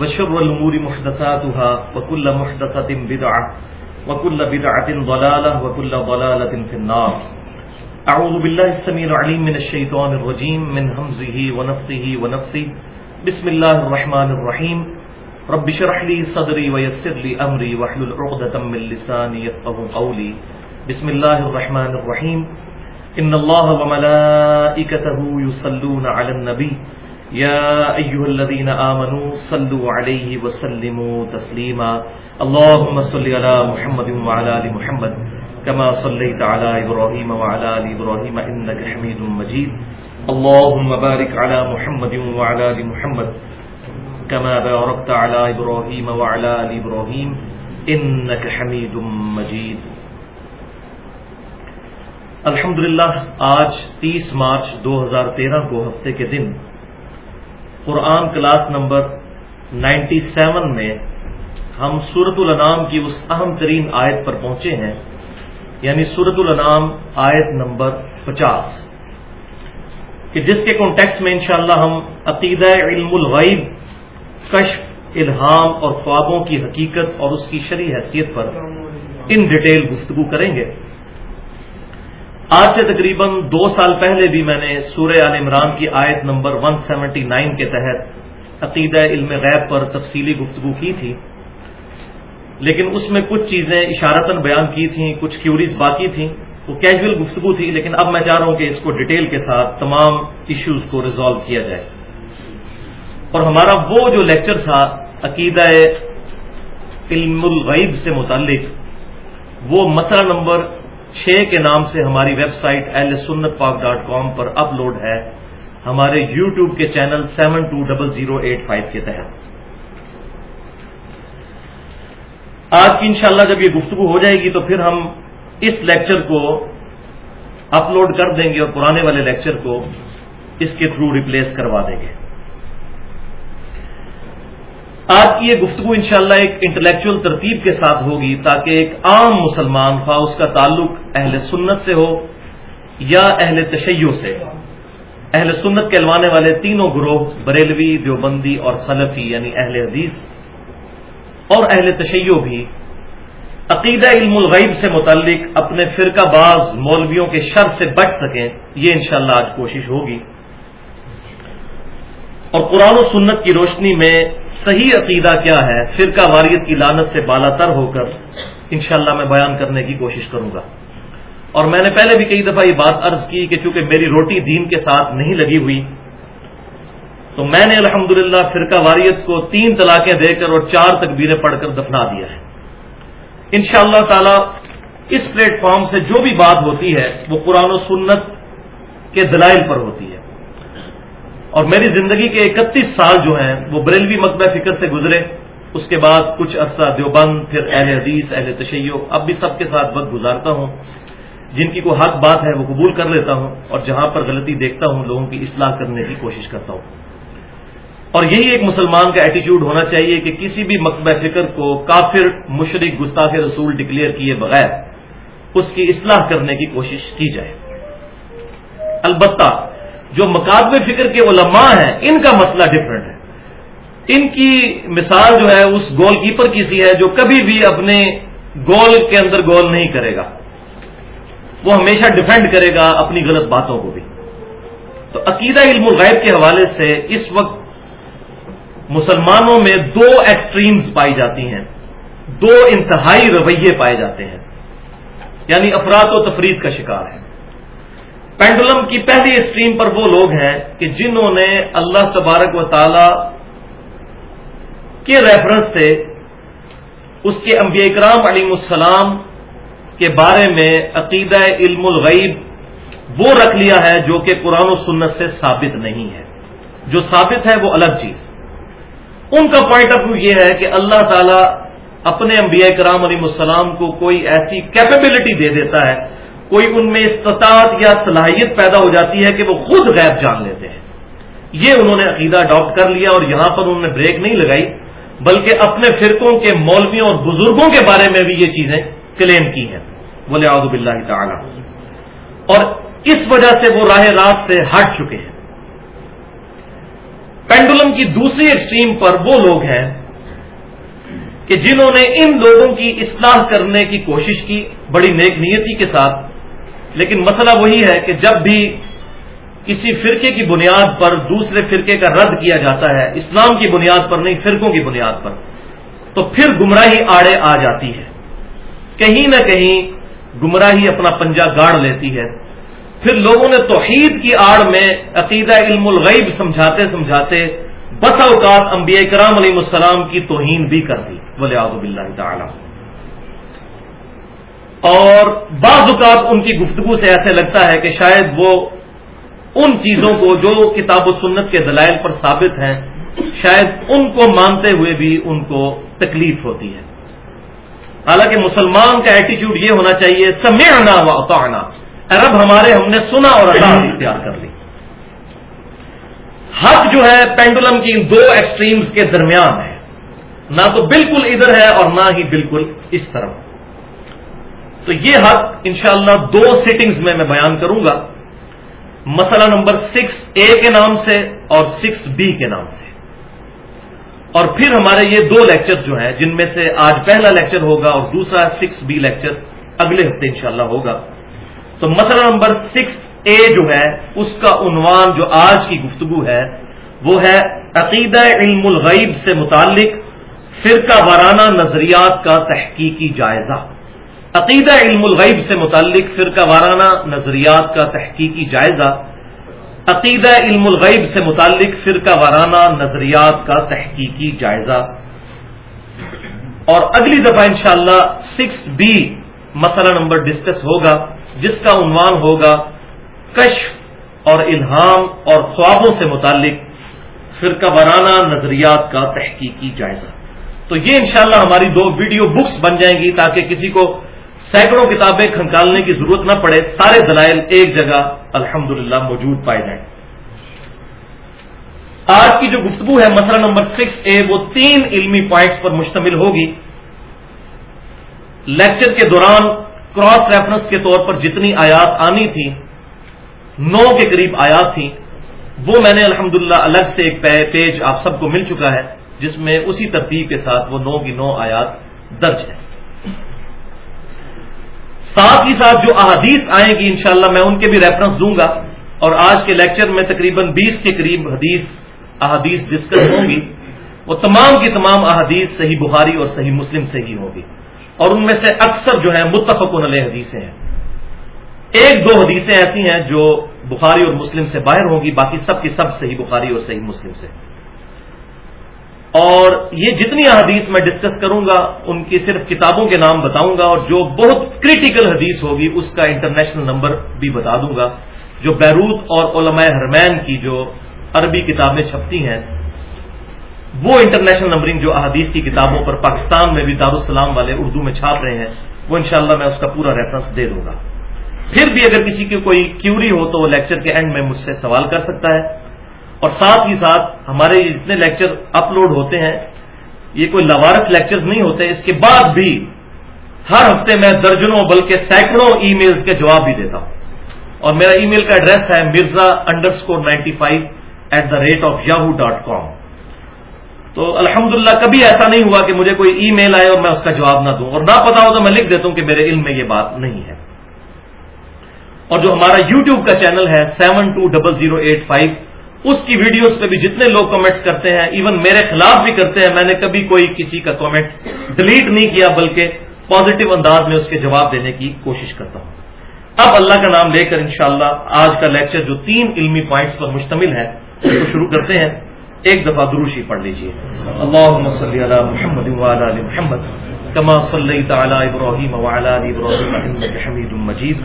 وشر الأمور محدثاتها وكل محدثة بدعة وكل بدعة ضلالة وكل ضلالة في النار. أعوذ بالله السميع العليم من الشيطان الرجيم، من همزه ونفثه ونفثه بسم الله الرحمن الرحيم. رب شرح لي صدري ويسر لي أمري واحلل عقدة من لساني يفقه قولي. بسم الله الرحمن الرحيم. إن الله وملائكته يصلون على النبي. يا أيها الذين آمنوا صلوا عليه وسلموا تسليما. اللهم صل على محمد وعلى آل محمد، كما صليت على إبراهيم وعلى آل إبراهيم، إنك حميد مجيد. اللهم بارك على محمد وعلى آل محمد، كما باركت على إبراهيم وعلى آل إبراهيم، إنك حميد مجيد. الحمدللہ، آج تیس مارچ دو ہزار تیرہ کو ہفتے کے دن قرآن کلاس نمبر نائنٹی سیون میں ہم سورت الانام کی اس اہم ترین آیت پر پہنچے ہیں یعنی سورت الانام آیت نمبر پچاس، کہ جس کے کانٹیکس میں انشاءاللہ ہم عقیدہ علم الغیب، کشف، الہام اور خوابوں کی حقیقت اور اس کی شرعی حیثیت پر ان ڈیٹیل گفتگو کریں گے۔ آج سے تقریباً دو سال پہلے بھی میں نے سورہ عال عمران کی آیت نمبر 179 کے تحت عقیدہ علم غیب پر تفصیلی گفتگو کی تھی۔ لیکن اس میں کچھ چیزیں اشارتاً بیان کی تھیں، کچھ کیوریز باقی تھیں۔ وہ کیجول گفتگو تھی، لیکن اب میں چاہ رہا ہوں کہ اس کو ڈیٹیل کے ساتھ تمام ایشوز کو ریزالو کیا جائے۔ اور ہمارا وہ جو لیکچر تھا، عقیدہ علم الغیب سے متعلق، وہ مسئلہ نمبر چھ کے نام سے ہماری ویب سائٹ ایل سنت پاک ڈاٹ کام پر اپلوڈ ہے ہمارے یو ٹیوب کے channel seven two double zero eight five کے تحت۔ آج کی انشاءاللہ جب یہ گفتگو ہو جائے گی تو پھر ہم اس لیکچر کو اپلوڈ کر دیں گے اور پرانے والے لیکچر کو اس کے تھرو ریپلیس کروا دیں گے۔ آج کی یہ گفتگو انشاءاللہ ایک انٹلیکچل ترتیب کے ساتھ ہوگی تاکہ ایک عام مسلمان خواہ اس کا تعلق اہل سنت سے ہو یا اہل تشیع سے۔ اہل سنت کہلوانے والے تینوں گروہ، بریلوی، دیوبندی اور سلفی یعنی اہل حدیث اور اہل تشیع بھی عقیدہ علم الغیب سے متعلق اپنے فرقہ باز مولویوں کے شر سے بچ سکیں، یہ انشاءاللہ آج کوشش ہوگی۔ اور قرآن و سنت کی روشنی میں صحیح عقیدہ کیا ہے؟ فرقہ واریت کی لانت سے بالا تر ہو کر انشاءاللہ میں بیان کرنے کی کوشش کروں گا۔ اور میں نے پہلے بھی کئی دفعہ یہ بات عرض کی کہ چونکہ میری روٹی دین کے ساتھ نہیں لگی ہوئی، تو میں نے الحمدللہ فرقہ واریت کو تین طلاقیں دے کر اور چار تکبیریں پڑھ کر دفنا دیا ہے۔ ان شاء اللہ تعالی اس پلیٹ فارم سے جو بھی بات ہوتی ہے، وہ قرآن و سنت کے دلائل پر ہوتی ہے۔ اور میری زندگی کے اکتیس سال جو ہیں، وہ بریلوی مکبہ فکر سے گزرے۔ اس کے بعد کچھ عرصہ دیوبند، پھر اہل حدیث، اہل تشیع۔ اب بھی سب کے ساتھ وقت گزارتا ہوں۔ جن کی کوئی حق بات ہے، وہ قبول کر لیتا ہوں اور جہاں پر غلطی دیکھتا ہوں، لوگوں کی اصلاح کرنے کی کوشش کرتا ہوں۔ اور یہی ایک مسلمان کا ایٹیچیوڈ ہونا چاہیے کہ کسی بھی مکبہ فکر کو کافر مشرق گستاخ رسول ڈکلیئر کیے بغیر اس کی اصلاح کرنے کی کوشش کی جائے۔ البتہ جو مقابل فکر کے علماء ہیں، ان کا مسئلہ ڈفرینٹ ہے۔ ان کی مثال جو ہے، اس گول کیپر کی سی ہے، جو کبھی بھی اپنے گول کے اندر گول نہیں کرے گا۔ وہ ہمیشہ ڈیفینڈ کرے گا اپنی غلط باتوں کو بھی۔ تو عقیدہ علم الغیب کے حوالے سے اس وقت مسلمانوں میں دو ایکسٹریمز پائی جاتی ہیں۔ دو انتہائی رویے پائے جاتے ہیں۔ یعنی افراد و تفرید کا شکار ہے پینڈولم کی پہلی اسٹریم پر وہ لوگ ہیں کہ جنہوں نے اللہ تبارک و تعالی کے ریفرنس سے اس کے انبیاء اکرام علیم السلام کے بارے میں عقیدہ علم الغیب وہ رکھ لیا ہے جو کہ قرآن و سنت سے ثابت نہیں ہے۔ جو ثابت ہے وہ الگ چیز۔ ان کا پوائنٹ آف ویو یہ ہے کہ اللہ تعالیٰ اپنے انبیاء کرام علیہ السلام کو کوئی ایسی کیپیبلٹی دے دیتا ہے کوئی ان میں استطاعت یا صلاحیت پیدا ہو جاتی ہے کہ وہ خود غیب جان لیتے ہیں۔ یہ انہوں نے عقیدہ اڈاپٹ کر لیا اور یہاں پر انہوں نے بریک نہیں لگائی، بلکہ اپنے فرقوں کے مولویوں اور بزرگوں کے بارے میں بھی یہ چیزیں کلیم کی ہیں۔ بولے آدب اللہ تعالی اور اس وجہ سے وہ راہ راست سے ہٹ چکے ہیں۔ پینڈولم کی دوسری ایکسٹریم پر وہ لوگ ہیں کہ جنہوں نے ان لوگوں کی اصلاح کرنے کی کوشش کی، بڑی نیک نیتی کے ساتھ لیکن مسئلہ وہی ہے کہ جب بھی کسی فرقے کی بنیاد پر دوسرے فرقے کا رد کیا جاتا ہے، اسلام کی بنیاد پر نہیں، فرقوں کی بنیاد پر، تو پھر گمراہی آڑے آ جاتی ہے۔ کہیں نہ کہیں گمراہی اپنا پنجہ گاڑ لیتی ہے۔ پھر لوگوں نے توحید کی آڑ میں عقیدہ علم الغیب سمجھاتے سمجھاتے بس اوقات انبیاء کرام علیہ السلام کی توہین بھی کر دی۔ بولے آزب اللہ تعالی۔ اور بعض اوقات ان کی گفتگو سے ایسے لگتا ہے کہ شاید وہ ان چیزوں کو جو کتاب و سنت کے دلائل پر ثابت ہیں، شاید ان کو مانتے ہوئے بھی ان کو تکلیف ہوتی ہے۔ حالانکہ مسلمان کا ایٹیچیوڈ یہ ہونا چاہیے، سمعنا و اطعنا۔ رب، ہمارے ہم نے سنا اور اختیار کر لی۔ حق جو ہے پینڈولم کی ان دو ایکسٹریمز کے درمیان ہے۔ نہ تو بالکل ادھر ہے اور نہ ہی بالکل اس طرف۔ تو یہ حق انشاءاللہ دو سیٹنگز میں میں بیان کروں گا۔ مسئلہ نمبر سکس اے کے نام سے اور سکس بی کے نام سے۔ اور پھر ہمارے یہ دو لیکچر جو ہیں، جن میں سے آج پہلا لیکچر ہوگا اور دوسرا سکس بی لیکچر اگلے ہفتے انشاءاللہ ہوگا۔ تو مسئلہ نمبر سکس اے جو ہے، اس کا عنوان جو آج کی گفتگو ہے، وہ ہے عقیدہ علم الغیب سے متعلق، فرقہ وارانہ نظریات کا تحقیقی جائزہ۔ عقیدہ علم الغیب سے متعلق فرقہ وارانہ نظریات کا تحقیقی جائزہ، عقیدہ علم الغیب سے متعلق فرقہ وارانہ نظریات کا تحقیقی جائزہ۔ اور اگلی دفعہ انشاءاللہ سکس بی مسئلہ نمبر ڈسکس ہوگا، جس کا عنوان ہوگا کشف اور الہام اور خوابوں سے متعلق فرقہ وارانہ نظریات کا تحقیقی جائزہ۔ تو یہ انشاءاللہ ہماری دو ویڈیو بکس بن جائیں گی تاکہ کسی کو سینکڑوں کتابیں کھنکالنے کی ضرورت نہ پڑے، سارے دلائل ایک جگہ الحمد موجود پائے جائیں۔ آج کی جو گفتگو ہے مسئلہ نمبر سکس اے، وہ تین علمی پوائنٹس پر مشتمل ہوگی۔ لیکچر کے دوران کراس ریفرنس کے طور پر جتنی آیات آنی تھی نو کے قریب آیات تھیں، وہ میں نے الحمد الگ سے ایک پیج آپ سب کو مل چکا ہے، جس میں اسی ترتیب کے ساتھ وہ نو کی نو آیات درج ہے ساتھ ہی ساتھ جو احادیث آئیں گی انشاءاللہ میں ان کے بھی ریفرنس دوں گا اور آج کے لیکچر میں تقریباً بیس کے قریب حدیث احادیث ڈسکس ہوں گی۔ وہ تمام کی تمام احادیث صحیح بخاری اور صحیح مسلم سے ہی ہوگی۔ اور ان میں سے اکثر جو ہے متفق علیہ حدیثیں ہیں۔ ایک دو حدیثیں ایسی ہیں جو بخاری اور مسلم سے باہر ہوں گی، باقی سب کی سب صحیح بخاری اور صحیح مسلم سے۔ اور یہ جتنی حدیث میں ڈسکس کروں گا، ان کی صرف کتابوں کے نام بتاؤں گا اور جو بہت کریٹیکل حدیث ہوگی، اس کا انٹرنیشنل نمبر بھی بتا دوں گا۔ جو بیروت اور علماء حرمین کی جو عربی کتابیں چھپتی ہیں، وہ انٹرنیشنل نمبرنگ جو احادیث کی کتابوں پر پاکستان میں بھی دارالسلام والے اردو میں چھاپ رہے ہیں، وہ انشاءاللہ میں اس کا پورا ریفرنس دے دوں گا۔ پھر بھی اگر کسی کی کوئی کیوری ہو تو وہ لیکچر کے اینڈ میں مجھ سے سوال کر سکتا ہے۔ اور ساتھ ہی ساتھ ہمارے جتنے لیکچر اپلوڈ ہوتے ہیں، یہ کوئی لوارت لیکچر نہیں ہوتے، اس کے بعد بھی ہر ہفتے میں درجنوں بلکہ سینکڑوں ای میلز کے جواب بھی دیتا ہوں۔ اور میرا ای میل کا ایڈریس ہے Mirza underscore ninety five at the rate of Yahoo dot com تو الحمد کبھی ایسا نہیں ہوا کہ مجھے کوئی ای میل آئے اور میں اس کا جواب نہ دوں۔ اور نہ پتا ہو تو میں لکھ دیتا ہوں کہ میرے علم میں یہ بات نہیں ہے۔ اور جو ہمارا یو ٹیوب کا چینل ہے seven two double zero eight five اس کی ویڈیوز پہ بھی جتنے لوگ کمنٹس کرتے ہیں ایون میرے خلاف بھی کرتے ہیں، میں نے کبھی کوئی کسی کا کامنٹ ڈیلیٹ نہیں کیا، بلکہ پازیٹو انداز میں اس کے جواب دینے کی کوشش کرتا ہوں۔ اب اللہ کا نام لے کر انشاءاللہ آج کا لیکچر جو تین علمی پوائنٹس پر مشتمل ہے، اس کو شروع کرتے ہیں۔ ایک دفعہ دروشی پڑھ لیجیے اللہ صلی علی محمد محمد، کما صلی تعالی ابراہیم ابراہیم حمید المجید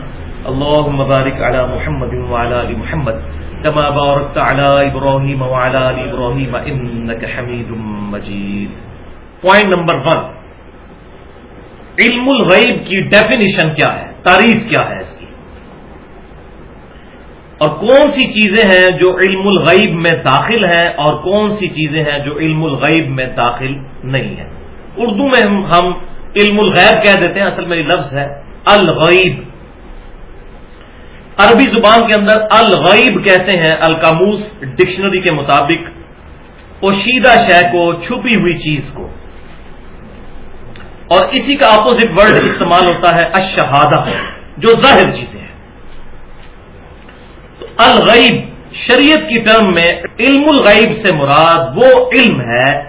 اللهم بارك على محمد وعلى ال محمد كما باركت على ابراهيم وعلى ال ابراهيم انك حميد مجيد. پوائنٹ نمبر ون علم الغیب کی ڈیفینیشن کیا ہے؟ تعریف کیا ہے اس کی؟ اور کون سی چیزیں ہیں جو علم الغیب میں داخل ہیں اور کون سی چیزیں ہیں جو علم الغیب میں داخل نہیں ہیں؟ اردو میں ہم علم الغیب کہہ دیتے ہیں، اصل میں یہ لفظ ہے الغیب. عربی زبان کے اندر الغیب کہتے ہیں الکاموس ڈکشنری کے مطابق پوشیدہ شے کو، چھپی ہوئی چیز کو۔ اور اسی کا اپوزٹ ورڈ استعمال ہوتا ہے اشہادہ جو ظاہر چیزیں ہیں۔ تو الغیب، شریعت کی ٹرم میں علم الغیب سے مراد وہ علم ہے،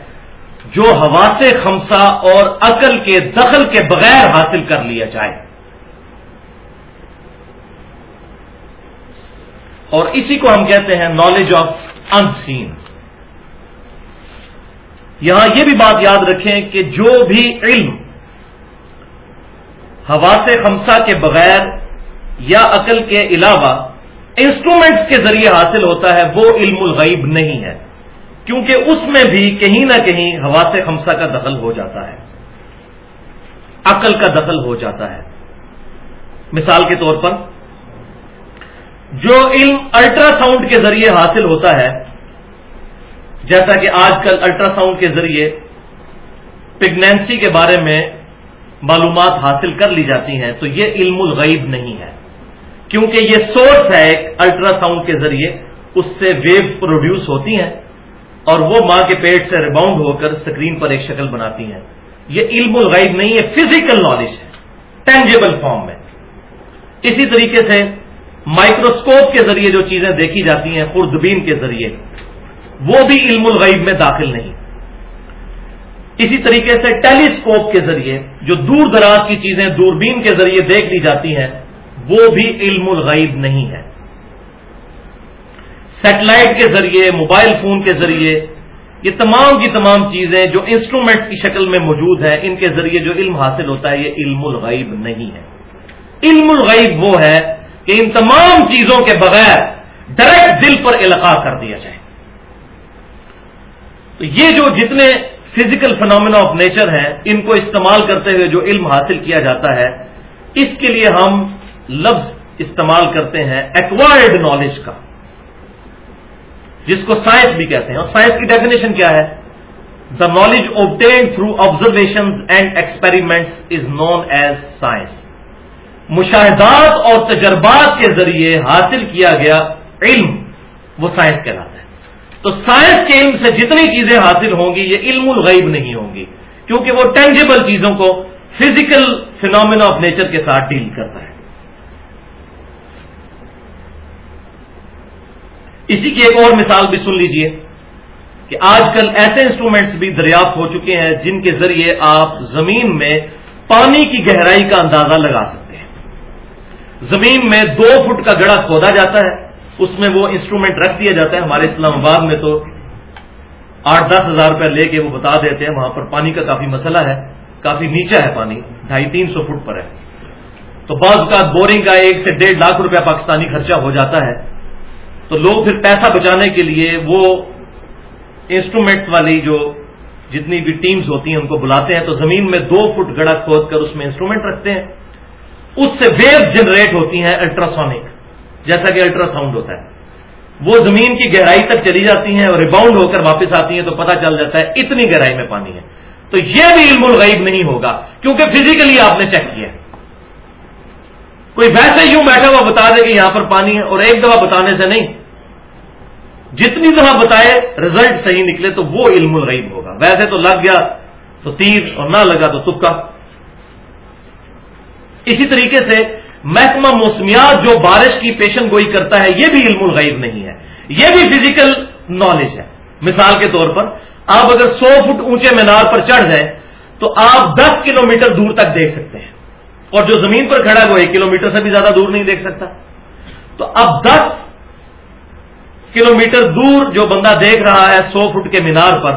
جو حواس خمسہ اور عقل کے دخل کے بغیر حاصل کر لیا جائے۔ اور اسی کو ہم کہتے ہیں نالج آف ان سین یہاں یہ بھی بات یاد رکھیں کہ جو بھی علم ہوا سے خمسہ کے بغیر یا عقل کے علاوہ انسٹرومنٹس کے ذریعے حاصل ہوتا ہے، وہ علم الغیب نہیں ہے۔ کیونکہ اس میں بھی کہیں نہ کہیں ہوا سے خمسہ کا دخل ہو جاتا ہے۔ عقل کا دخل ہو جاتا ہے۔ مثال کے طور پر جو علم الٹرا ساؤنڈ کے ذریعے حاصل ہوتا ہے، جیسا کہ آج کل الٹرا ساؤنڈ کے ذریعے پگنینسی کے بارے میں معلومات حاصل کر لی جاتی ہیں، تو یہ علم الغیب نہیں ہے۔ کیونکہ یہ سورس ہے ایک الٹرا ساؤنڈ کے ذریعے، اس سے ویوز پروڈیوس ہوتی ہیں اور وہ ماں کے پیٹ سے ریباؤنڈ ہو کر اسکرین پر ایک شکل بناتی ہیں۔ یہ علم الغیب نہیں ہے فزیکل نالج ہے ٹینجیبل فارم میں اسی طریقے سے مائکروسکوپ کے ذریعے جو چیزیں دیکھی جاتی ہیں خوردبین کے ذریعے، وہ بھی علم الغیب میں داخل نہیں۔ اسی طریقے سے ٹیلیسکوپ کے ذریعے جو دور دراز کی چیزیں دوربین کے ذریعے دیکھ لی جاتی ہیں، وہ بھی علم الغیب نہیں ہے۔ سیٹلائٹ کے ذریعے، موبائل فون کے ذریعے، یہ تمام کی تمام چیزیں جو انسٹرومنٹس کی شکل میں موجود ہیں، ان کے ذریعے جو علم حاصل ہوتا ہے، یہ علم الغیب نہیں ہے۔ علم الغیب وہ ہے کہ ان تمام چیزوں کے بغیر ڈائریکٹ دل پر القاع کر دیا جائے۔ تو یہ جو جتنے فزیکل فنامنا آف نیچر ہیں، ان کو استعمال کرتے ہوئے جو علم حاصل کیا جاتا ہے، اس کے لیے ہم لفظ استعمال کرتے ہیں ایکوائرڈ نالج کا، جس کو سائنس بھی کہتے ہیں۔ اور سائنس کی ڈیفینیشن کیا ہے؟ The knowledge obtain through observation and experiment is known as science مشاہدات اور تجربات کے ذریعے حاصل کیا گیا علم، وہ سائنس کہلاتا ہے۔ تو سائنس کے علم سے جتنی چیزیں حاصل ہوں گی، یہ علم الغیب نہیں ہوں گی، کیونکہ وہ ٹینجیبل چیزوں کو فزیکل فینومینا آف نیچر کے ساتھ ڈیل کرتا ہے۔ اسی کی ایک اور مثال بھی سن لیجیے کہ آج کل ایسے انسٹرومنٹس بھی دریافت ہو چکے ہیں جن کے ذریعے آپ زمین میں پانی کی گہرائی کا اندازہ لگا سکتے زمین میں دو فٹ کا گڑا کھودا جاتا ہے، اس میں وہ انسٹرومنٹ رکھ دیا جاتا ہے ہمارے اسلام آباد میں تو آٹھ دس ہزار روپے لے کے وہ بتا دیتے ہیں۔ وہاں پر پانی کا کافی مسئلہ ہے۔ کافی نیچا ہے پانی، ڈھائی تین سو فٹ پر ہے۔ تو بعض کا بورنگ کا ایک سے ڈیڑھ لاکھ روپیہ پاکستانی خرچہ ہو جاتا ہے۔ تو لوگ پھر پیسہ بچانے کے لیے وہ انسٹرومنٹ والی جو جتنی بھی ٹیمز ہوتی ہیں، ان کو بلاتے ہیں۔ تو زمین میں دو فٹ گڑا کھود کر اس میں انسٹرومنٹ رکھتے ہیں۔ اس سے ویو جنریٹ ہوتی ہیں الٹراسونک جیسا کہ الٹرا ساؤنڈ ہوتا ہے. وہ زمین کی گہرائی تک چلی جاتی ہیں اور ریباؤنڈ ہو کر واپس آتی ہیں تو پتہ چل جاتا ہے اتنی گہرائی میں پانی ہے. تو یہ بھی علم الغیب نہیں ہوگا کیونکہ فزیکلی آپ نے چیک کیا کوئی ویسے یوں بیٹھا ہوا بتا دے کہ یہاں پر پانی ہے اور ایک دفعہ بتانے سے نہیں. جتنی دفعہ بتائے رزلٹ صحیح نکلے تو وہ علم الغیب ہوگا. ویسے تو لگ گیا تو تیر اور نہ لگا تو تکا. اسی طریقے سے محکمہ موسمیات جو بارش کی پیشن گوئی کرتا ہے، یہ بھی علم الغیب نہیں ہے۔ یہ بھی فزیکل نالج ہے۔ مثال کے طور پر، آپ اگر سو فٹ اونچے مینار پر چڑھ جائیں تو آپ دس کلو میٹر دور تک دیکھ سکتے ہیں۔ اور جو زمین پر کھڑا ہے، وہ ایک کلو میٹر سے بھی زیادہ دور نہیں دیکھ سکتا۔ تو اب دس کلو میٹر دور جو بندہ دیکھ رہا ہے سو فٹ کے مینار پر،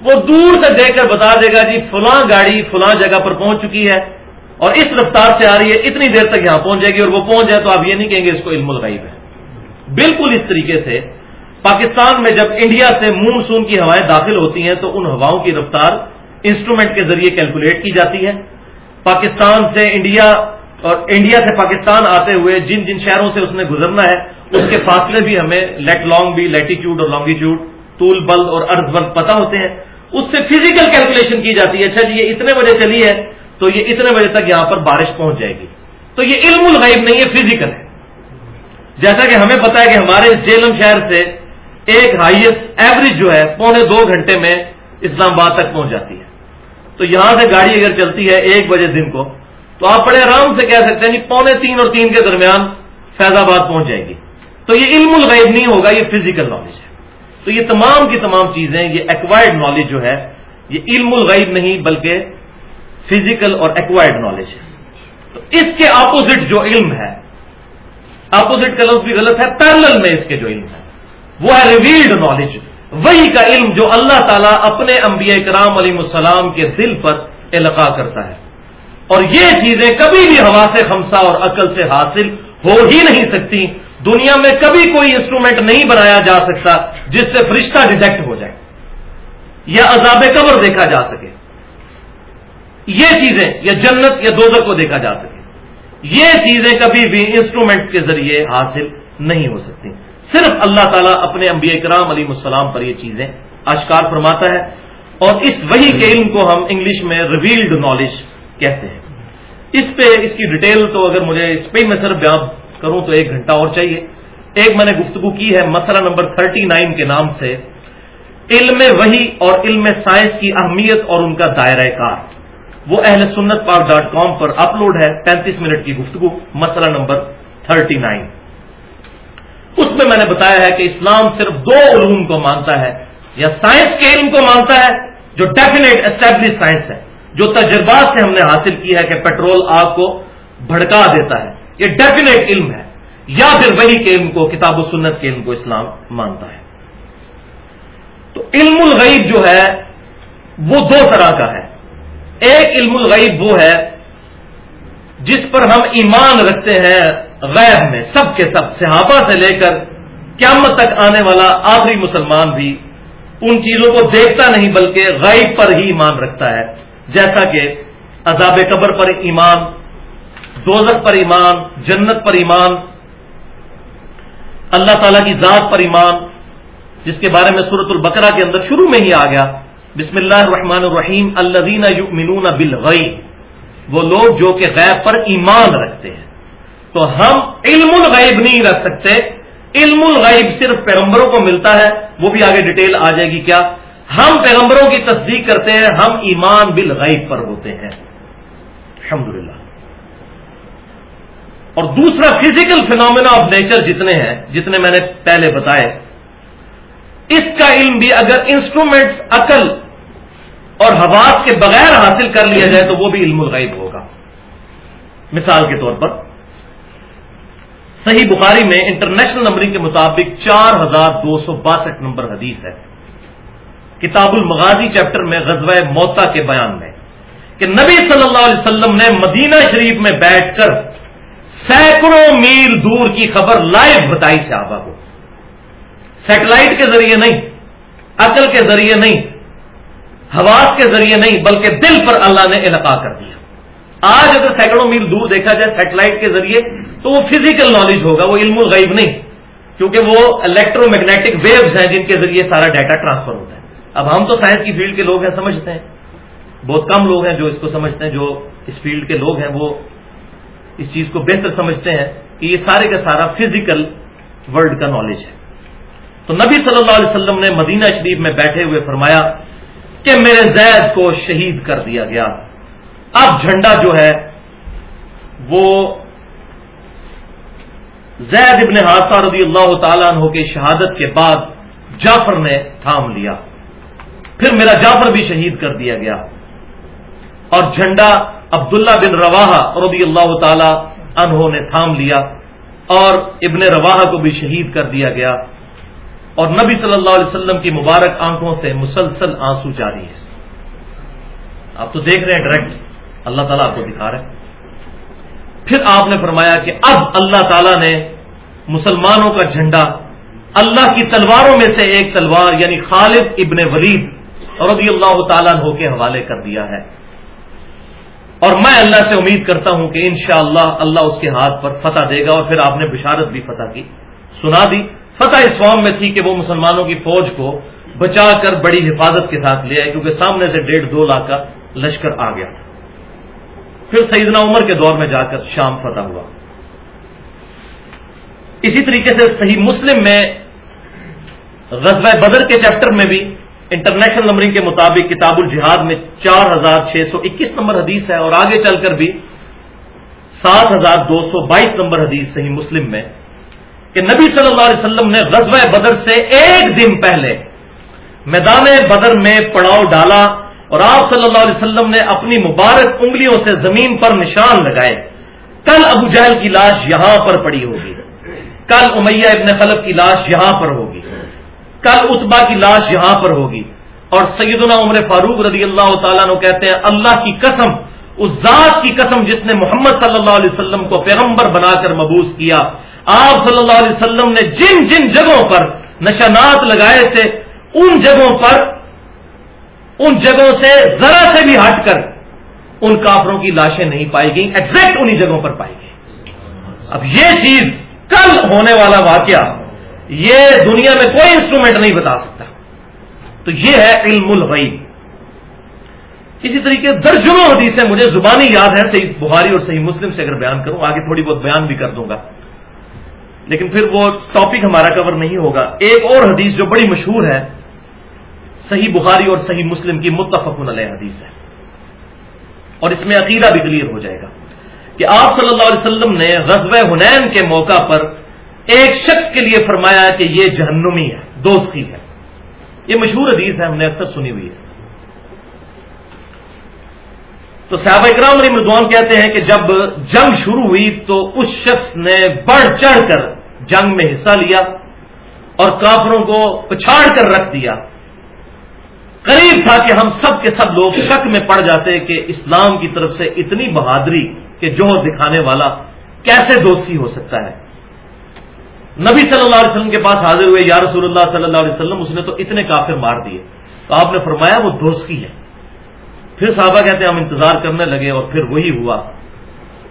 وہ دور سے دیکھ کر بتا دے گا جی فلاں گاڑی فلاں جگہ پر پہنچ چکی ہے۔ اور اس رفتار سے آ رہی ہے، اتنی دیر تک یہاں پہنچ جائے گی اور وہ پہنچ جائے تو آپ یہ نہیں کہیں گے اس کو علم الغیب ہے۔ بالکل اس طریقے سے پاکستان میں جب انڈیا سے مونسون کی ہوائیں داخل ہوتی ہیں تو ان ہواؤں کی رفتار انسٹرومنٹ کے ذریعے کیلکولیٹ کی جاتی ہے۔ پاکستان سے انڈیا اور انڈیا سے پاکستان آتے ہوئے جن جن شہروں سے اس نے گزرنا ہے، اس کے فاصلے بھی ہمیں لیٹ لانگ بھی لیٹیچیوڈ اور لانگیچیوڈ طول بلد اور ارض بلد پتا ہوتے ہیں۔ اس سے فزیکل کیلکولیشن کی جاتی ہے اچھا جی یہ اتنے بجے چلی ہے تو یہ اتنے بجے تک یہاں پر بارش پہنچ جائے گی۔ تو یہ علم الغیب نہیں ہے فزیکل ہے۔ جیسا کہ ہمیں پتا ہے کہ ہمارے جیلم شہر سے ایک ہائیسٹ ایوریج جو ہے، پونے دو گھنٹے میں اسلام آباد تک پہنچ جاتی ہے۔ تو یہاں سے گاڑی اگر چلتی ہے ایک بجے دن کو، تو آپ بڑے آرام سے کہہ سکتے ہیں کہ پونے تین اور تین کے درمیان فیض آباد پہنچ جائے گی۔ تو یہ علم الغیب نہیں ہوگا، یہ فزیکل نالج ہے۔ تو یہ تمام کی تمام چیزیں، یہ ایکوائرڈ نالج جو ہے، یہ علم الغیب نہیں، بلکہ فزیکل اور ایکوائرڈ نالج ہے۔ تو اس کے اپوزٹ جو علم ہے اپوزٹ کا لفظ بھی غلط ہے پیرل میں اس کے جو علم ہے، وہ ہے ریویلڈ نالج وہی کا علم جو اللہ تعالیٰ اپنے انبیاء کرام علیہ السلام کے دل پر القاع کرتا ہے۔ اور یہ چیزیں کبھی بھی ہوا سے خمسہ اور عقل سے حاصل ہو ہی نہیں سکتی۔ دنیا میں کبھی کوئی انسٹرومنٹ نہیں بنایا جا سکتا جس سے فرشتہ ڈیٹیکٹ ہو جائے۔ یا عذاب قبر دیکھا جا سکے۔ یہ چیزیں یا جنت یا دوزر کو دیکھا جا سکے۔ یہ چیزیں کبھی بھی انسٹرومنٹ کے ذریعے حاصل نہیں ہو سکتی۔ صرف اللہ تعالیٰ اپنے انبیاء کرام علیہ السلام پر یہ چیزیں اشکار فرماتا ہے اور اس وہی کے علم کو ہم انگلش میں ریویلڈ نالج کہتے ہیں۔ اس پہ اس کی ڈیٹیل تو اگر مجھے اس پہ میں صرف بیان کروں تو ایک گھنٹہ اور چاہیے۔ ایک میں نے گفتگو کی ہے مسئلہ نمبر 39 کے نام سے۔ علم وہی اور علم سائنس کی اہمیت اور ان کا دائرہ کار۔ وہ اہل سنت پاک ڈاٹ کام پر اپلوڈ ہے پینتیس منٹ کی گفتگو، مسئلہ نمبر 39 اس میں میں نے بتایا ہے کہ اسلام صرف دو علوم کو مانتا ہے، یا سائنس کے علم کو مانتا ہے، جو ڈیفینیٹ اسٹیبلش سائنس ہے، جو تجربات سے ہم نے حاصل کیا ہے کہ پیٹرول آگ کو بھڑکا دیتا ہے۔ یہ ڈیفینیٹ علم ہے، یا پھر وہی کے علم کو، کتاب و سنت کے علم کو اسلام مانتا ہے۔ تو علم الغیب جو ہے، وہ دو طرح کا ہے۔ ایک علم الغیب وہ ہے جس پر ہم ایمان رکھتے ہیں غیر میں، سب کے سب، صحابہ سے لے کر قیامت تک آنے والا آخری مسلمان بھی ان چیزوں کو دیکھتا نہیں بلکہ غیب پر ہی ایمان رکھتا ہے۔ جیسا کہ عذاب قبر پر ایمان، دوزخ پر ایمان، جنت پر ایمان، اللہ تعالی کی ذات پر ایمان، جس کے بارے میں صورت البقرہ کے اندر شروع میں ہی آ گیا۔ بسم اللہ الرحمن الرحیم اللہ یؤمنون بالغیب۔ وہ لوگ جو کہ غیب پر ایمان رکھتے ہیں۔ تو ہم علم الغیب نہیں رکھ سکتے۔ علم الغیب صرف پیغمبروں کو ملتا ہے۔ وہ بھی آگے ڈیٹیل آ جائے گی کیا۔ ہم پیغمبروں کی تصدیق کرتے ہیں۔ ہم ایمان بالغیب پر ہوتے ہیں۔ الحمد اور دوسرا فزیکل فینومینا آف نیچر جتنے ہیں، جتنے میں نے پہلے بتائے۔ اس کا علم بھی اگر انسٹرومینٹس عقل اور حواس کے بغیر حاصل کر لیا جائے تو وہ بھی علم الغیب ہوگا۔ مثال کے طور پر، صحیح بخاری میں انٹرنیشنل نمبرنگ کے مطابق چار ہزار دو سو باسٹھ نمبر حدیث ہے۔ کتاب المغازی چیپٹر میں غزوہ موتا کے بیان میں کہ نبی صلی اللہ علیہ وسلم نے مدینہ شریف میں بیٹھ کر سینکڑوں میل دور کی خبر لائیو بتائی صحابہ کو۔ سیٹلائٹ کے ذریعے نہیں، عقل کے ذریعے نہیں حواس کے ذریعے نہیں، بلکہ دل پر اللہ نے القاع کر دیا۔ آج اگر سینکڑوں میل دور دیکھا جائے سیٹلائٹ کے ذریعے، تو وہ فزیکل نالج ہوگا، وہ علم الغیب نہیں۔ کیونکہ وہ الیکٹرو میگنیٹک ویوز ہیں جن کے ذریعے سارا ڈیٹا ٹرانسفر ہوتا ہے۔ اب ہم تو سائنس کی فیلڈ کے لوگ ہیں، سمجھتے ہیں۔ بہت کم لوگ ہیں جو اس کو سمجھتے ہیں، جو اس فیلڈ کے لوگ ہیں، وہ اس چیز کو بہتر سمجھتے ہیں کہ یہ سارے کا سارا فزیکل ورلڈ کا نالج ہے۔ تو نبی صلی اللہ علیہ وسلم نے مدینہ شریف میں بیٹھے ہوئے فرمایا کہ میرے زید کو شہید کر دیا گیا۔ اب جھنڈا جو ہے، وہ زید ابن حادثہ رضی اللہ تعالیٰ عنہ کے شہادت کے بعد جعفر نے تھام لیا۔ پھر میرا جعفر بھی شہید کر دیا گیا۔ اور جھنڈا عبداللہ بن روا رضی اللہ تعالی عنہ نے تھام لیا اور ابن روا کو بھی شہید کر دیا گیا۔ اور نبی صلی اللہ علیہ وسلم کی مبارک آنکھوں سے مسلسل آنسو جاری ہے آپ تو دیکھ رہے ہیں ڈائریکٹ، اللہ تعالیٰ آپ کو دکھا رہے ہیں پھر آپ نے فرمایا کہ اب اللہ تعالی نے مسلمانوں کا جھنڈا، اللہ کی تلواروں میں سے ایک تلوار یعنی خالد ابن ولید رضی اللہ تعالیٰ عنہ کے حوالے کر دیا ہے۔ اور میں اللہ سے امید کرتا ہوں کہ انشاءاللہ اللہ اللہ اس کے ہاتھ پر فتح دے گا اور پھر آپ نے بشارت بھی فتح کی، سنا دی۔ فتح اس فارم میں تھی کہ وہ مسلمانوں کی فوج کو بچا کر بڑی حفاظت کے ساتھ لے آئے، کیونکہ سامنے سے ڈیڑھ دو لاکھ کا لشکر آ گیا۔ پھر سیدنا عمر کے دور میں جا کر شام فتح ہوا۔ اسی طریقے سے صحیح مسلم میں غزوہ بدر کے چیپٹر میں بھی انٹرنیشنل نمبرنگ کے مطابق کتاب الجہاد میں چار ہزار چھ سو اکیس نمبر حدیث ہے اور آگے چل کر بھی سات ہزار دو سو بائیس نمبر حدیث صحیح مسلم میں کہ نبی صلی اللہ علیہ وسلم نے غزوہ بدر سے ایک دن پہلے میدان بدر میں پڑاؤ ڈالا اور آپ صلی اللہ علیہ وسلم نے اپنی مبارک انگلیوں سے زمین پر نشان لگائے۔ کل ابو جہل کی لاش یہاں پر پڑی ہوگی۔ کل امیہ ابن خلف کی لاش یہاں پر ہوگی۔ کل اتبا کی لاش یہاں پر ہوگی۔ اور سیدنا عمر فاروق رضی اللہ تعالیٰ نے کہتے ہیں، اللہ کی قسم، اس ذات کی قسم جس نے محمد صلی اللہ علیہ وسلم کو پیغمبر بنا کر مبوس کیا۔ آپ صلی اللہ علیہ وسلم نے جن جن جگہوں پر نشانات لگائے تھے، ان جگہوں پر، ان جگہوں سے ذرا سے بھی ہٹ کر ان کافروں کی لاشیں نہیں پائی گئیں ایگزیکٹ انہی جگہوں پر پائی گئی اب یہ چیز کل ہونے والا واقعہ، یہ دنیا میں کوئی انسٹرومنٹ نہیں بتا سکتا۔ تو یہ ہے علم الغیب۔ اسی طریقے درجنوں حدیثیں مجھے زبانی یاد ہے، صحیح بخاری اور صحیح مسلم سے اگر بیان کروں، آگے تھوڑی بہت بیان بھی کر دوں گا۔ لیکن پھر وہ ٹاپک ہمارا کور نہیں ہوگا۔ ایک اور حدیث جو بڑی مشہور ہے، صحیح بخاری اور صحیح مسلم کی متفق علیہ حدیث ہے۔ اور اس میں عقیدہ بھی کلیئر ہو جائے گا کہ آپ صلی اللہ علیہ وسلم نے غزب حنین کے موقع پر ایک شخص کے لیے فرمایا کہ یہ جہنمی ہے، دوستی ہے۔ یہ مشہور حدیث ہے، ہم نے اکثر سنی ہوئی ہے۔ تو صحابہ اکرام علی مردوان کہتے ہیں کہ جب جنگ شروع ہوئی تو اس شخص نے بڑھ چڑھ کر جنگ میں حصہ لیا اور کافروں کو پچھاڑ کر رکھ دیا۔ قریب تھا کہ ہم سب کے سب لوگ شک میں پڑ جاتے کہ اسلام کی طرف سے اتنی بہادری کے جوہر دکھانے والا کیسے دوستی ہو سکتا ہے؟ نبی صلی اللہ علیہ وسلم کے پاس حاضر ہوئے، یا رسول اللہ صلی اللہ علیہ وسلم، اس نے تو اتنے کافر مار دیے۔ تو آپ نے فرمایا وہ دوستی ہے۔ پھر صحابہ کہتے ہیں ہم انتظار کرنے لگے اور پھر وہی ہوا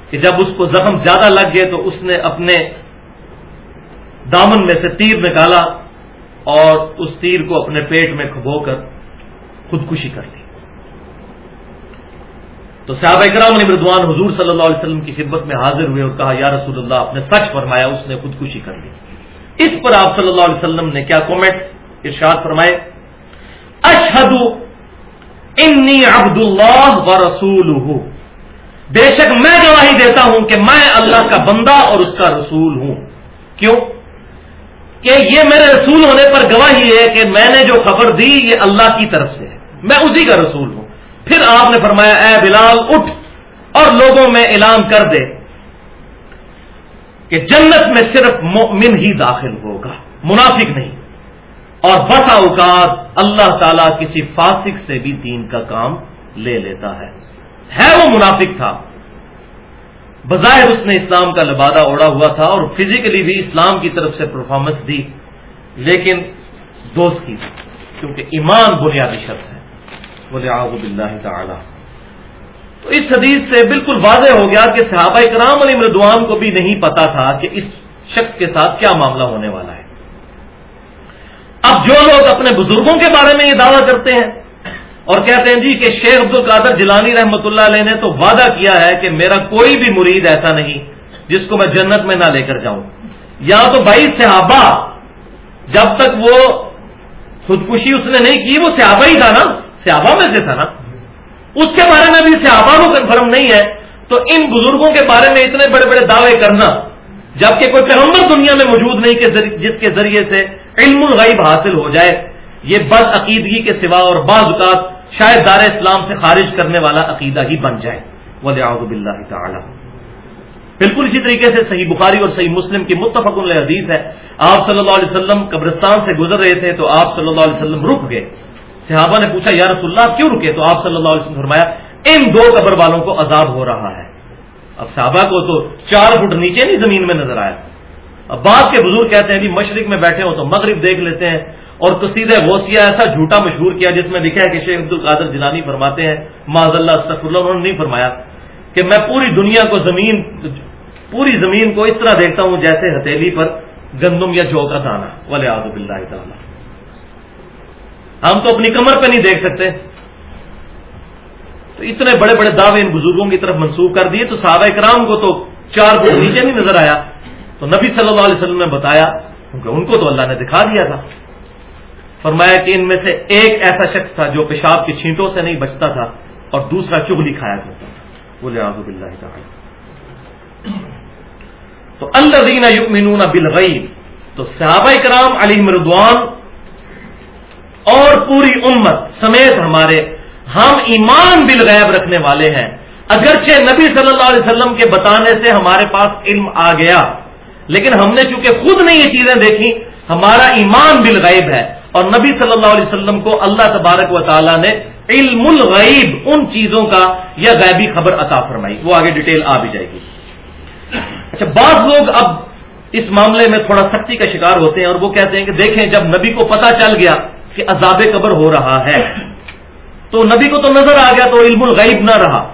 کہ جب اس کو زخم زیادہ لگ گئے تو اس نے اپنے دامن میں سے تیر نکالا اور اس تیر کو اپنے پیٹ میں کھبو کر خودکشی کر دی تو صحابہ کرام نے مردوان حضور صلی اللہ علیہ وسلم کی خدمت میں حاضر ہوئے اور کہا، یا رسول اللہ، آپ نے سچ فرمایا، اس نے خودکشی کر لی۔ اس پر آپ صلی اللہ علیہ وسلم نے کیا کومنٹ ارشاد فرمائے اشہد انی عبد اللہ و رسول بے شک میں گواہی دیتا ہوں کہ میں اللہ کا بندہ اور اس کا رسول ہوں۔ کیوں؟ کہ یہ میرے رسول ہونے پر گواہی ہے کہ میں نے جو خبر دی یہ اللہ کی طرف سے ہے۔ میں اسی کا رسول ہوں۔ پھر آپ نے فرمایا، اے بلال، اٹھ اور لوگوں میں اعلان کر دے کہ جنت میں صرف مؤمن ہی داخل ہوگا۔ منافق نہیں۔ اور بسا اوقات اللہ تعالی کسی فاسق سے بھی دین کا کام لے لیتا ہے۔ ہے وہ منافق تھا۔ بظاہر اس نے اسلام کا لبادہ اوڑا ہوا تھا اور فزیکلی بھی اسلام کی طرف سے پرفارمنس دی، لیکن دوست کی، کیونکہ ایمان بنیادی شرط ہے۔ بولے باللہ تعالی۔ تو اس حدیث سے بالکل واضح ہو گیا کہ صحابہ کرام علی مردوان کو بھی نہیں پتا تھا کہ اس شخص کے ساتھ کیا معاملہ ہونے والا ہے۔ اب جو لوگ اپنے بزرگوں کے بارے میں یہ دعویٰ کرتے ہیں اور کہتے ہیں جی کہ شیخ عبد القادر جیلانی رحمۃ اللہ علیہ نے تو وعدہ کیا ہے کہ میرا کوئی بھی مرید ایسا نہیں جس کو میں جنت میں نہ لے کر جاؤں۔ یا تو بھائی صحابہ، جب تک وہ خودکشی اس نے نہیں کی، وہ صحابہ ہی تھا نا، صحابہ میں سے تھا نا۔ اس کے بارے میں بھی صحابہ کو کنفرم نہیں ہے۔ تو ان بزرگوں کے بارے میں اتنے بڑے بڑے دعوے کرنا، جبکہ کوئی پیغمبر دنیا میں موجود نہیں کہ جس کے ذریعے سے علم الغیب حاصل ہو جائے، یہ بد عقیدگی کے سوا اور بعض اوقات شاید دار اسلام سے خارج کرنے والا عقیدہ ہی بن جائے۔ ولی بلّہ تعالی۔ بالکل اسی طریقے سے صحیح بخاری اور صحیح مسلم کی متفق حدیث ہے۔ آپ صلی اللہ علیہ وسلم قبرستان سے گزر رہے تھے تو آپ صلی اللہ علیہ وسلم رک گئے۔ صحابہ نے پوچھا، یا رسول اللہ، کیوں رکے؟ تو آپ صلی اللہ علیہ وسلم فرمایا، ان دو قبر والوں کو عذاب ہو رہا ہے۔ اب صحابہ کو تو چار فٹ نیچے نہیں زمین میں نظر آیا۔ اب بعد کے بزرگ کہتے ہیں جی مشرق میں بیٹھے ہو تو مغرب دیکھ لیتے ہیں اور قصید غوثیہ ایسا جھوٹا مشہور کیا جس میں لکھا ہے کہ شیخ عبد القادر جنانی فرماتے ہیں معذ اللہ استفر اللہ، انہوں نے نہیں فرمایا کہ میں پوری دنیا کو زمین، پوری زمین کو اس طرح دیکھتا ہوں جیسے ہتھیلی پر گندم یا جو کا دانا ولی آدب اللہ تعالیٰ۔ ہم تو اپنی کمر پہ نہیں دیکھ سکتے۔ تو اتنے بڑے بڑے دعوے ان بزرگوں کی طرف منسوخ کر دیے تو صحابہ کرام کو تو چار فٹ نیچے نہیں نظر آیا۔ تو نبی صلی اللہ علیہ وسلم نے بتایا، کیونکہ ان کو تو اللہ نے دکھا دیا تھا۔ فرمایا کہ ان میں سے ایک ایسا شخص تھا جو پیشاب کی چھینٹوں سے نہیں بچتا تھا اور دوسرا چگلی کھایا کرتا تھا۔ بولے آزب اللہ تعالی۔ تو اللہ دینا یؤمنون بالغیب، تو صحابہ کرام علی مردوان اور پوری امت سمیت ہمارے ہم ایمان بالغیب رکھنے والے ہیں۔ اگرچہ نبی صلی اللہ علیہ وسلم کے بتانے سے ہمارے پاس علم آ گیا لیکن ہم نے چونکہ خود نے یہ چیزیں دیکھی ہمارا ایمان بالغیب ہے۔ اور نبی صلی اللہ علیہ وسلم کو اللہ تبارک و تعالیٰ نے علم الغیب، ان چیزوں کا یا غیبی خبر عطا فرمائی۔ وہ آگے ڈیٹیل آ بھی جائے گی۔ اچھا بعض لوگ اب اس معاملے میں تھوڑا سختی کا شکار ہوتے ہیں اور وہ کہتے ہیں کہ دیکھیں، جب نبی کو پتا چل گیا کہ عذاب قبر ہو رہا ہے، تو نبی کو تو نظر آ گیا تو علم الغیب نہ رہا۔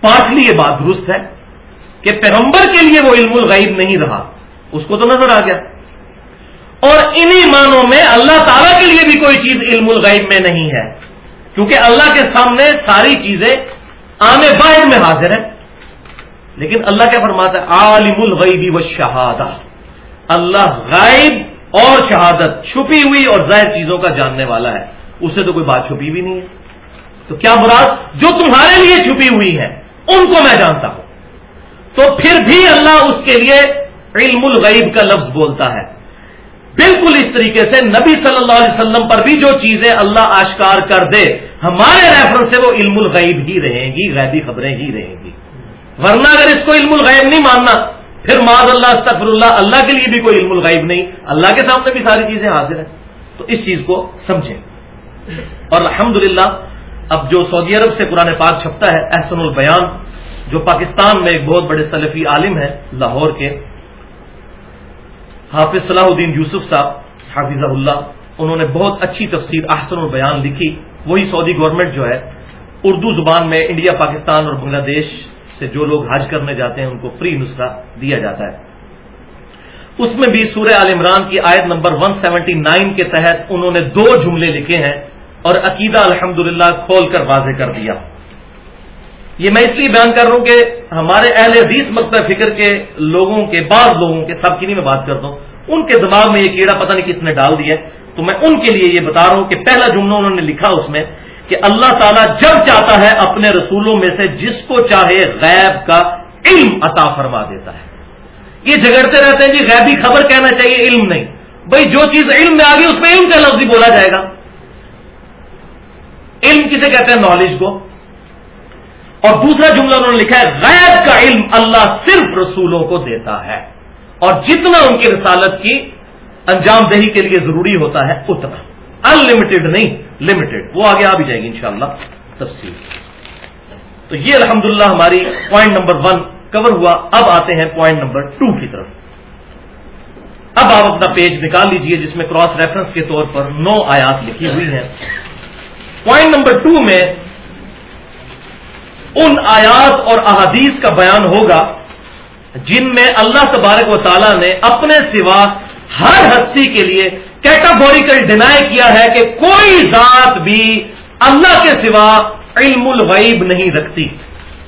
پانچویں یہ بات درست ہے۔ کہ پیغمبر کے لیے وہ علم الغیب نہیں رہا۔ اس کو تو نظر آ گیا۔ اور انہی معنوں میں اللہ تعالی کے لیے بھی کوئی چیز علم الغیب میں نہیں ہے۔ کیونکہ اللہ کے سامنے ساری چیزیں آنے باہر میں حاضر ہیں۔ لیکن اللہ کیا فرماتا ہے؟ عالم الغیبی و شہادہ۔ اللہ غائب اور شہادت چھپی ہوئی اور ظاہر چیزوں کا جاننے والا ہے۔ اسے تو کوئی بات چھپی بھی نہیں ہے۔ تو کیا مراد؟ جو تمہارے لیے چھپی ہوئی ہے، ان کو میں جانتا ہوں۔ تو پھر بھی اللہ اس کے لیے علم الغیب کا لفظ بولتا ہے۔ بالکل اس طریقے سے نبی صلی اللہ علیہ وسلم پر بھی جو چیزیں اللہ آشکار کر دے، ہمارے ریفرنس سے وہ علم الغیب ہی رہیں گی، غیبی خبریں ہی رہیں گی۔ ورنہ اگر اس کو علم الغیب نہیں ماننا، پھر معذ اللہ استفر اللہ اللہ کے لیے بھی کوئی علم الغیب نہیں۔ اللہ کے سامنے بھی ساری چیزیں حاضر ہیں۔ تو اس چیز کو سمجھیں۔ اور الحمد اب جو سعودی عرب سے قرآن پاک چھپتا ہے، احسن البیان جو پاکستان میں ایک بہت بڑے سلفی عالم ہیں لاہور کے، حافظ صلاح الدین یوسف صاحب حافظ اللہ، انہوں نے بہت اچھی تفسیر احسن البیان لکھی۔ وہی سعودی گورنمنٹ جو ہے، اردو زبان میں انڈیا، پاکستان اور بنگلہ دیش سے جو لوگ حج کرنے جاتے ہیں، ان کو فری نسخہ دیا جاتا ہے۔ اس میں بھی سورہ عال عمران کی آیت نمبر 179 کے تحت انہوں نے دو جملے لکھے ہیں اور عقیدہ الحمد کھول کر واضح کر دیا۔ یہ میں اس لیے بیان کر رہا ہوں کہ ہمارے اہل حدیث مکتب فکر کے لوگوں کے، بعض لوگوں کے سب کی نہیں میں بات کرتا ہوں۔ ان کے دماغ میں یہ کیڑا پتہ نہیں کس نے ڈال دیا تو میں ان کے لیے یہ بتا رہا ہوں کہ پہلا جملہ انہوں نے لکھا اس میں کہ اللہ تعالیٰ جب چاہتا ہے اپنے رسولوں میں سے جس کو چاہے غیب کا علم عطا فرما دیتا ہے۔ یہ جگڑتے رہتے ہیں جی غیبی خبر کہنا چاہیے، علم نہیں۔ بھائی جو چیز علم میں آ گئی اس میں علم کا لفظ ہی بولا جائے گا۔ علم کسے کہتے ہیں؟ نالج کو۔ اور دوسرا جملہ انہوں نے لکھا ہے، غیب کا علم اللہ صرف رسولوں کو دیتا ہے۔ اور جتنا ان کی رسالت کی انجام دہی کے لیے ضروری ہوتا ہے، اتنا۔ انلمیٹڈ نہیں لمیٹڈ وہ آگے آ بھی جائے گی انشاءاللہ۔ تفصیل۔ تو یہ الحمدللہ ہماری پوائنٹ نمبر ون کور ہوا۔ اب آتے ہیں پوائنٹ نمبر ٹو کی طرف۔ اب آپ اپنا پیج نکال لیجیے، جس میں کراس ریفرنس کے طور پر نو آیات لکھی ہوئی ہیں۔ پوائنٹ نمبر ٹو میں ان آیات اور احادیث کا بیان ہوگا جن میں اللہ تبارک و تعالیٰ نے اپنے سوا ہر ہستی کے لیے کیٹاگوریکل ڈینائی کیا ہے کہ کوئی ذات بھی اللہ کے سوا علم الغیب نہیں رکھتی،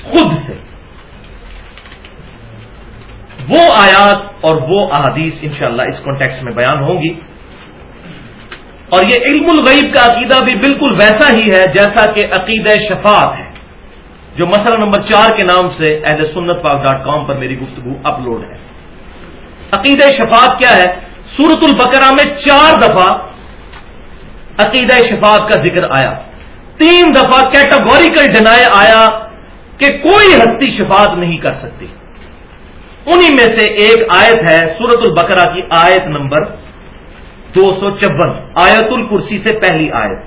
خود سے۔ وہ آیات اور وہ احادیث انشاءاللہ اس کانٹیکس میں بیان ہوں گی۔ اور یہ علم الغیب کا عقیدہ بھی بالکل ویسا ہی ہے جیسا کہ عقیدہ شفاعت ہے۔ جو مسئلہ نمبر چار کے نام سے اہل سنت پاک ڈاٹ کام پر میری گفتگو اپلوڈ ہے۔ عقید شفاعت کیا ہے؟ سورت البقرہ میں چار دفعہ عقیدہ شفاعت کا ذکر آیا۔ تین دفعہ کیٹاگوریکل ڈینائے آیا کہ کوئی ہستی شفاعت نہیں کر سکتی۔ انہی میں سے ایک آیت ہے سورت البقرہ کی آیت نمبر دو سو چون، آیت الکرسی سے پہلی آیت۔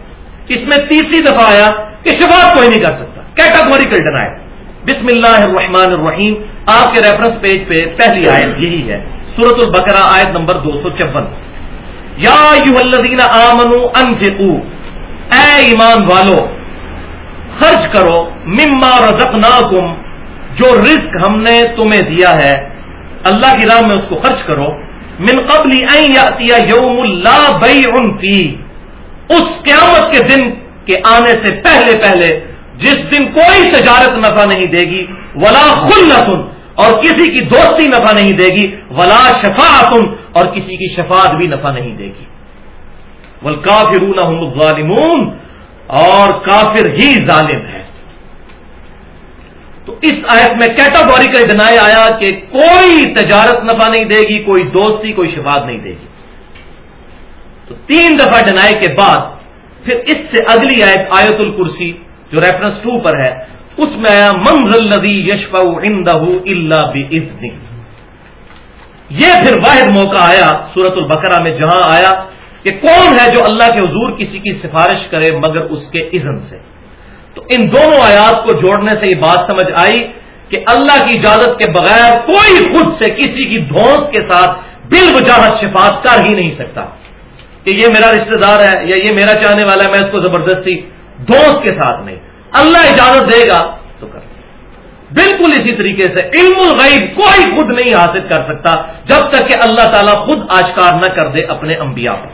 اس میں تیسری دفعہ آیا کہ شفاعت کوئی نہیں کر سکتا۔ کیٹاگوریکل ڈینائل بسم اللہ الرحمن الرحیم آپ کے ریفرنس پیج پہ پہلی آیت یہی ہے۔ سورت البقرہ آیت نمبر دو سو چون۔ یا یو الذین آمنو انفقو اے ایمان والو، خرچ کرو مما رزقناکم، جو رزق ہم نے تمہیں دیا ہے۔ اللہ کی راہ میں اس کو خرچ کرو۔ من قبل یاتیا یوم لا بیع فی اس قیامت کے دن کے آنے سے پہلے پہلے جس دن کوئی تجارت نفع نہیں دے گی، ولا خلتن، اور کسی کی دوستی نفع نہیں دے گی، ولا شفاعتن، اور کسی کی شفاعت بھی نفع نہیں دے گی۔ ول کافرون اور کافر ہی ظالم ہے تو اس آیت میں کیٹاگوریکل ڈنائی آیا کہ کوئی تجارت نفع نہیں دے گی، کوئی دوستی، کوئی شفاعت نہیں دے گی۔ تو تین دفعہ ڈنائی کے بعد، پھر اس سے اگلی آیت آیت الکرسی جو ریفرنس ٹو پر ہے، اس میں آیا منزل ندی یشف اللہ یہ پھر واحد موقع آیا سورت البقرہ میں، جہاں آیا کہ کون ہے جو اللہ کے حضور کسی کی سفارش کرے مگر اس کے اذن سے۔ تو ان دونوں آیات کو جوڑنے سے یہ بات سمجھ آئی کہ اللہ کی اجازت کے بغیر کوئی خود سے کسی کی دھوس کے ساتھ بل وجاہت شفاعت کر ہی نہیں سکتا۔ کہ یہ میرا رشتہ دار ہے یا یہ میرا چاہنے والا ہے، میں اس کو زبردستی دوست کے ساتھ نہیں۔ اللہ اجازت دے گا تو کر۔ بالکل اسی طریقے سے علم الغیب کوئی خود نہیں حاصل کر سکتا جب تک کہ اللہ تعالیٰ خود آشکار نہ کر دے اپنے انبیاء پر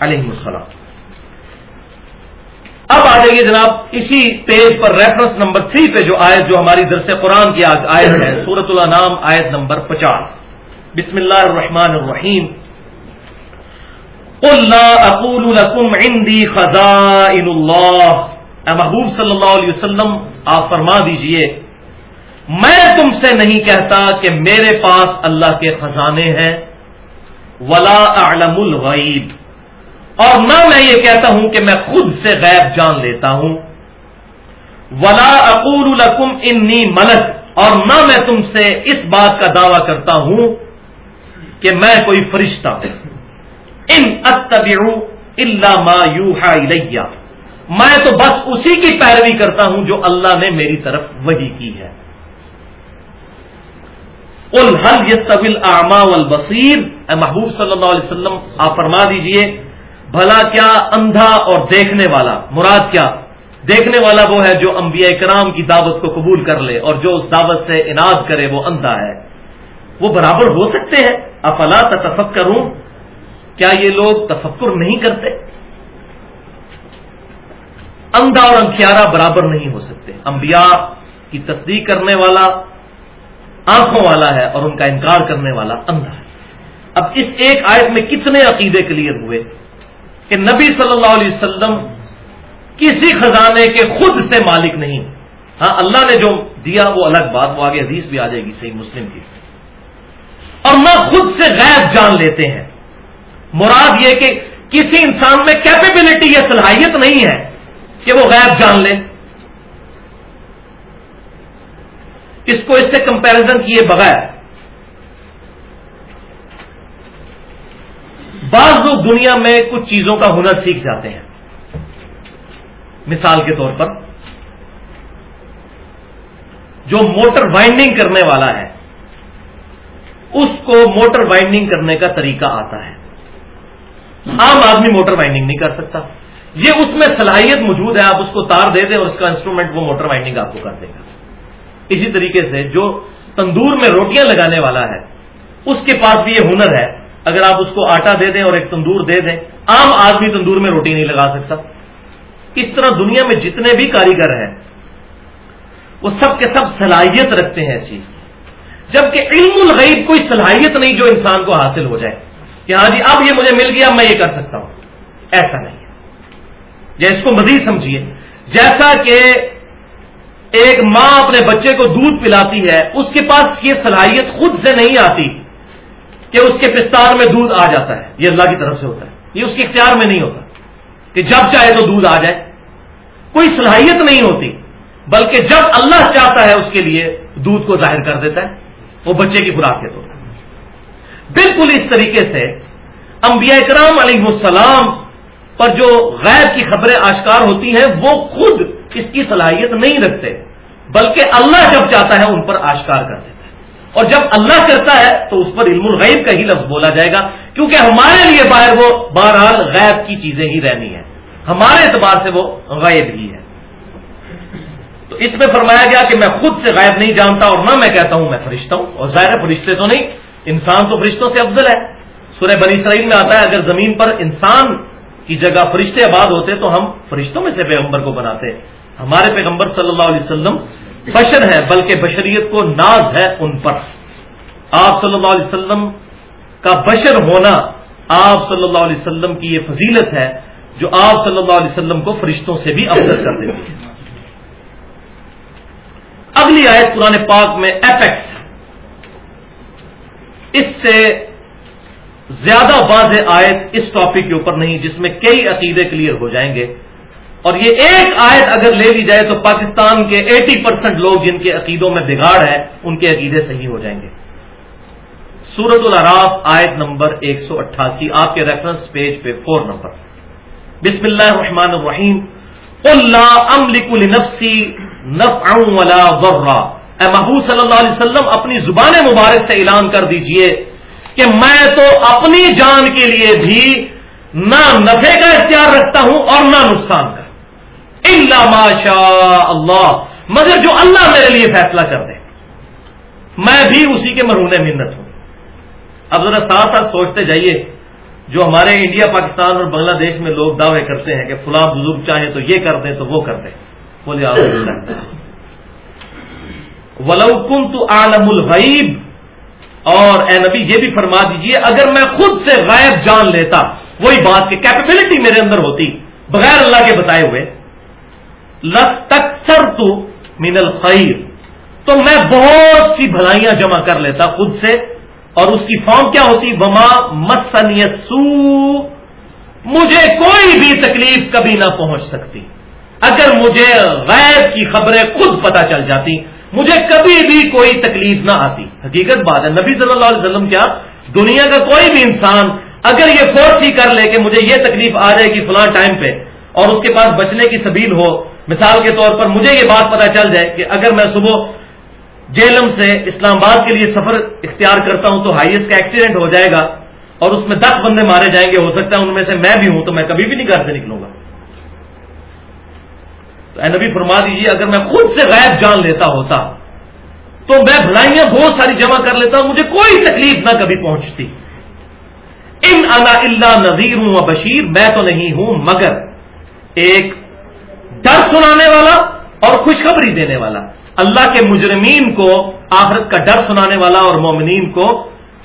علیہ السلام۔ اب آ جائیے جناب، اسی پیج پر ریفرنس نمبر تھری پہ جو آیت جو ہماری درس قرآن کی آیت ہے سورت اللہ نام آیت نمبر پچاس۔ بسم اللہ الرحمن الرحیم۔ اقول لكم عندي خزائن اللہ اے محبوب صلی اللہ علیہ وسلم، آپ فرما دیجیے، میں تم سے نہیں کہتا کہ میرے پاس اللہ کے خزانے ہیں، ولا اعلم الغیب۔ اور نہ میں یہ کہتا ہوں کہ میں خود سے غیب جان لیتا ہوں۔ ولا اقول لکم انی ملک۔ اور نہ میں تم سے اس بات کا دعوی کرتا ہوں کہ میں کوئی فرشتہ۔ ان الا ما یوحا الیہ۔ میں تو بس اسی کی پیروی کرتا ہوں جو اللہ نے میری طرف وہی کی ہے۔ الحل یہ طویل اعما البصیر محبوب صلی اللہ علیہ وسلم، آپ فرما دیجیے، بھلا کیا اندھا اور دیکھنے والا، مراد کیا؟ دیکھنے والا وہ ہے جو انبیاء کرام کی دعوت کو قبول کر لے اور جو اس دعوت سے انعد کرے وہ اندھا ہے۔ وہ برابر ہو سکتے ہیں؟ افلا تفکر کروں کیا یہ لوگ تفکر نہیں کرتے؟ اندھا اور انکھیارا برابر نہیں ہو سکتے۔ انبیاء کی تصدیق کرنے والا آنکھوں والا ہے اور ان کا انکار کرنے والا اندھا ہے۔ اب اس ایک آیت میں کتنے عقیدے کلیئر ہوئے کہ نبی صلی اللہ علیہ وسلم کسی خزانے کے خود سے مالک نہیں۔ ہاں اللہ نے جو دیا وہ الگ بات، وہ آگے حدیث بھی آ جائے گی، صحیح مسلم کی۔ اور نہ خود سے غیر جان لیتے ہیں۔ مراد یہ کہ کسی انسان میں کیپیبلٹی یا صلاحیت نہیں ہے کہ وہ غیر جان لے۔ اس کو اس سے کمپیرزن کیے بغیر بعض لوگ دنیا میں کچھ چیزوں کا ہنر سیکھ جاتے ہیں۔ مثال کے طور پر جو موٹر وائنڈنگ کرنے والا ہے، اس کو موٹر وائنڈنگ کرنے کا طریقہ آتا ہے۔ عام آدمی موٹر وائنڈنگ نہیں کر سکتا۔ یہ اس میں صلاحیت موجود ہے، آپ اس کو تار دے دیں اور اس کا انسٹرومنٹ وہ موٹر وائنڈنگ آپ کو کر دے گا۔ اسی طریقے سے جو تندور میں روٹیاں لگانے والا ہے، اس کے پاس بھی یہ ہنر ہے۔ اگر آپ اس کو آٹا دے دیں اور ایک تندور دے دیں، عام آدمی تندور میں روٹی نہیں لگا سکتا۔ اس طرح دنیا میں جتنے بھی کاریگر ہیں، وہ سب کے سب صلاحیت رکھتے ہیں اس چیز جبکہ علم الغیب کوئی صلاحیت نہیں جو انسان کو حاصل ہو جائے۔ کہ ہاں جی اب یہ مجھے مل گیا، میں یہ کر سکتا ہوں۔ ایسا نہیں ہے۔ یا اس کو مزید سمجھیے، جیسا کہ ایک ماں اپنے بچے کو دودھ پلاتی ہے، اس کے پاس یہ صلاحیت خود سے نہیں آتی کہ اس کے پستار میں دودھ آ جاتا ہے۔ یہ اللہ کی طرف سے ہوتا ہے۔ یہ اس کے اختیار میں نہیں ہوتا کہ جب چاہے تو دودھ آ جائے۔ کوئی صلاحیت نہیں ہوتی، بلکہ جب اللہ چاہتا ہے، اس کے لیے دودھ کو ظاہر کر دیتا ہے۔ وہ بچے کی خوراک کے طور پر۔ بالکل اس طریقے سے انبیاء اکرام علیہ السلام پر جو غیر کی خبریں آشکار ہوتی ہیں، وہ خود اس کی صلاحیت نہیں رکھتے، بلکہ اللہ جب چاہتا ہے ان پر آشکار کر دیتا ہے۔ اور جب اللہ کرتا ہے، تو اس پر علم الغیب کا ہی لفظ بولا جائے گا، کیونکہ ہمارے لیے باہر وہ بہرحال غیب کی چیزیں ہی رہنی ہیں۔ ہمارے اعتبار سے وہ غیب ہی ہے تو اس میں فرمایا گیا کہ میں خود سے غائب نہیں جانتا اور نہ میں کہتا ہوں میں فرشتہ ہوں، اور ظاہر فرشتے تو نہیں۔ انسان تو فرشتوں سے افضل ہے۔ سورہ بنی اسرائیل میں آتا ہے، اگر زمین پر انسان کی جگہ فرشتے آباد ہوتے تو ہم فرشتوں میں سے پیغمبر کو بناتے۔ ہمارے پیغمبر صلی اللہ علیہ وسلم بشر ہے بلکہ بشریت کو ناز ہے ان پر۔ آپ صلی اللہ علیہ وسلم کا بشر ہونا آپ صلی اللہ علیہ وسلم کی یہ فضیلت ہے، جو آپ صلی اللہ علیہ وسلم کو فرشتوں سے بھی افضل کر دیتی ہے اگلی آیت پرانے پاک میں ایپیکس اس سے زیادہ واضح آیت اس ٹاپک کے اوپر نہیں جس میں کئی عقیدے کلیئر ہو جائیں گے۔ اور یہ ایک آیت اگر لے لی جائے تو پاکستان کے ایٹی پرسینٹ لوگ جن کے عقیدوں میں بگاڑ ہے، ان کے عقیدے صحیح ہو جائیں گے۔ سورت العراف آیت نمبر ایک سو اٹھاسی، آپ کے ریفرنس پیج پہ فور نمبر بسم اللہ الرحمن الرحیم۔ اللہ املک لنفسی نفع ولا ضرا۔ اے محبوب صلی اللہ علیہ وسلم، اپنی زبان مبارک سے اعلان کر دیجیے کہ میں تو اپنی جان کے لیے بھی نہ نفے کا اختیار رکھتا ہوں اور نہ نقصان کا۔ اللہ ماشا اللہ۔ مگر جو اللہ میرے لیے فیصلہ کر دے۔ میں بھی اسی کے مرہون منت ہوں۔ اب ذرا ساتھ ساتھ سوچتے جائیے، جو ہمارے انڈیا، پاکستان اور بنگلہ دیش میں لوگ دعوے کرتے ہیں کہ فلاں بزرگ چاہے تو یہ کر دیں تو وہ کر دیں۔ بولے ولوکن تو عالم الغیب اور اے نبی یہ بھی فرما دیجیے، اگر میں خود سے غائب جان لیتا، وہی بات کی کیپیبلٹی میرے اندر ہوتی، بغیر اللہ کے بتائے ہوئے تکثر تو من الخیر تو میں بہت سی بھلائیاں جمع کر لیتا خود سے، اور اس کی فارم کیا ہوتی؟ وما مسن سو مجھے کوئی بھی تکلیف کبھی نہ پہنچ سکتی۔ اگر مجھے غیر کی خبریں خود پتہ چل جاتی مجھے کبھی بھی کوئی تکلیف نہ آتی۔ حقیقت بات ہے، نبی صلی اللہ علیہ وسلم کیا؟ دنیا کا کوئی بھی انسان اگر یہ فورس ہی کر لے کہ مجھے یہ تکلیف آ جائے گی فلاں ٹائم پہ اور اس کے پاس بچنے کی سبیل ہو، مثال کے طور پر مجھے یہ بات پتا چل جائے کہ اگر میں صبح جیلم سے اسلام آباد کے لیے سفر اختیار کرتا ہوں تو ہائیسٹ کا ایکسیڈنٹ ہو جائے گا اور اس میں دس بندے مارے جائیں گے، ہو سکتا ہے ان میں سے میں بھی ہوں تو میں کبھی بھی نہیں گھر سے نکلوں گا۔ تو اے نبی فرما دیجیے اگر میں خود سے غائب جان لیتا ہوتا، تو میں بھلائیاں بہت ساری جمع کر لیتا ہوں مجھے کوئی تکلیف نہ کبھی پہنچتی۔ ان انا اللہ نذیر ہوں بشیر، میں تو نہیں ہوں، مگر ایک ڈر سنانے والا اور خوشخبری دینے والا۔ اللہ کے مجرمین کو، آخرت کا ڈر سنانے والا اور مومنین کو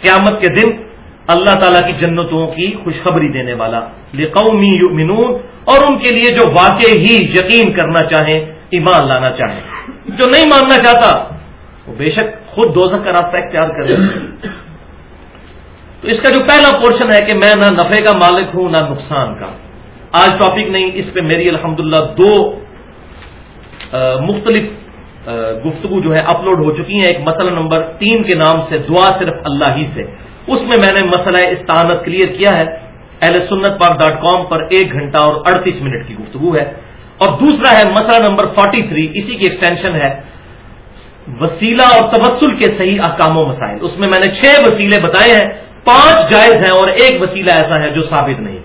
قیامت کے دن اللہ تعالیٰ کی جنتوں کی خوشخبری دینے والا۔ لقومی یؤمنون، اور ان کے لیے جو واقع ہی یقین کرنا چاہیں، ایمان لانا چاہیں۔ جو نہیں ماننا چاہتا، وہ بے شک خود دوزخ کا راستہ اختیار کرے تو اس کا جو پہلا پورشن ہے کہ میں نہ نفے کا مالک ہوں، نہ نقصان کا۔ آج ٹاپک نہیں، اس پہ میری الحمدللہ دو مختلف گفتگو جو ہے اپلوڈ ہو چکی ہیں۔ ایک مسئلہ نمبر تین کے نام سے، دعا صرف اللہ ہی سے۔ اس میں میں نے مسئلہ استعانت کلیئر کیا ہے۔ اہل سنت پاک ڈاٹ کام پر ایک گھنٹہ اور اڑتیس منٹ کی گفتگو ہے۔ اور دوسرا ہے مسئلہ نمبر فورٹی تھری، اسی کی ایکسٹینشن ہے۔ وسیلہ اور تبسل کے صحیح احکام و مسائل۔ اس میں میں نے چھ وسیلے بتائے ہیں۔ پانچ جائز ہیں اور ایک وسیلہ ایسا ہے جو ثابت نہیں۔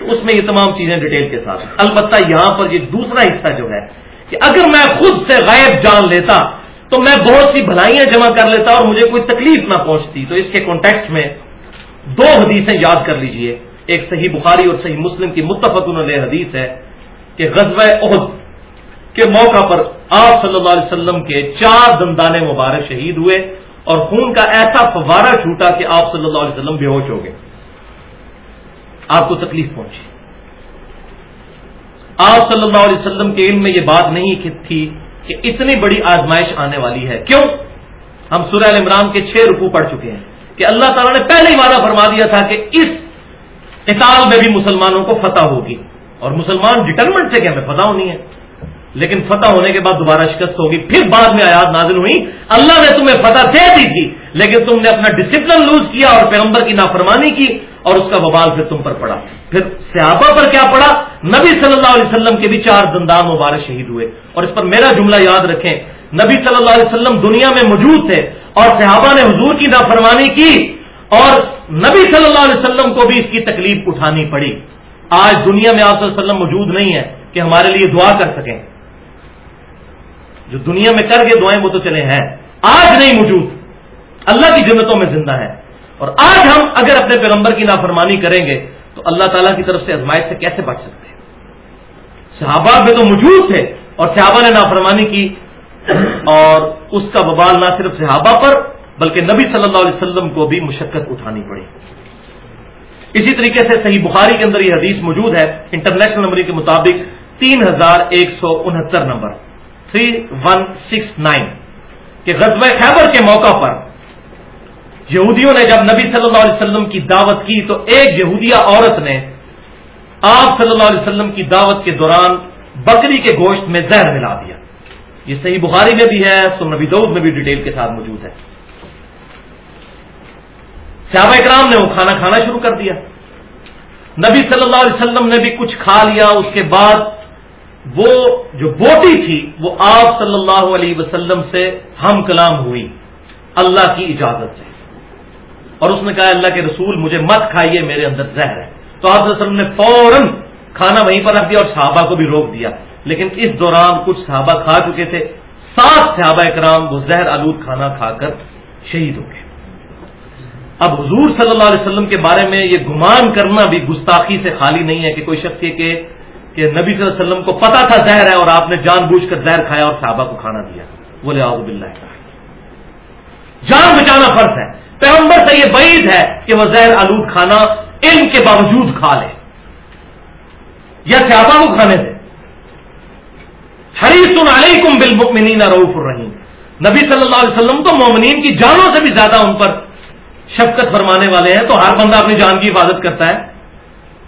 اس میں یہ تمام چیزیں ڈیٹیل کے ساتھ۔ البتہ یہاں پر یہ دوسرا حصہ جو ہے کہ اگر میں خود سے غائب جان لیتا تو میں بہت سی بھلائیاں جمع کر لیتا اور مجھے کوئی تکلیف نہ پہنچتی۔ تو اس کے کانٹیکٹ میں دو حدیثیں یاد کر لیجیے۔ ایک صحیح بخاری اور صحیح مسلم کی متفق علیہ حدیث ہے کہ غزب عہد کے موقع پر آپ صلی اللہ علیہ وسلم کے چار دندانے مبارک شہید ہوئے اور خون کا ایسا فوارہ چھوٹا کہ آپ صلی اللہ علیہ وسلم بے ہوش ہو گئے۔ آپ کو تکلیف پہنچی۔ آپ صلی اللہ علیہ وسلم کے علم میں یہ بات نہیں تھی کہ اتنی بڑی آزمائش آنے والی ہے۔ کیوں؟ ہم سورہ عمران کے چھ رکو پڑھ چکے ہیں کہ اللہ تعالیٰ نے پہلے ہی وعدہ فرما دیا تھا کہ اس اتال میں بھی مسلمانوں کو فتح ہوگی۔ اور مسلمان ڈٹرمنٹ سے کہ ہمیں فتح ہونی ہے۔ لیکن فتح ہونے کے بعد دوبارہ شکست ہوگی۔ پھر بعد میں آیات نازل ہوئی اللہ نے تمہیں فتح دے دی تھی۔ لیکن تم نے اپنا ڈسپلن لوز کیا اور پیغمبر کی نافرمانی کی اور اس کا وبال پھر تم پر پڑا۔ پھر صحابہ پر کیا پڑا؟ نبی صلی اللہ علیہ وسلم کے بھی چار دندان مبارک شہید ہوئے۔ اور اس پر میرا جملہ یاد رکھیں، نبی صلی اللہ علیہ وسلم دنیا میں موجود تھے اور صحابہ نے حضور کی نافرمانی کی اور نبی صلی اللہ علیہ وسلم کو بھی اس کی تکلیف اٹھانی پڑی۔ آج دنیا میں آپ صلی اللہ علیہ وسلم موجود نہیں ہے کہ ہمارے لیے دعا کر سکیں۔ جو دنیا میں کر کے دعائیں وہ تو چلے ہیں۔ آج نہیں موجود۔ اللہ کی جنتوں میں زندہ ہے۔ اور آج ہم اگر اپنے پیغمبر کی نافرمانی کریں گے، تو اللہ تعالیٰ کی طرف سے ازمائش سے کیسے بچ سکتے ہیں؟ صحابہ میں تو موجود تھے اور صحابہ نے نافرمانی کی۔ اور اس کا ببال نہ صرف صحابہ پر، بلکہ نبی صلی اللہ علیہ وسلم کو بھی مشقت اٹھانی پڑی۔ اسی طریقے سے صحیح بخاری کے اندر یہ حدیث موجود ہے۔ انٹرنیشنل نمبر کے مطابق تین ہزار ایک سو انہتر number, three one six nine, کہ غزوہ خیبر کے موقع پر یہودیوں نے جب نبی صلی اللہ علیہ وسلم کی دعوت کی تو ایک یہودیہ عورت نے آپ صلی اللہ علیہ وسلم کی دعوت کے دوران بکری کے گوشت میں زہر ملا دیا۔ یہ صحیح بخاری میں بھی ہے سو نبی دعود میں بھی ڈیٹیل کے ساتھ موجود ہے۔ صحابہ اکرام نے وہ کھانا کھانا شروع کر دیا۔ نبی صلی اللہ علیہ وسلم نے بھی کچھ کھا لیا، اس کے بعد وہ جو بوٹی تھی، وہ آپ صلی اللہ علیہ وسلم سے ہم کلام ہوئی۔ اللہ کی اجازت سے۔ اور اس نے کہا، اللہ کے رسول، مجھے مت کھائیے، میرے اندر زہر ہے. تو آپ وسلم نے فوراً کھانا وہیں پر رکھ دیا اور صحابہ کو بھی روک دیا۔ لیکن اس دوران کچھ صحابہ کھا چکے تھے۔ سات صحابہ کرام وہ زہر آلود کھانا کھا کر شہید ہو گئے۔ اب حضور صلی اللہ علیہ وسلم کے بارے میں یہ گمان کرنا بھی گستاخی سے خالی نہیں ہے کہ کوئی شخص یہ کہ کہ نبی صلی اللہ علیہ وسلم کو پتا تھا زہر ہے اور آپ نے جان بوجھ کر زہر کھایا اور صحابہ کو کھانا دیا۔ بولے آؤ بلّہ جان بچانا فرض ہے۔ پیغمبر سے یہ بعید ہے کہ وہ زہر آلود کھانا علم کے باوجود کھا لے۔ یا صحابہ کو کھانے دے۔ حریص علیکم بالمؤمنین رعوف الرحیم۔ نبی صلی اللہ علیہ وسلم تو مومنین کی جانوں سے بھی زیادہ ان پر شفقت فرمانے والے ہیں، تو ہر بندہ اپنی جان کی حفاظت کرتا ہے۔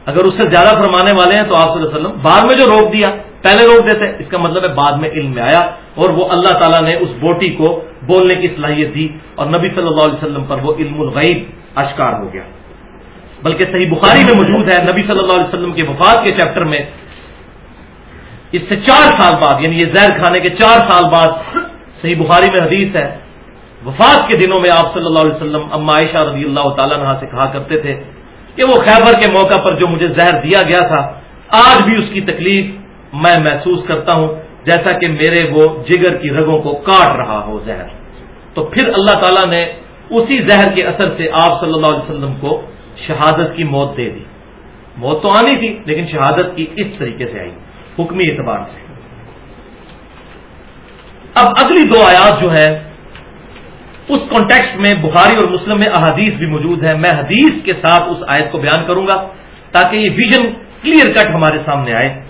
اگر اس سے زیادہ فرمانے والے ہیں تو آپ صلی اللہ علیہ وسلم بعد میں جو روک دیا، پہلے روک دیتے، اس کا مطلب ہے بعد میں علم میں آیا اور وہ اللہ تعالیٰ نے اس بوٹی کو بولنے کی صلاحیت دی اور نبی صلی اللہ علیہ وسلم پر وہ علم الغیب اشکار ہو گیا۔ بلکہ صحیح بخاری میں موجود ہے، نبی صلی اللہ علیہ وسلم کے وفات کے چیپٹر میں اس سے چار سال بعد یعنی یہ زہر کھانے کے چار سال بعد صحیح بخاری میں حدیث ہے، وفات کے دنوں میں آپ صلی اللہ علیہ وسلم اما عائشہ رضی اللہ تعالیٰ نے سے کہا کرتے تھے کہ وہ خیبر کے موقع پر جو مجھے زہر دیا گیا تھا، آج بھی اس کی تکلیف میں محسوس کرتا ہوں۔ جیسا کہ میرے وہ جگر کی رگوں کو کاٹ رہا ہو زہر۔ تو پھر اللہ تعالیٰ نے اسی زہر کے اثر سے آپ صلی اللہ علیہ وسلم کو شہادت کی موت دے دی۔ موت تو آنی تھی، لیکن شہادت کی اس طریقے سے آئی، حکمی اعتبار سے۔ اب اگلی دو آیات جو ہے اس کانٹیکسٹ میں بخاری اور مسلم میں احادیث بھی موجود ہے میں حدیث کے ساتھ اس آیت کو بیان کروں گا تاکہ یہ ویژن کلیئر کٹ ہمارے سامنے آئے۔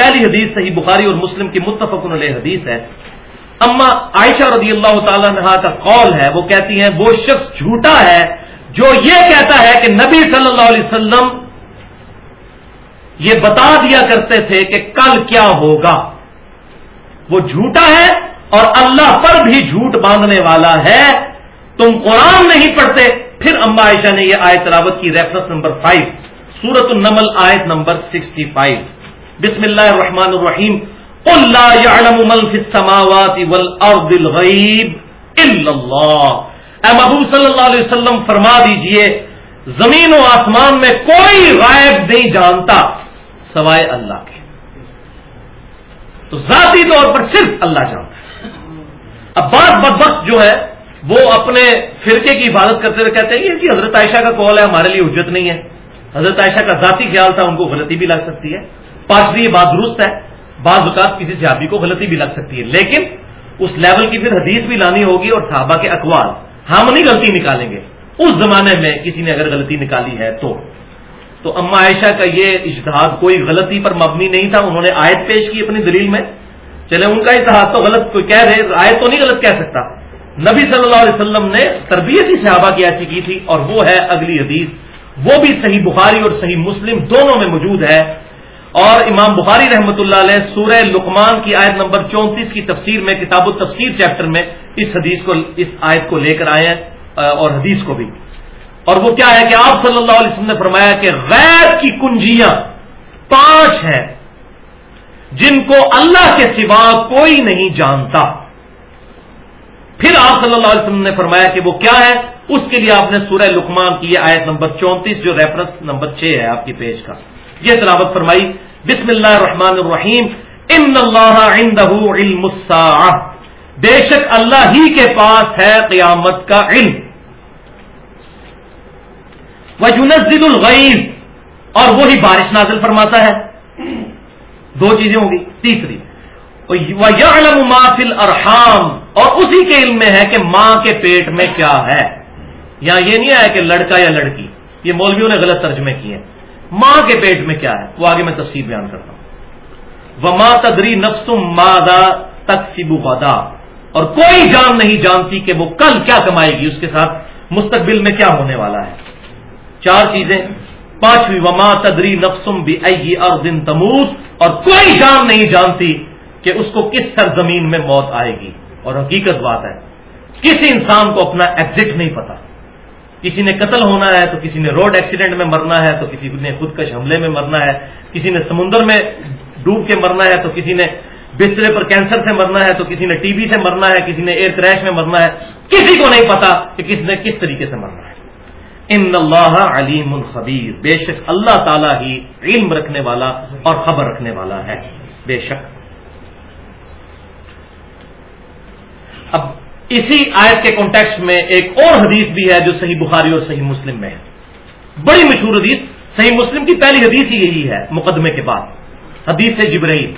پہلی حدیث صحیح بخاری اور مسلم کی متفق علیہ حدیث ہے۔ اما عائشہ رضی اللہ تعالی عنہ کا قول ہے، وہ کہتی ہیں وہ شخص جھوٹا ہے جو یہ کہتا ہے کہ نبی صلی اللہ علیہ وسلم یہ بتا دیا کرتے تھے کہ کل کیا ہوگا۔ وہ جھوٹا ہے اور اللہ پر بھی جھوٹ باندھنے والا ہے۔ تم قرآن نہیں پڑھتے۔ پھر اما عائشہ نے یہ آیت تلاوت کی ریفرنس نمبر فائیو سورت النمل آیت نمبر سکسٹی فائیو بسم اللہ الرحمن الرحیم. اللہ. اے محبوب صلی اللہ علیہ وسلم، فرما دیجیے، زمین و آسمان میں کوئی غائب نہیں جانتا سوائے اللہ کے۔ تو ذاتی طور پر صرف اللہ جانتا ہے۔ اب بعض بدبخت جو ہے، وہ اپنے فرقے کی حفاظت کرتے ہوئے کہتے ہیں کہ جی حضرت عائشہ کا کال ہے، ہمارے لیے اجت نہیں ہے۔ حضرت عائشہ کا ذاتی خیال تھا، ان کو غلطی بھی لگ سکتی ہے۔ پانچویں یہ بات درست ہے، بعض اوقات کسی صحابی کو غلطی بھی لگ سکتی ہے، لیکن اس لیول کی پھر حدیث بھی لانی ہوگی اور صحابہ کے اقوال ہم نہیں غلطی نکالیں گے۔ اس زمانے میں کسی نے اگر غلطی نکالی ہے تو۔ تو اما عائشہ کا یہ اشتہاد کوئی غلطی پر مبنی نہیں تھا، انہوں نے آیت پیش کی اپنی دلیل میں۔ چلے ان کا اشتہاد تو غلط کوئی کہہ رہے آیت تو نہیں غلط کہہ سکتا۔ نبی صلی اللہ علیہ وسلم نے تربیت ہی صحابہ کی ایسی کی تھی اور وہ ہے اگلی حدیث۔ وہ بھی صحیح بخاری اور صحیح مسلم دونوں میں موجود ہے۔ اور امام بخاری رحمۃ اللہ علیہ سورہ لقمان کی آیت نمبر چونتیس کی تفسیر میں، کتاب و تفسیر چیپٹر میں اس حدیث کو، اس آیت کو لے کر آئے ہیں اور حدیث کو بھی۔ اور وہ کیا ہے کہ آپ صلی اللہ علیہ وسلم نے فرمایا کہ غیر کی کنجیاں پانچ ہیں جن کو اللہ کے سوا کوئی نہیں جانتا۔ پھر آپ صلی اللہ علیہ وسلم نے فرمایا کہ وہ کیا ہے؟ اس کے لیے آپ نے سورہ لکمان کی آیت نمبر چونتیس جو ریفرنس نمبر چھ ہے آپ کی پیج کا۔ یہ تلاوت فرمائی، بسم اللہ الرحمن الرحیم، ان اللہ عنده علم بے شک اللہ ہی کے پاس ہے قیامت کا علم۔ وجنزل الغیب اور وہی بارش نازل فرماتا ہے۔ دو چیزیں ہوں گی، تیسری، وَيَعْلَمُ مَا فِي الْأَرْحَامِ۔ اور اسی کے علم میں ہے کہ ماں کے پیٹ میں کیا ہے۔ یہاں یہ نہیں آیا کہ لڑکا یا لڑکی، یہ مولویوں نے غلط ترجمے کیے۔ ہیں ماں کے پیٹ میں کیا ہے؟ وہ آگے میں تفصیل بیان کرتا ہوں۔ وہ ماں تدری نفسم مادا تک غدا۔ اور کوئی جان نہیں جانتی کہ وہ کل کیا کمائے گی۔ اس کے ساتھ مستقبل میں کیا ہونے والا ہے۔ چار چیزیں۔ پانچویں، وما تدری نفسم بھی اور دن تموس اور کوئی جان نہیں جانتی کہ اس کو کس سرزمین میں موت آئے گی۔ اور حقیقت بات ہے، کسی انسان کو اپنا ایگزٹ نہیں پتا۔ کسی نے قتل ہونا ہے تو کسی نے روڈ ایکسیڈنٹ میں مرنا ہے تو کسی نے خودکش حملے میں مرنا ہے، کسی نے سمندر میں ڈوب کے مرنا ہے تو کسی نے بسترے پر کینسر سے مرنا ہے تو کسی نے ٹی بی سے مرنا ہے، کسی نے ایئر کریش میں مرنا ہے۔ کسی کو نہیں پتا کہ کس نے کس طریقے سے مرنا ہے۔ ان اللہ علیم الخبیر بے شک اللہ تعالیٰ ہی علم رکھنے والا اور خبر رکھنے والا ہے۔ بے شک۔ اب اسی آیت کے کانٹیکسٹ میں ایک اور حدیث بھی ہے جو صحیح بخاری اور صحیح مسلم میں ہے۔ بڑی مشہور حدیث، صحیح مسلم کی پہلی حدیث ہی یہی ہے، مقدمے کے بعد۔ حدیث ہے جبرائیل،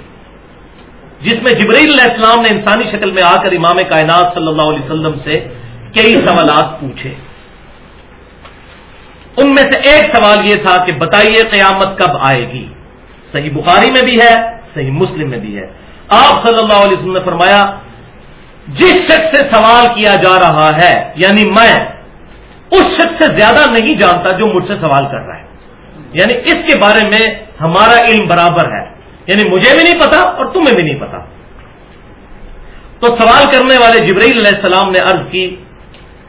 جس میں جبرائیل علیہ السلام نے انسانی شکل میں آ کر امام کائنات صلی اللہ علیہ وسلم سے کئی سوالات پوچھے۔ ان میں سے ایک سوال یہ تھا کہ بتائیے قیامت کب آئے گی؟ صحیح بخاری میں بھی ہے، صحیح مسلم میں بھی ہے۔ آپ صلی اللہ علیہ وسلم نے فرمایا جس شخص سے سوال کیا جا رہا ہے یعنی میں، اس شخص سے زیادہ نہیں جانتا جو مجھ سے سوال کر رہا ہے۔ یعنی اس کے بارے میں ہمارا علم برابر ہے۔ یعنی مجھے بھی نہیں پتا اور تمہیں بھی نہیں پتا۔ تو سوال کرنے والے جبرائیل علیہ السلام نے عرض کی،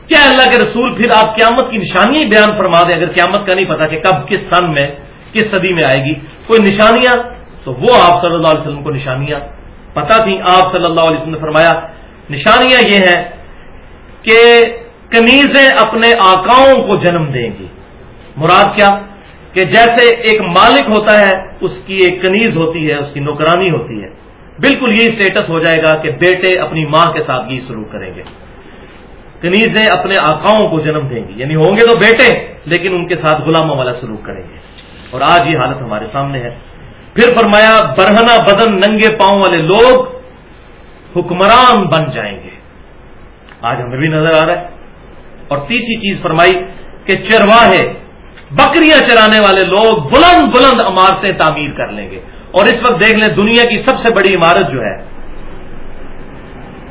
کیا اللہ کے رسول پھر آپ قیامت کی نشانی بیان فرما دیں؟ اگر قیامت کا نہیں پتا کہ کب، کس سن میں، کس صدی میں آئے گی۔ کوئی نشانیاں؟ تو وہ آپ صلی اللہ علیہ وسلم کو نشانیاں پتا تھیں۔ آپ صلی اللہ علیہ وسلم نے فرمایا نشانیاں یہ ہیں کہ کنیزیں اپنے آکاؤں کو جنم دیں گی۔ مراد کیا؟ کہ جیسے ایک مالک ہوتا ہے، اس کی ایک کنیز ہوتی ہے، اس کی نوکرانی ہوتی ہے۔ بالکل یہی اسٹیٹس ہو جائے گا کہ بیٹے اپنی ماں کے ساتھ یہ سلوک کریں گے۔ کنیزیں اپنے آکاؤں کو جنم دیں گی۔ یعنی ہوں گے تو بیٹے، لیکن ان کے ساتھ غلاموں والا سلوک کریں گے۔ اور آج یہ حالت ہمارے سامنے ہے۔ پھر فرمایا برہنا بدن ننگے پاؤں والے لوگ حکمران بن جائیں گے۔ آج ہمیں بھی نظر آ رہا ہے۔ اور تیسری چیز فرمائی کہ چرواہے، بکریاں چرانے والے لوگ بلند بلند عمارتیں تعمیر کر لیں گے۔ اور اس وقت دیکھ لیں دنیا کی سب سے بڑی عمارت جو ہے،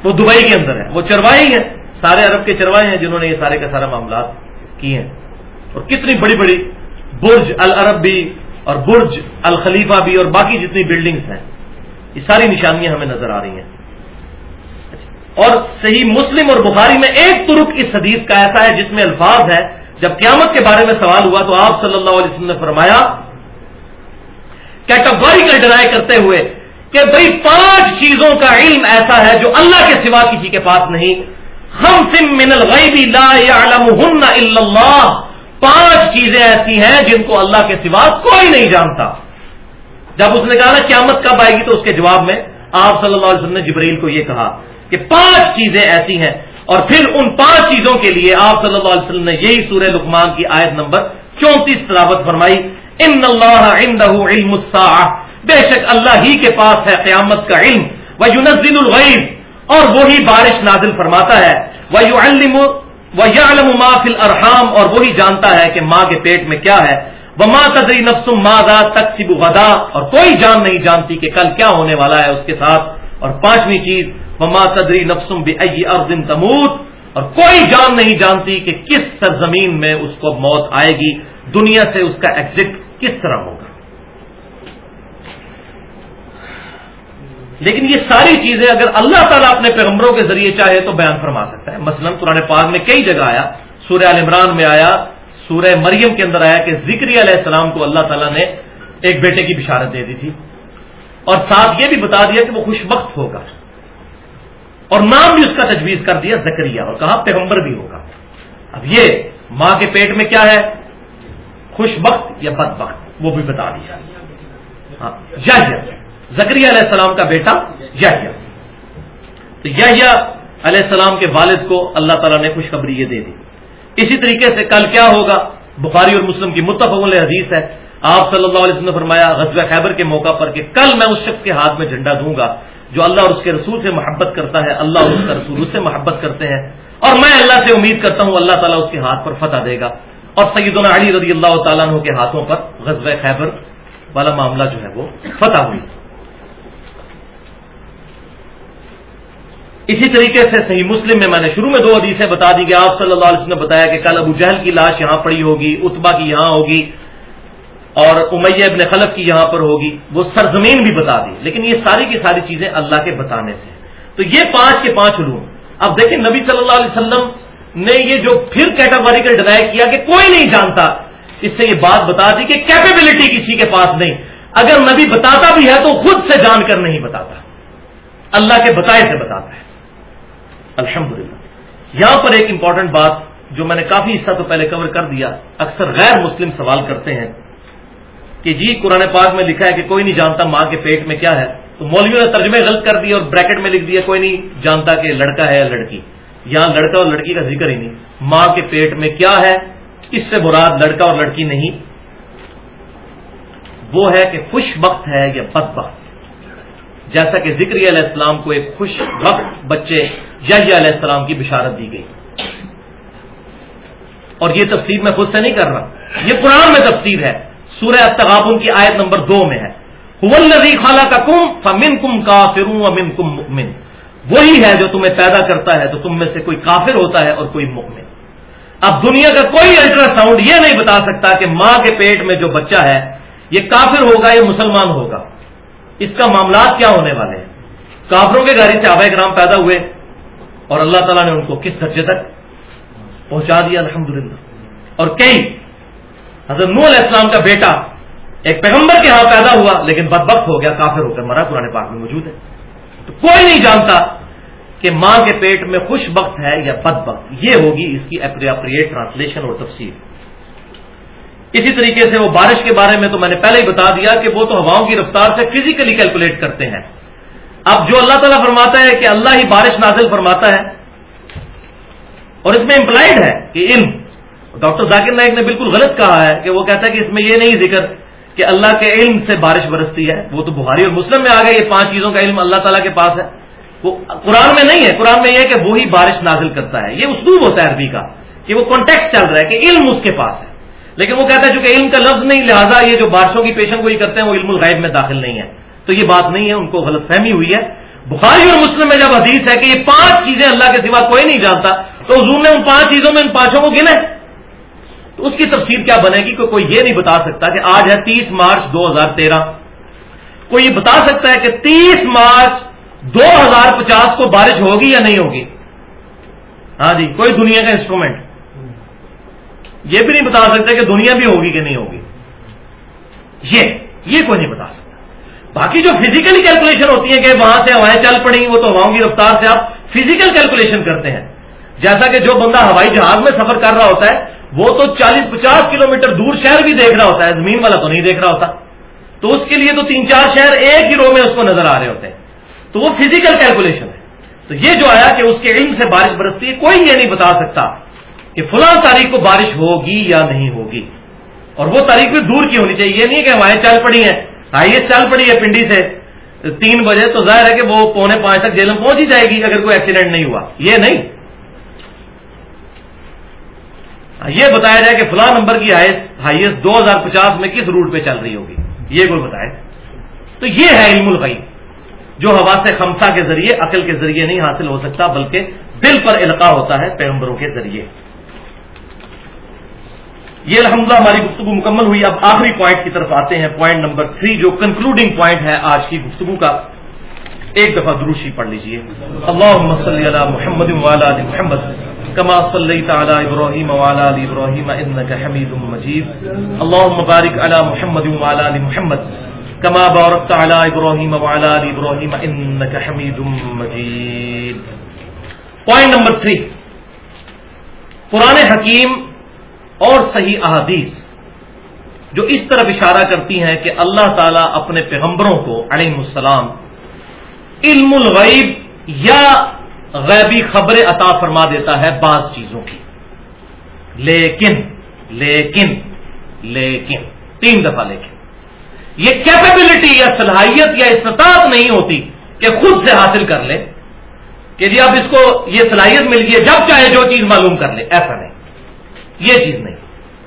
وہ دبئی کے اندر ہے۔ وہ چرواہی ہیں۔ سارے عرب کے چروائے ہیں جنہوں نے یہ سارے کا سارا معاملات کیے ہیں۔ اور کتنی بڑی بڑی برج العرب بھی اور برج الخلیفہ بھی اور باقی جتنی بلڈنگز ہیں، یہ ساری نشانیاں ہمیں نظر آ رہی ہیں۔ اور صحیح مسلم اور بخاری میں ایک ترک اس حدیث کا ایسا ہے جس میں الفاظ ہے جب قیامت کے بارے میں سوال ہوا تو آپ صلی اللہ علیہ وسلم نے فرمایا کیٹاگوریکل ڈرائی کرتے ہوئے کہ بھائی پانچ چیزوں کا علم ایسا ہے جو اللہ کے سوا کسی کے پاس نہیں۔ ہم سم من الغیبی لا يعلمهن الا اللہ۔ پانچ چیزیں ایسی ہیں جن کو اللہ کے سوا کوئی نہیں جانتا۔ جب اس نے کہا نا، قیامت کب آئے گی؟ تو اس کے جواب میں آپ صلی اللہ علیہ وسلم نے جبریل کو یہ کہا۔ کہ پانچ چیزیں ایسی ہیں اور پھر ان پانچ چیزوں کے لیے آپ صلی اللہ علیہ وسلم نے یہی سورہ لکمان کی آیت نمبر چونتیس تلاوت فرمائی، ان اللہ علم بے شک اللہ ہی کے پاس ہے قیامت کا علم وہ یونزل الغیب اور وہی بارش نازل فرماتا ہے وہ یو علم فل ارحام اور وہی جانتا ہے کہ ماں کے پیٹ میں کیا ہے وہ ماں تدری نفسم مادا تقسیب غدا، اور کوئی جان نہیں جانتی کہ کل کیا ہونے والا ہے اس کے ساتھ۔ اور پانچویں چیز وما تدری نفسم بھی اردن تموت۔ اور کوئی جان نہیں جانتی کہ کس سرزمین میں اس کو موت آئے گی، دنیا سے اس کا ایگزٹ کس طرح ہوگا۔ لیکن یہ ساری چیزیں اگر اللہ تعالیٰ اپنے پیغمبروں کے ذریعے چاہے تو بیان فرما سکتا ہے۔ مثلا قرآن پاک میں کئی جگہ آیا، سورہ عال عمران میں آیا، سورہ مریم کے اندر آیا کہ ذکری علیہ السلام کو اللہ تعالیٰ نے ایک بیٹے کی بشارت دے دی تھی۔ اور ساتھ یہ بھی بتا دیا کہ وہ خوش بخت ہوگا۔ اور نام بھی اس کا تجویز کر دیا زکریہ اور کہا پیغمبر بھی ہوگا۔ اب یہ ماں کے پیٹ میں کیا ہے؟ خوش بخت یا بد بخت وہ بھی بتا دیا۔ ہاں زکری علیہ السلام کا بیٹا یحییٰ تو یحییٰ علیہ السلام کے والد کو اللہ تعالیٰ نے خوشخبری یہ دے دی۔ اسی طریقے سے کل کیا ہوگا؟ بخاری اور مسلم کی متفق حدیث ہے۔ آپ صلی اللہ علیہ وسلم نے فرمایا غزب خیبر کے موقع پر کہ کل میں اس شخص کے ہاتھ میں جھنڈا دوں گا جو اللہ اور اس کے رسول سے محبت کرتا ہے، اللہ اور اس کا رسول اس سے محبت کرتے ہیں۔ اور میں اللہ سے امید کرتا ہوں، اللہ تعالیٰ اس کے ہاتھ پر فتح دے گا۔ اور سیدنا علی رضی اللہ تعالیٰ عنہ کے ہاتھوں پر غزب خیبر والا معاملہ جو ہے وہ فتح ہوئی۔ اسی طریقے سے صحیح مسلم میں میں نے شروع میں دو حدیثیں بتا دی کہ آپ صلی اللہ علیہ وسلم نے بتایا کہ کل ابو جہل کی لاش یہاں پڑی ہوگی اتبا کی یہاں ہوگی۔ اور امیہ ابن خلف کی یہاں پر ہوگی، وہ سرزمین بھی بتا دی۔ لیکن یہ ساری کی ساری چیزیں اللہ کے بتانے سے تو یہ پانچ کے پانچ علوم۔ اب دیکھیں نبی صلی اللہ علیہ وسلم نے یہ جو پھر کیٹاگوریکل ڈنائی کیا کہ کوئی نہیں جانتا، اس سے یہ بات بتا دی کہ کیپیبلٹی کسی کے پاس نہیں۔ اگر نبی بتاتا بھی ہے تو خود سے جان کر نہیں بتاتا۔ اللہ کے بتائے سے بتاتا ہے۔ الحمدللہ۔ یہاں پر ایک امپورٹنٹ بات جو میں نے کافی حصہ تو پہلے کور کر دیا، اکثر غیر مسلم سوال کرتے ہیں۔ کہ جی قرآن پاک میں لکھا ہے کہ کوئی نہیں جانتا ماں کے پیٹ میں کیا ہے۔ تو مولویوں نے ترجمے غلط کر دیا اور بریکٹ میں لکھ دیا کوئی نہیں جانتا کہ لڑکا ہے یا لڑکی۔ یہاں لڑکا اور لڑکی کا ذکر ہی نہیں۔ ماں کے پیٹ میں کیا ہے، اس سے مراد لڑکا اور لڑکی نہیں۔ وہ ہے کہ خوش وقت ہے یا بد وقت۔ جیسا کہ ذکری علیہ السلام کو ایک خوش وقت بچے یا علیہ السلام کی بشارت دی گئی۔ اور یہ تفسیر میں خود سے نہیں کر رہا۔ یہ قرآن میں تفسیر ہے۔ سورہ التغابن کی آیت نمبر دو میں ہے۔ خالہ کا کم فمن کم کافر امن کم مکمن وہی ہے جو تمہیں پیدا کرتا ہے تو تم میں سے کوئی کافر ہوتا ہے اور کوئی مکمن اب دنیا کا کوئی الٹرا ساؤنڈ یہ نہیں بتا سکتا کہ ماں کے پیٹ میں جو بچہ ہے، یہ کافر ہوگا یا مسلمان ہوگا۔ اس کا معاملات کیا ہونے والے ہیں؟ کافروں کے گاڑی سے آبا کرام پیدا ہوئے اور اللہ تعالیٰ نے ان کو کس درجے تک پہنچا دیا؟ الحمدللہ۔ اور کئی حضرت نو علیہ السلام کا بیٹا ایک پیغمبر کے ہاں پیدا ہوا، لیکن بد وقت ہو گیا، کافر ہو کر مرا، قرآن پاک میں موجود ہے۔ تو کوئی نہیں جانتا کہ ماں کے پیٹ میں خوش وقت ہے یا بد وقت۔ یہ ہوگی اس کی اپریٹ ٹرانسلیشن اور تفصیل اسی طریقے سے وہ بارش کے بارے میں تو میں نے پہلے ہی بتا دیا کہ وہ تو ہواؤں کی رفتار سے فزیکلی کیلکولیٹ کرتے ہیں۔ اب جو اللہ تعالیٰ فرماتا ہے کہ اللہ ہی بارش نازل فرماتا ہے اور اس میں امپلائڈ ہے کہ علم ڈاکٹر ذاکر نائک نے بالکل غلط کہا ہے کہ وہ کہتا ہے کہ اس میں یہ نہیں ذکر کہ اللہ کے علم سے بارش برستی ہے۔ وہ تو بہاری اور مسلم میں آ گئے، یہ پانچ چیزوں کا علم اللہ تعالیٰ کے پاس ہے۔ وہ قرآن میں نہیں ہے، قرآن میں یہ ہے کہ وہی بارش نازل کرتا ہے۔ یہ اسلوب ہوتا ہے عربی کا کہ وہ کانٹیکٹ چل رہا ہے کہ علم اس کے پاس ہے۔ لیکن وہ کہتا ہے چونکہ علم کا لفظ نہیں، لہٰذا یہ جو بادشاہوں کی پیشن گوئی کرتے ہیں وہ علم الغیب میں داخل نہیں ہے۔ تو یہ بات نہیں ہے، ان کو غلط فہمی ہوئی ہے۔ بخاری اور مسلم میں جب حدیث ہے کہ یہ پانچ چیزیں اللہ کے سوا کوئی نہیں جانتا، تو حضور نے ان پانچ چیزوں میں ان پانچوں کو گنے تو اس کی تفصیل کیا بنے گی کہ کوئی یہ نہیں بتا سکتا کہ آج ہے تیس مارچ دو ہزار تیرہ۔ کوئی یہ بتا سکتا ہے کہ تیس مارچ دو ہزار پچاس کو بارش ہوگی یا نہیں ہوگی؟ ہاں جی کوئی دنیا کا انسٹرومنٹ یہ بھی نہیں بتا سکتے کہ دنیا بھی ہوگی کہ نہیں ہوگی۔ یہ یہ کوئی نہیں بتا سکتا۔ باقی جو فزیکلی کیلکولیشن ہوتی ہے کہ وہاں سے ہوائیں چل پڑی وہ تو ہواؤں کی رفتار سے آپ فزیکل کیلکولیشن کرتے ہیں۔ جیسا کہ جو بندہ ہوائی جہاز میں سفر کر رہا ہوتا ہے وہ تو چالیس پچاس کلو دور شہر بھی دیکھ رہا ہوتا ہے، زمین والا تو نہیں دیکھ رہا ہوتا۔ تو اس کے لیے تو تین چار شہر ایک ہی رو میں اس کو نظر آ رہے ہوتے ہیں۔ تو وہ فزیکل کیلکولیشن ہے۔ تو یہ جو آیا کہ اس کے علم سے بارش برستی ہے، کوئی یہ نہیں بتا سکتا کہ فلاں تاریخ کو بارش ہوگی یا نہیں ہوگی۔ اور وہ تاریخ بھی دور کی ہونی چاہیے، یہ نہیں کہ ہمارے چل پڑی ہیں۔ ہائیسٹ چل پڑی ہے پنڈی سے۔ تین بجے تو ظاہر ہے کہ وہ پونے پانچ تک جیل میں پہنچ ہی جائے گی اگر کوئی ایکسیڈنٹ نہیں ہوا۔ یہ نہیں۔ ہاں، یہ بتایا جائے کہ فلاں نمبر کی ہائیسٹ دو ہزار پچاس میں کس روٹ پہ چل رہی ہوگی؟ یہ کوئی بتائے؟ تو یہ ہے علم الغیب، جو ہوا سے خمسا کے ذریعے، عقل کے ذریعے نہیں حاصل ہو سکتا، بلکہ دل پر القاع ہوتا ہے پیغمبروں کے ذریعے۔ یہ الحمدللہ ہماری گفتگو مکمل ہوئی۔ اب آخری پوائنٹ کی طرف آتے ہیں پوائنٹ نمبر تھری جو کنکلوڈنگ پوائنٹ ہے آج کی گفتگو کا۔ ایک دفعہ دروشی پڑھ لیجیے اللہ صلی علی محمد محمد كما صليت على ابراهيم وعلى ال ابراهيم انك حميد مجيد اللهم بارك على محمد وعلى ال محمد كما باركت على ابراهيم وعلى ال ابراهيم انك حميد مجيد پوائنٹ نمبر تھری قرآن حکیم اور صحیح احادیث جو اس طرف اشارہ کرتی ہیں کہ اللہ تعالیٰ اپنے پیغمبروں کو علیہ السلام علم الغیب یا غیبی خبریں عطا فرما دیتا ہے بعض چیزوں کی۔ لیکن لیکن لیکن، تین دفعہ لیکن۔ یہ کیپیبلٹی یا صلاحیت یا استطاعت نہیں ہوتی کہ خود سے حاصل کر لے، کہ جی اب اس کو یہ صلاحیت مل گئی ہے، جب چاہے جو چیز معلوم کر لے، ایسا نہیں۔ یہ چیز نہیں۔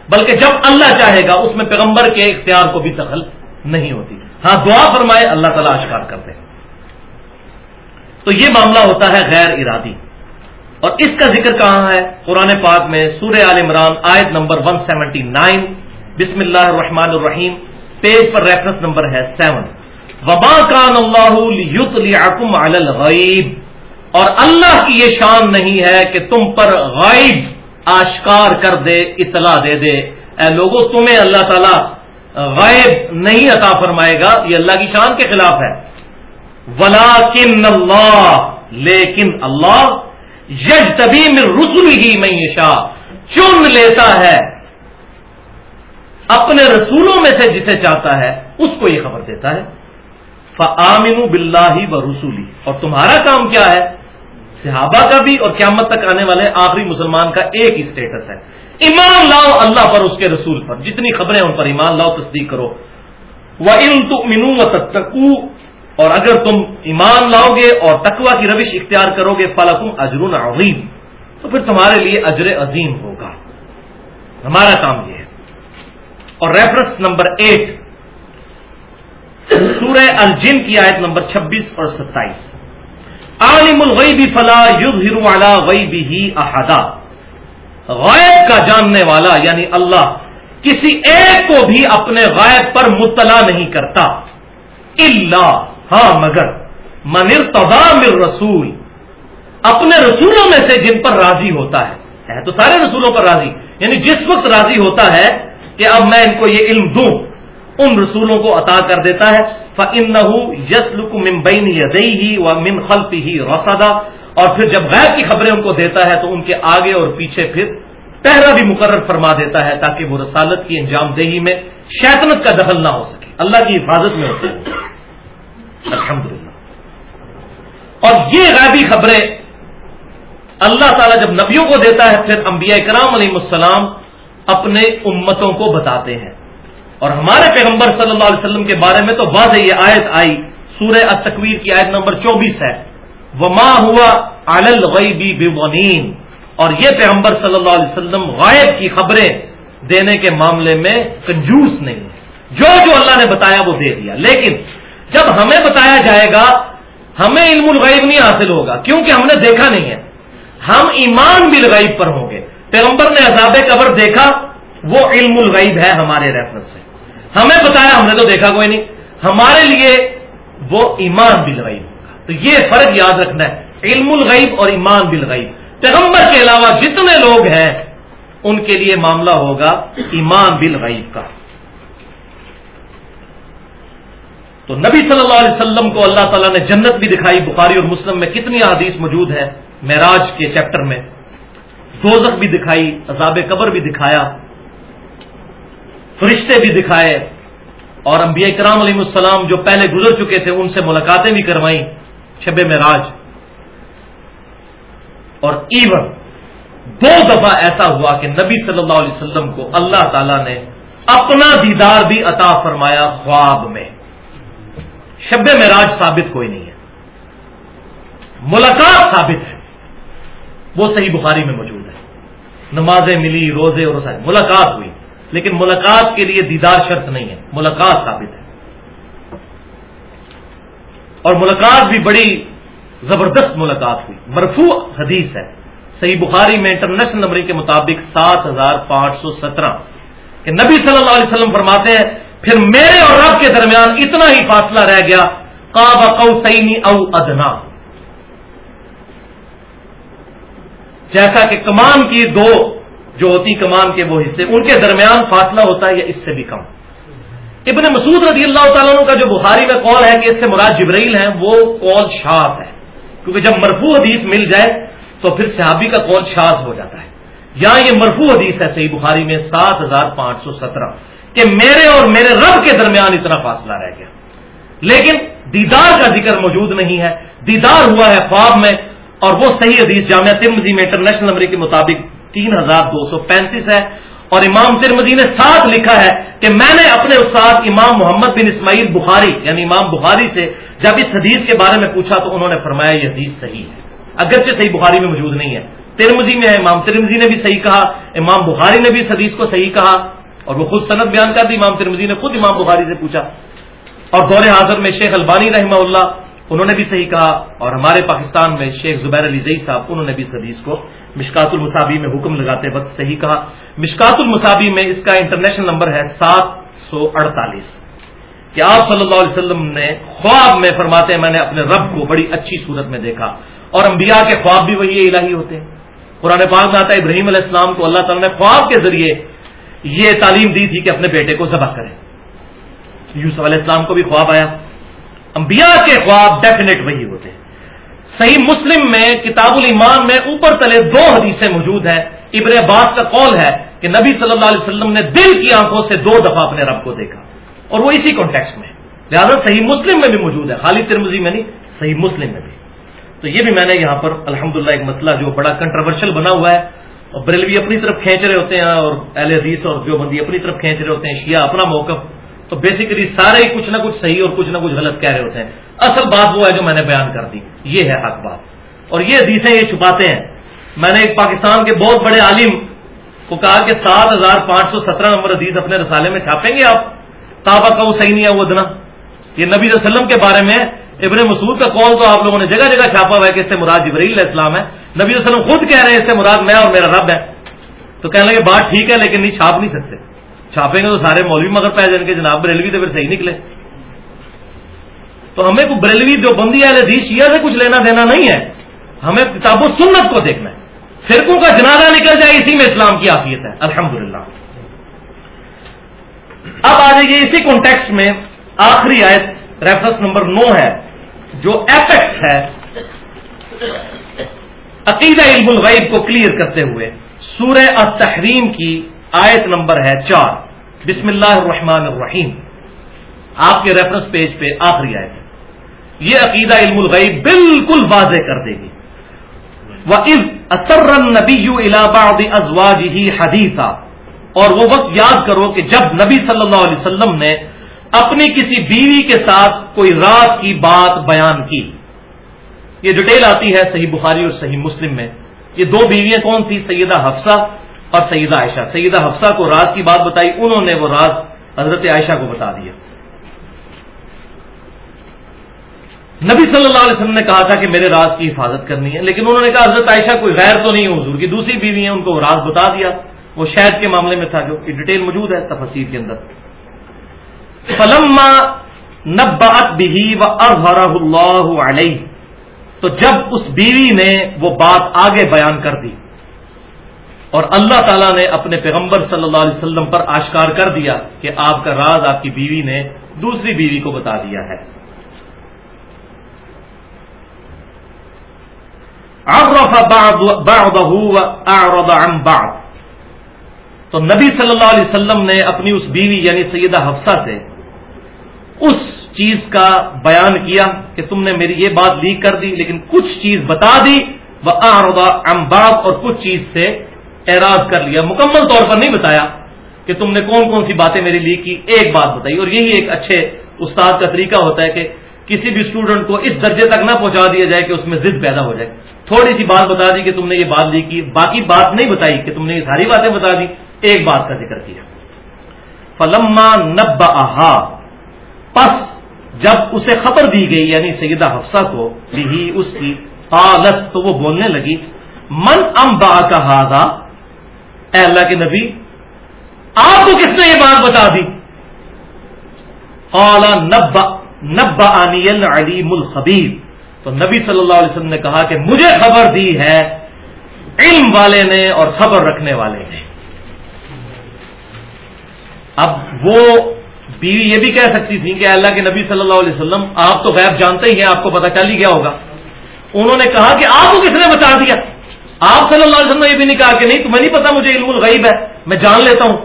بلکہ جب اللہ چاہے گا، اس میں پیغمبر کے اختیار کو بھی دخل نہیں ہوتی۔ ہاں دعا فرمائے، اللہ تعالیٰ اشکار کر دیں تو یہ معاملہ ہوتا ہے غیر ارادی۔ اور اس کا ذکر کہاں ہے؟ قرآن پاک میں سورہ عال عمران آیت نمبر 179 بسم اللہ الرحمن الرحیم۔ پیج پر ریفرنس نمبر ہے سیون وبا کان اللہ الغیب اور اللہ کی یہ شان نہیں ہے کہ تم پر غائب آشکار کر دے، اطلاع دے دے۔ اے لوگوں تمہیں اللہ تعالی غائب نہیں عطا فرمائے گا، یہ اللہ کی شان کے خلاف ہے۔ ولاکن اللہ لیکن اللہ یج تبھی میں رسول ہی میں چن لیتا ہے، اپنے رسولوں میں سے جسے چاہتا ہے، اس کو یہ خبر دیتا ہے۔ فعامن بلّہ و رسولی اور تمہارا کام کیا ہے؟ صحابہ کا بھی، اور قیامت تک آنے والے آخری مسلمان کا ایک اسٹیٹس ہے۔ ایمان لاؤ اللہ پر، اس کے رسول پر۔ جتنی خبریں ان پر ایمان لاؤ، تصدیق کرو۔ وہ ان تو منو اور اگر تم ایمان لاؤ گے اور تقوا کی روش اختیار کرو گے فلاکم اجرون عظیم تو پھر تمہارے لیے اجر عظیم ہوگا۔ ہمارا کام یہ ہے۔ اور ریفرنس نمبر ایٹ، سورہ الجن کی آیت نمبر چھبیس اور ستائیس۔ عالم الغیبی فلا یوگ ہرو والا وئی بھی احدا۔ غائب کا جاننے والا یعنی اللہ، کسی ایک کو بھی اپنے غائب پر مطلع نہیں کرتا۔ اللہ ہاں مگر منر مر رسول، اپنے رسولوں میں سے جن پر راضی ہوتا ہے۔ ہے تو سارے رسولوں پر راضی۔ یعنی جس وقت راضی ہوتا ہے کہ اب میں ان کو یہ علم دوں، ان رسولوں کو عطا کر دیتا ہے۔ فن یس لک ممبئی یدئی ہی و مم خلف ہی روسادا اور پھر جب غیر کی خبریں ان کو دیتا ہے تو ان کے آگے اور پیچھے پھر پہرا بھی مقرر فرما دیتا ہے تاکہ وہ رسالت کی انجام دہی میں شیطنت کا دخل نہ ہو سکے۔ اللہ کی حفاظت میں ہوتے ہیں الحمد اور یہ غیبی خبریں اللہ تعالیٰ جب نبیوں کو دیتا ہے، پھر انبیاء کرام علیہ السلام اپنے امتوں کو بتاتے ہیں۔ اور ہمارے پیغمبر صلی اللہ علیہ وسلم کے بارے میں تو واضح یہ آیت آئی، سورہ التکویر کی آیت نمبر چوبیس ہے۔ وما ہوا غیبی بونین اور یہ پیغمبر صلی اللہ علیہ وسلم غائب کی خبریں دینے کے معاملے میں کنجوس نہیں۔ جو جو اللہ نے بتایا وہ دے دیا۔ لیکن جب ہمیں بتایا جائے گا، ہمیں علم الغیب نہیں حاصل ہوگا، کیونکہ ہم نے دیکھا نہیں ہے۔ ہم ایمان بھی الغیب پر ہوں گے۔ پیغمبر نے عذاب قبر دیکھا، وہ علم الغیب ہے ہمارے ریفرنس سے۔ ہمیں بتایا، ہم نے تو دیکھا کوئی نہیں۔ ہمارے لیے وہ ایمان بھی الغیب ہوگا۔ تو یہ فرق یاد رکھنا ہے۔ علم الغیب اور ایمان بھی الغیب۔ پیغمبر کے علاوہ جتنے لوگ ہیں، ان کے لیے معاملہ ہوگا ایمان بالغیب کا۔ تو نبی صلی اللہ علیہ وسلم کو اللہ تعالیٰ نے جنت بھی دکھائی، بخاری اور مسلم میں کتنی حدیث موجود ہے معراج کے چیپٹر میں۔ دوزخ بھی دکھائی، عذاب قبر بھی دکھایا، فرشتے بھی دکھائے۔ اور انبیاء کرام علیہ السلام جو پہلے گزر چکے تھے، ان سے ملاقاتیں بھی کروائیں شب معراج۔ اور ایون دو دفعہ ایسا ہوا کہ نبی صلی اللہ علیہ وسلم کو اللہ تعالی نے اپنا دیدار بھی عطا فرمایا خواب میں۔ شب معراج ثابت کوئی نہیں ہے۔ ملاقات ثابت ہے۔ وہ صحیح بخاری میں موجود ہے۔ نمازیں ملی، روزے اور ملاقات ہوئی۔ لیکن ملاقات کے لیے دیدار شرط نہیں ہے۔ ملاقات ثابت ہے۔ اور ملاقات بھی بڑی زبردست ملاقات ہوئی۔ مرفوع حدیث ہے۔ صحیح بخاری میں انٹرنیشنل نمبر کے مطابق سات ہزار پانچ سو سترہ کہ نبی صلی اللہ علیہ وسلم فرماتے ہیں پھر میرے اور رب کے درمیان اتنا ہی فاصلہ رہ گیا کا کاب او ادنا۔ جیسا کہ کمان کی دو جو ہوتی کمان کے وہ حصے، ان کے درمیان فاصلہ ہوتا ہے یا اس سے بھی کم۔ ابن مسعود رضی اللہ تعالیٰ کا جو بخاری میں قول ہے کہ اس سے مراد جبرائیل ہیں، وہ قول شاذ ہے۔ کیونکہ جب مرفوع حدیث مل جائے تو پھر صحابی کا قول شاذ ہو جاتا ہے۔ یہاں یہ مرفوع حدیث ہے، صحیح بخاری میں سات ہزار پانچ سو سترہ۔ کہ میرے اور میرے رب کے درمیان اتنا فاصلہ رہ گیا۔ لیکن دیدار کا ذکر موجود نہیں ہے۔ دیدار ہوا ہے خواب میں اور وہ صحیح حدیث جامعہ ترمزی میں انٹرنیشنل نمبر کے مطابق تین ہزار دو سو پینتیس ہے۔ اور امام ترمزی نے ساتھ لکھا ہے کہ میں نے اپنے استاد امام محمد بن اسماعیل بخاری یعنی امام بخاری سے جب اس حدیث کے بارے میں پوچھا تو انہوں نے فرمایا یہ حدیث صحیح ہے۔ اگرچہ صحیح بخاری میں موجود نہیں ہے۔ ترمزی میں ہے، امام ترمزی نے بھی صحیح کہا، امام بخاری نے بھی اس حدیث کو صحیح کہا۔ اور وہ خود صنعت بیان کر دی، امام ترمزی نے خود امام بخاری سے پوچھا۔ اور دور حاضر میں شیخ البانی رحمہ اللہ، انہوں نے بھی صحیح کہا، اور ہمارے پاکستان میں شیخ زبیر علی زئی صاحب، انہوں نے بھی اس حدیث کو مشکات المصابی میں حکم لگاتے وقت صحیح کہا۔ مشکات المصابی میں اس کا انٹرنیشنل نمبر ہے سات سو اڑتالیس۔ کہ آپ صلی اللہ علیہ وسلم نے خواب میں فرماتے ہیں، میں نے اپنے رب کو بڑی اچھی صورت میں دیکھا۔ اور انبیاء کے خواب بھی وہی الہی ہوتے ہیں۔ قرآن پاک میں آتا ہے، ابراہیم علیہ السلام کو اللہ تعالیٰ نے خواب کے ذریعے یہ تعلیم دی تھی کہ اپنے بیٹے کو ذبح کریں۔ یوسف علیہ السلام کو بھی خواب آیا۔ انبیاء کے خواب ڈیفینیٹ وہی ہوتے ہیں۔ صحیح مسلم میں کتاب الایمان میں اوپر تلے دو حدیثیں موجود ہیں۔ ابن عباس کا قول ہے کہ نبی صلی اللہ علیہ وسلم نے دل کی آنکھوں سے دو دفعہ اپنے رب کو دیکھا۔ اور وہ اسی کانٹیکس میں۔ لہٰذا صحیح مسلم میں بھی موجود ہے۔ خالی ترمزی میں نہیں، صحیح مسلم میں بھی۔ تو یہ بھی میں نے یہاں پر الحمدللہ ایک مسئلہ جو بڑا کنٹروورشل بنا ہوا ہے۔ اور بریلوی اپنی طرف کھینچ رہے ہوتے ہیں اور اہل حدیث اور جو بندی اپنی طرف کھینچ رہے ہوتے ہیں، شیعہ اپنا موقف، تو بیسیکلی سارے ہی کچھ نہ کچھ صحیح اور کچھ نہ کچھ غلط کہہ رہے ہوتے ہیں۔ اصل بات وہ ہے جو میں نے بیان کر دی، یہ ہے حق بات۔ اور یہ حدیثیں یہ چھپاتے ہیں۔ میں نے ایک پاکستان کے بہت بڑے عالم کو کہا کہ سات ہزار پانچ سو سترہ نمبر حدیث اپنے رسالے میں چھاپیں گے آپ؟ تابا کا وہ صحیح نہیں ہے وہ ادنا۔ یہ نبی علیہ وسلم کے بارے میں ابن مسعود کا کال تو آپ لوگوں نے جگہ جگہ چھاپا ہوا ہے کہ اس سے مراد جبریل علیہ السلام ہے۔ نبی علیہ وسلم خود کہہ رہے ہیں اس سے مراد میں اور میرا رب ہے۔ تو کہنے لگے بات ٹھیک ہے لیکن نہیں چھاپ نہیں سکتے۔ چھاپیں گے تو سارے مولوی مگر پہ جائیں گے۔ جناب بریلوی تو پھر صحیح نکلے۔ تو ہمیں کوئی بریلوی جو بندی والے دی شیعہ سے کچھ لینا دینا نہیں ہے۔ ہمیں کتاب و سنت کو دیکھنا ہے۔ فرقوں کا جنازہ نکل جائے اسی میں اسلام کی آفیت ہے۔ الحمدللہ۔ اب آ جائیے اسی کانٹیکس میں آخری آیت ریفرنس نمبر نو ہے۔ جو ایفیکٹ ہے. عقیدہ علم الغیب کو کلیئر کرتے ہوئے سورہ التحریم کی آیت نمبر ہے چار. بسم اللہ الرحمن الرحیم. آپ کے ریفرنس پیج پہ آخری آیت ہے. یہ عقیدہ علم الغیب بالکل واضح کر دے گی. وہ از اثر نبی ازواج ہی حدیثہ اور وہ وقت یاد کرو کہ جب نبی صلی اللہ علیہ وسلم نے اپنی کسی بیوی کے ساتھ کوئی رات کی بات بیان کی۔ یہ ڈیٹیل آتی ہے صحیح بخاری اور صحیح مسلم میں۔ یہ دو بیویاں کون تھی سیدہ حفصہ اور سیدہ عائشہ۔ سیدہ حفصہ کو راز کی بات بتائی، انہوں نے وہ راز حضرت عائشہ کو بتا دیا۔ نبی صلی اللہ علیہ وسلم نے کہا تھا کہ میرے راز کی حفاظت کرنی ہے، لیکن انہوں نے کہا حضرت عائشہ کوئی غیر تو نہیں حضور کی۔ دوسری بیوی ہے ان کو وہ راز بتا دیا، وہ شہد کے معاملے میں تھا جو کہ ڈیٹیل موجود ہے تفصیل کے اندر۔ فلما نبات بھی و اللہ علیہ تو جب اس بیوی نے وہ بات آگے بیان کر دی، اور اللہ تعالیٰ نے اپنے پیغمبر صلی اللہ علیہ وسلم پر آشکار کر دیا کہ آپ کا راز آپ کی بیوی نے دوسری بیوی کو بتا دیا ہے۔ تو نبی صلی اللہ علیہ وسلم نے اپنی اس بیوی یعنی سیدہ حفصہ سے اس چیز کا بیان کیا کہ تم نے میری یہ بات لیک کر دی، لیکن کچھ چیز بتا دی۔ وہ امباب اور کچھ چیز سے اعراض کر لیا۔ مکمل طور پر نہیں بتایا کہ تم نے کون کون سی باتیں میرے لیے کی، ایک بات بتائی۔ اور یہی ایک اچھے استاد کا طریقہ ہوتا ہے کہ کسی بھی اسٹوڈنٹ کو اس درجے تک نہ پہنچا دیا جائے کہ اس میں ضد پیدا ہو جائے۔ تھوڑی سی بات بتا دی کہ تم نے یہ بات لی کی۔ باقی بات نہیں بتائی کہ تم نے یہ ساری باتیں بتا دی۔ ایک بات کا ذکر کیا۔ فلما نب پس جب اسے خبر دی گئی یعنی سیدہ حفصہ کو، بھی اس کی حالت تو وہ بولنے لگی، من ام با کا اے اللہ کے نبی، آپ کو کس نے یہ بات بتا دی؟ نبا نبا علیم الخبیر. تو نبی صلی اللہ علیہ وسلم نے کہا کہ مجھے خبر دی ہے، علم والے نے اور خبر رکھنے والے نے۔ اب وہ بیوی یہ بھی کہہ سکتی تھی کہ اللہ کے نبی صلی اللہ علیہ وسلم، آپ تو غیب جانتے ہی ہیں، آپ کو پتا چل ہی گیا ہوگا۔ انہوں نے کہا کہ آپ کو کس نے بتا دیا؟ آپ صلی اللہ علیہ وسلم نے یہ بھی نہیں کہا کہ نہیں تمہیں نہیں پتا مجھے علم الغیب ہے، میں جان لیتا ہوں۔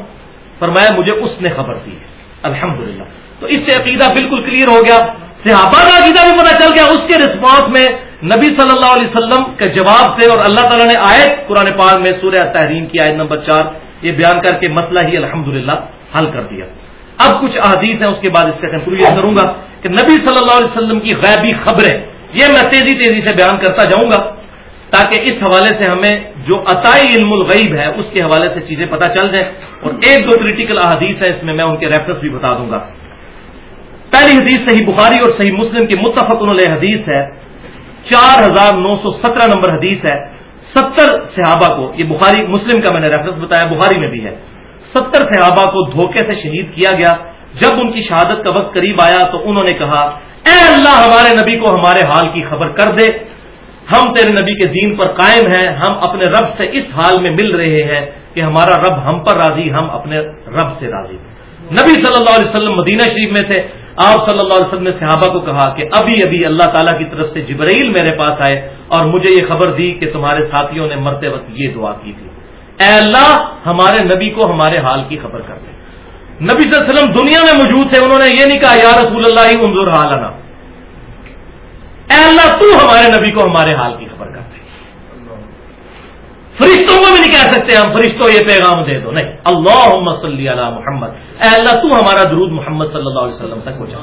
فرمایا مجھے اس نے خبر دی ہے۔ الحمدللہ۔ تو اس سے عقیدہ بالکل کلیئر ہو گیا۔ صحابہ کا عقیدہ بھی پتا چل گیا۔ اس کے رسپانس میں نبی صلی اللہ علیہ وسلم کے جواب سے اور اللہ تعالیٰ نے آیت قرآن پاک میں سورہ تحریم کی آیت نمبر چار یہ بیان کر کے مسئلہ ہی الحمدللہ حل کر دیا۔ اب کچھ احادیث ہیں، اس کے بعد اس کا کنکلوژن کروں گا کہ نبی صلی اللہ علیہ وسلم کی غیبی خبریں، یہ میں تیزی تیزی سے بیان کرتا جاؤں گا تاکہ اس حوالے سے ہمیں جو عطائی علم الغیب ہے، اس کے حوالے سے چیزیں پتہ چل جائیں۔ اور ایک دو کریٹیکل احادیث ہے اس میں میں ان کے ریفرنس بھی بتا دوں گا۔ پہلی حدیث صحیح بخاری اور صحیح مسلم کی متفق علیہ حدیث ہے۔ چار ہزار نو سو سترہ نمبر حدیث ہے۔ ستر صحابہ کو، یہ بخاری، مسلم کا میں نے ریفرنس بتایا، بخاری میں بھی ہے۔ ستر صحابہ کو دھوکے سے شہید کیا گیا۔ جب ان کی شہادت کا وقت قریب آیا تو انہوں نے کہا، اے اللہ، ہمارے نبی کو ہمارے حال کی خبر کر دے۔ ہم تیرے نبی کے دین پر قائم ہیں۔ ہم اپنے رب سے اس حال میں مل رہے ہیں کہ ہمارا رب ہم پر راضی، ہم اپنے رب سے راضی نبی صلی اللہ علیہ وسلم مدینہ شریف میں تھے۔ آپ صلی اللہ علیہ وسلم نے صحابہ کو کہا کہ ابھی ابھی اللہ تعالیٰ کی طرف سے جبرائیل میرے پاس آئے اور مجھے یہ خبر دی کہ تمہارے ساتھیوں نے مرتے وقت یہ دعا کی تھی۔ اے اللہ، ہمارے نبی کو ہمارے حال کی خبر کر دے۔ نبی صلی اللہ علیہ وسلم دنیا میں موجود تھے، انہوں نے یہ نہیں کہا، یا رسول اللہ، ہی انظر حالنا۔ اے اللہ، تو ہمارے نبی کو ہمارے حال کی خبر کر دے۔ فرشتوں کو بھی نہیں کہہ سکتے ہم، فرشتوں، یہ پیغام دے دو۔ نہیں اللہ صلی اللہ محمد۔ اے اللہ، تو ہمارا درود محمد صلی اللہ علیہ وسلم تک پہنچا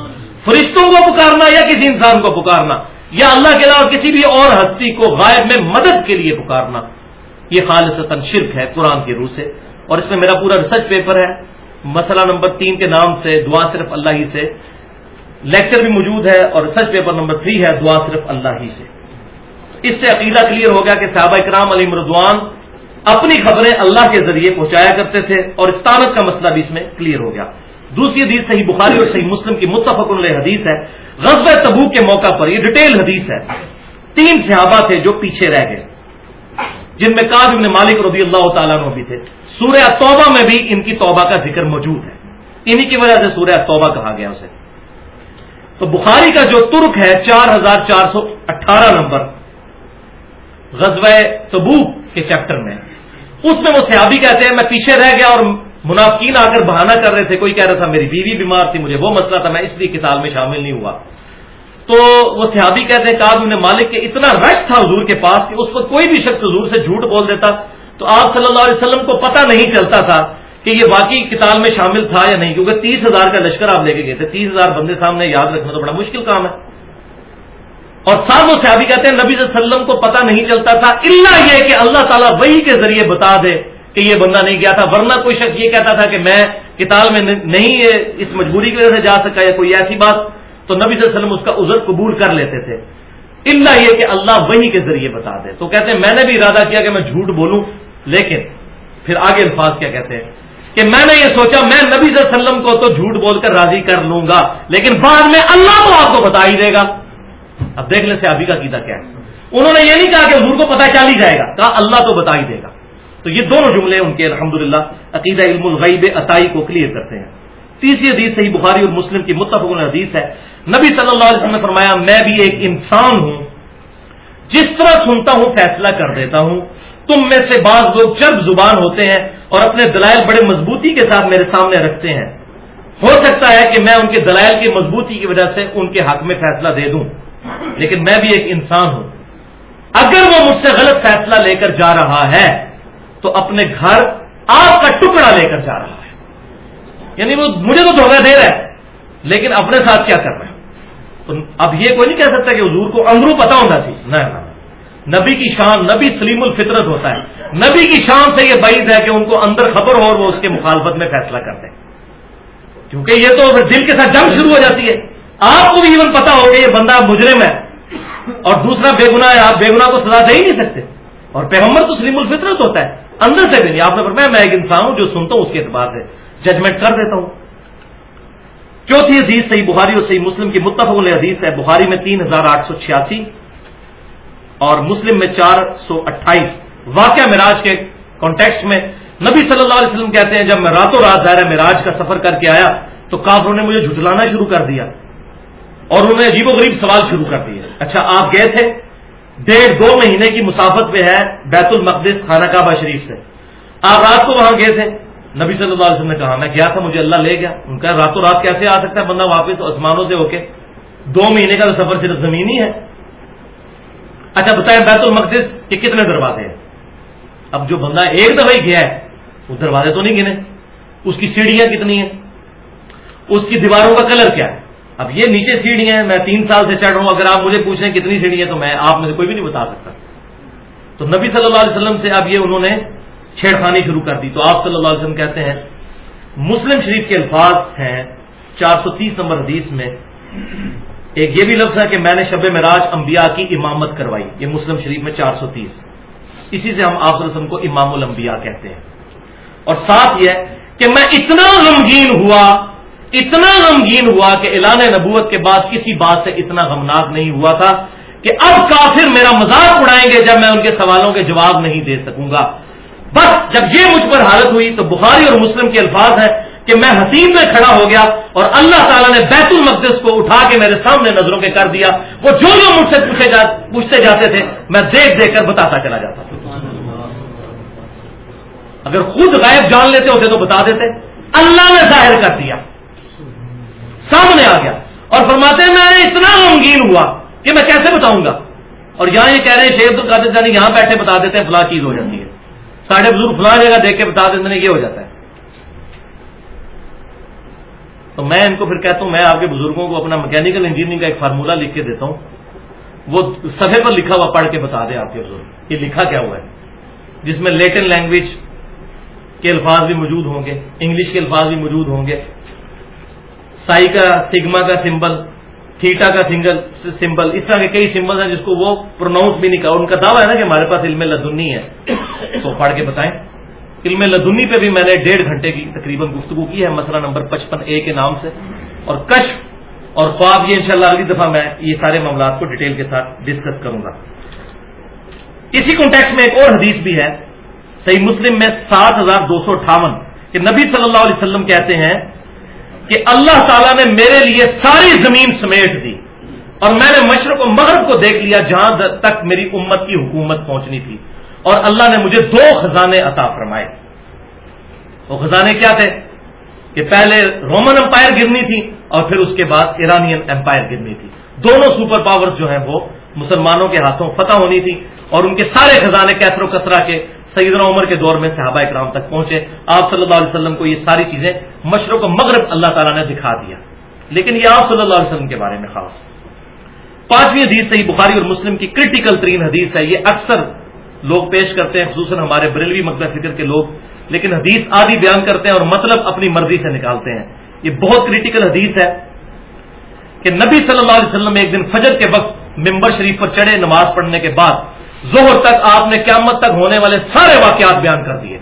فرشتوں کو پکارنا یا کسی انسان کو پکارنا؟ یا اللہ کے علاوہ کسی بھی اور ہستی کو غائب میں مدد کے لیے پکارنا؟ یہ خالص شرک ہے قرآن کی روح سے اور اس میں میرا پورا ریسرچ پیپر ہے۔ مسئلہ نمبر تین کے نام سے دعا صرف اللہ ہی سے۔ لیکچر بھی موجود ہے اور ریسرچ پیپر نمبر تھری ہے دعا صرف اللہ ہی سے۔ اس سے عقیدہ کلیئر ہو گیا کہ صحابہ کرام علی مردوان اپنی خبریں اللہ کے ذریعے پہنچایا کرتے تھے اور استانت کا مسئلہ بھی اس میں کلیئر ہو گیا۔ دوسری حدیث صحیح بخاری اور صحیح مسلم کی متفق علیہ حدیث ہے۔ غزب تبو کے موقع پر یہ ڈیٹیل حدیث ہے۔ تین صحابہ تھے جو پیچھے رہ گئے۔ جن میں کاج ابن مالک رضی اللہ تعالیٰ بھی تھے۔ سورہ توبہ میں بھی ان کی توبہ کا ذکر موجود ہے۔ انہی کی وجہ سے سورہ توبہ کہا گیا اسے۔ تو بخاری کا جو ترک ہے چار ہزار چار سو اٹھارہ نمبر غزب تبوک کے چیپٹر میں، اس میں وہ سیابی کہتے ہیں، میں پیچھے رہ گیا اور منافقین آ کر بہانہ کر رہے تھے، کوئی کہہ رہا تھا، میری بیوی بیمار تھی، مجھے وہ مسئلہ تھا، میں اس لیے کتاب میں شامل نہیں ہوا۔ تو وہ صحابی کہتے ہیں کاب نے مالک کے اتنا رش تھا حضور کے پاس کہ اس وقت کوئی بھی شخص حضور سے جھوٹ بول دیتا۔ تو آپ صلی اللہ علیہ وسلم کو پتہ نہیں چلتا تھا کہ یہ واقعی کتاب میں شامل تھا یا نہیں، کیونکہ تیس ہزار کا لشکر آپ لے کے گئے تھے۔ تیس ہزار بندے سامنے یاد رکھنا تو بڑا مشکل کام ہے۔ اور ساتھ وہ صحابی کہتے ہیں نبی صلی اللہ علیہ وسلم کو پتہ نہیں چلتا تھا اللہ یہ کہ اللہ تعالیٰ وہی کے ذریعے بتا دے کہ یہ بندہ نہیں گیا تھا۔ ورنہ کوئی شخص یہ کہتا تھا کہ میں کتاب میں نہیں اس مجبوری کی وجہ سے جا سکا یا کوئی ایسی بات۔ تو نبی صلی اللہ علیہ وسلم اس کا عذر قبول کر لیتے تھے۔ اللہ یہ کہ اللہ وہی کے ذریعے بتا دے۔ تو کہتے ہیں، میں نے بھی ارادہ کیا کہ میں جھوٹ بولوں، لیکن پھر آگے الفاظ کیا کہتے ہیں؟ کہ میں نے یہ سوچا، میں نبی صلی اللہ علیہ وسلم کو تو جھوٹ بول کر راضی کر لوں گا، لیکن بعد میں اللہ تو آپ کو بتا ہی دے گا۔ اب دیکھ لیں صحابی کا عقیدہ کیا ہے۔ انہوں نے یہ نہیں کہا کہ حضور کو پتا چل ہی جائے گا، کہا اللہ تو بتا ہی دے گا۔ تو یہ دونوں جملے ان کے الحمد للہ عقیدہ علم الغیب عطائی کو کلیئر کرتے ہیں۔ تیسری حدیث صحیح بخاری اور مسلم کی متفق حدیث ہے۔ نبی صلی اللہ علیہ وسلم نے فرمایا، میں بھی ایک انسان ہوں، جس طرح سنتا ہوں، فیصلہ کر دیتا ہوں۔ تم میں سے بعض لوگ چرب زبان ہوتے ہیں اور اپنے دلائل بڑے مضبوطی کے ساتھ میرے سامنے رکھتے ہیں۔ ہو سکتا ہے کہ میں ان کے دلائل کی مضبوطی کی وجہ سے ان کے حق میں فیصلہ دے دوں، لیکن میں بھی ایک انسان ہوں۔ اگر وہ مجھ سے غلط فیصلہ لے کر جا رہا ہے، تو اپنے گھر آپ کا ٹکڑا لے کر جا رہا ہے۔ یعنی وہ مجھے تو دھوکہ دے رہا ہے، لیکن اپنے ساتھ کیا کر رہا ہے تو اب یہ کوئی نہیں کہہ سکتا کہ حضور کو اندرو پتا ہونا چاہیے نہ نبی کی شان، نبی سلیم الفطرت ہوتا ہے۔ نبی کی شان سے یہ بعید ہے کہ ان کو اندر خبر ہو اور وہ اس کے مخالفت میں فیصلہ کرتے ہیں کیونکہ یہ تو دل کے ساتھ جنگ شروع ہو جاتی ہے۔ آپ کو بھی ایون پتا ہو کہ یہ بندہ مجرم ہے۔ اور دوسرا بے گنا ہے، آپ بے گنا کو سزا دے ہی نہیں سکتے۔ اور پیغمبر تو سلیم الفطرت ہوتا ہے، اندر سے بھی نہیں۔ آپ نے فرمایا، میں ایک انسان ہوں جو سنتا ہوں اس کے اعتبار سے۔ ججمنٹ کر دیتا ہوں۔ چوتھی حدیث صحیح بخاری اور صحیح مسلم کی متفق حدیث ہے، بخاری میں تین ہزار آٹھ سو چھیاسی اور مسلم میں چار سو اٹھائیس۔ واقعہ مراج کے کانٹیکس میں نبی صلی اللہ علیہ وسلم کہتے ہیں، جب میں راتوں رات ظاہر مراج کا سفر کر کے آیا تو کافروں نے مجھے جھٹلانا شروع کر دیا اور انہوں نے عجیب و غریب سوال شروع کر دیے۔ اچھا آپ گئے تھے؟ ڈیڑھ دو مہینے کی مسافت پہ ہے بیت المقدس خانہ کعبہ شریف سے۔ آپ رات کو وہاں گئے تھے؟ نبی صلی اللہ علیہ وسلم نے کہا، میں گیا تھا، مجھے اللہ لے گیا۔ ان کا راتوں رات کیسے آ سکتا ہے؟ بندہ واپس آسمانوں سے ہو کے دو مہینے کا سفر صرف زمین ہی ہے۔ اچھا بتائیں بیت المقدس کے کتنے دروازے ہیں؟ اب جو بندہ ایک دفعہ ہی گیا ہے وہ دروازے تو نہیں گنے۔ اس کی سیڑھیاں کتنی ہیں؟ اس کی دیواروں کا کلر کیا ہے؟ اب یہ نیچے سیڑھیاں ہیں، میں تین سال سے چڑھ رہا ہوں۔ اگر آپ مجھے پوچھیں کتنی سیڑھی ہیں تو میں، آپ میں سے کوئی بھی نہیں بتا سکتا۔ تو نبی صلی اللہ علیہ وسلم سے اب یہ انہوں نے چھیڑخانی شروع کر دی تو آپ صلی اللہ علیہ وسلم کہتے ہیں، مسلم شریف کے الفاظ ہیں چار سو تیس نمبر حدیث میں، ایک یہ بھی لفظ ہے کہ میں نے شب مراج انبیاء کی امامت کروائی، یہ مسلم شریف میں چار سو تیس۔ اسی سے ہم آپ صلی اللہ علیہ وسلم کو امام الانبیاء کہتے ہیں۔ اور ساتھ یہ کہ میں اتنا غمگین ہوا، اتنا غمگین ہوا کہ اعلان نبوت کے بعد کسی بات سے اتنا غمناک نہیں ہوا تھا کہ اب کافر میرا مذاق اڑائیں گے جب میں ان کے سوالوں کے جواب نہیں دے سکوں گا۔ بس جب یہ مجھ پر حالت ہوئی تو بخاری اور مسلم کے الفاظ ہیں کہ میں حسین میں کھڑا ہو گیا اور اللہ تعالیٰ نے بیت المقدس کو اٹھا کے میرے سامنے نظروں کے کر دیا۔ وہ جو جو مجھ سے پوچھے جا پوچھتے جاتے تھے، میں دیکھ دیکھ کر بتاتا چلا جاتا اگر خود غائب جان لیتے ہوتے تو بتا دیتے۔ اللہ نے ظاہر کر دیا۔ سامنے آ گیا۔ اور فرماتے میں اتنا غمگین ہوا کہ میں کیسے بتاؤں گا؟ اور یہاں یہ کہہ رہے ہیں، شیخ القادر جانی یہاں بیٹھے بتا دیتے ہیں، فلاں چیز ہو جاتی ہے۔ ساڑھے بزرگ فلاں جگہ دیکھ کے بتا دیتے ہیں یہ ہو جاتا ہے۔ تو میں ان کو پھر کہتا ہوں، میں آپ کے بزرگوں کو اپنا میکینکل انجینئرنگ کا ایک فارمولہ لکھ کے دیتا ہوں۔ وہ سفے پر لکھا ہوا پڑھ کے بتا دیں آپ کے بزرگ۔ یہ لکھا کیا ہوا ہے؟ جس میں لیٹن لینگویج کے الفاظ بھی موجود ہوں گے انگلش کے الفاظ بھی موجود ہوں گے۔ سائی کا سگما کا سمبل تھیٹا کا سنگل سمبل اس طرح کے کئی سمبل ہیں جس کو وہ پروناؤنس بھی نہیں کہا ان کا دعویٰ ہے نا کہ ہمارے پاس علم لدنی ہے۔ تو پڑھ کے بتائیں۔ علم لدنی پہ بھی میں نے ڈیڑھ گھنٹے کی تقریباً گفتگو کی ہے مسئلہ نمبر پچپن اے کے نام سے۔ اور کشف اور خواب یہ انشاءاللہ اگلی دفعہ میں یہ سارے معاملات کو ڈیٹیل کے ساتھ ڈسکس کروں گا۔ اسی کانٹیکس میں ایک اور حدیث بھی ہے۔ صحیح مسلم میں سات ہزار دو سو اٹھاون کہ نبی صلی اللہ علیہ وسلم کہتے ہیں کہ اللہ تعالیٰ نے میرے لیے ساری زمین سمیٹ دی اور میں نے مشرق و مغرب کو دیکھ لیا جہاں تک میری امت کی حکومت پہنچنی تھی۔ اور اللہ نے مجھے دو خزانے عطا فرمائے۔ وہ خزانے کیا تھے؟ کہ پہلے رومن امپائر گرنی تھی اور پھر اس کے بعد ایرانین امپائر گرنی تھی۔ دونوں سپر پاور جو ہیں وہ مسلمانوں کے ہاتھوں فتح ہونی تھی اور ان کے سارے خزانے کیسر و کسرا کے سیدنا عمر کے دور میں صحابہ اکرام تک پہنچے۔ آپ صلی اللہ علیہ وسلم کو یہ ساری چیزیں مشرق و مغرب اللہ تعالیٰ نے دکھا دیا۔ لیکن یہ آپ صلی اللہ علیہ وسلم کے بارے میں خاص۔ پانچویں حدیث صحیح بخاری اور مسلم کی کرٹیکل ترین حدیث ہے۔ یہ اکثر لوگ پیش کرتے ہیں، خصوصاً ہمارے بریلوی مقبہ فکر کے لوگ۔ لیکن حدیث آدھی بیان کرتے ہیں اور مطلب اپنی مرضی سے نکالتے ہیں۔ یہ بہت کریٹیکل حدیث ہے کہ نبی صلی اللہ علیہ وسلم ایک دن فجر کے وقت ممبر شریف پر چڑھے نماز پڑھنے کے بعد زہر تک آپ نے قیامت تک ہونے والے سارے واقعات بیان کر دیے۔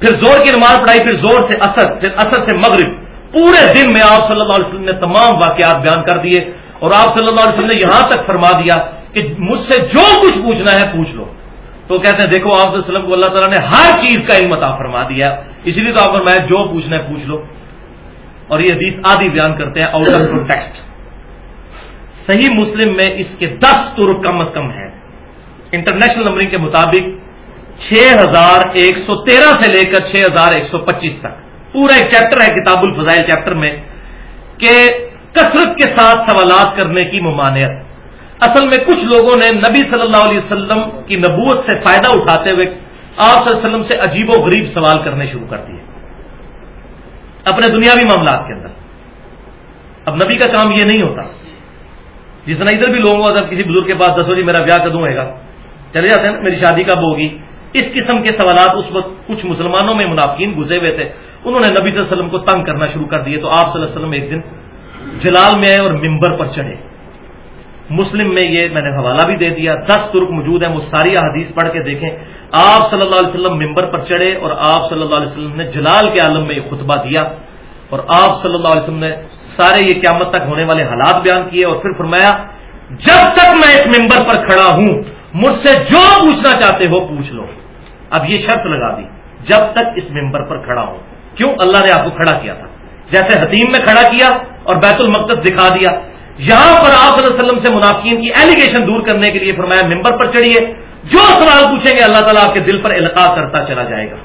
پھر زور کی نماز پڑھائی، پھر زور سے اثر پھر اثر سے مغرب، پورے دن میں آپ صلی اللہ علیہ وسلم نے تمام واقعات بیان کر دیے۔ اور آپ صلی اللہ علیہ وسلم نے یہاں تک فرما دیا کہ مجھ سے جو کچھ پوچھنا ہے پوچھ لو۔ تو کہتے ہیں، دیکھو، آپ وسلم کو اللہ تعالیٰ نے ہر چیز کا علم عطا فرما دیا۔ اس لیے تو آپ میں جو پوچھنا ہے پوچھ لو۔ اور یہ حدیث آدھی بیان کرتے ہیں آؤٹ آف کانٹیکسٹ صحیح مسلم میں اس کے دس تر کم از کم ہے انٹرنیشنل نمبرنگ کے مطابق چھ ہزار ایک سو تیرہ سے لے کر چھ ہزار ایک سو پچیس تک۔ پورا ایک چیپٹر ہے، کتاب الفضائل چیپٹر میں، کہ کثرت کے ساتھ سوالات کرنے کی ممانعت۔ اصل میں کچھ لوگوں نے نبی صلی اللہ علیہ وسلم کی نبوت سے فائدہ اٹھاتے ہوئے آپ صلی اللہ علیہ وسلم سے عجیب و غریب سوال کرنے شروع کر دیے۔ اپنے دنیاوی معاملات کے اندر۔ اب نبی کا کام یہ نہیں ہوتا۔ جس طرح ادھر بھی لوگوں کو کسی بزرگ کے پاس دسو جی میرا بیاہ کدوں ہوئے گا، چلے جاتے ہیں میری شادی کب ہوگی؟ اس قسم کے سوالات اس وقت کچھ مسلمانوں میں منافقین گزے ہوئے تھے۔ انہوں نے نبی صلی اللہ علیہ وسلم کو تنگ کرنا شروع کر دیے تو آپ صلی اللہ علیہ وسلم ایک دن جلال میں آئے اور ممبر پر چڑھے۔ مسلم میں یہ میں نے حوالہ بھی دے دیا، دس ترک موجود ہیں، وہ ساری احادیث پڑھ کے دیکھیں۔ آپ صلی اللہ علیہ وسلم ممبر پر چڑھے اور آپ صلی اللہ علیہ وسلم نے جلال کے عالم میں یہ خطبہ دیا۔ اور آپ صلی اللہ علیہ وسلم نے سارے یہ قیامت تک ہونے والے حالات بیان کیے اور پھر فرمایا، جب تک میں اس ممبر پر کھڑا ہوں، مجھ سے جو پوچھنا چاہتے ہو پوچھ لو۔ اب یہ شرط لگا دی، جب تک اس ممبر پر کھڑا ہو کیوں؟ اللہ نے آپ کو کھڑا کیا تھا۔ جیسے حتیم میں کھڑا کیا اور بیت المقدس دکھا دیا۔ یہاں پر آپ علیہ وسلم سے منافقین کی ایلیگیشن دور کرنے کے لیے فرمایا ممبر پر چڑھیے۔ جو سوال پوچھیں گے اللہ تعالیٰ آپ کے دل پر القاع کرتا چلا جائے گا۔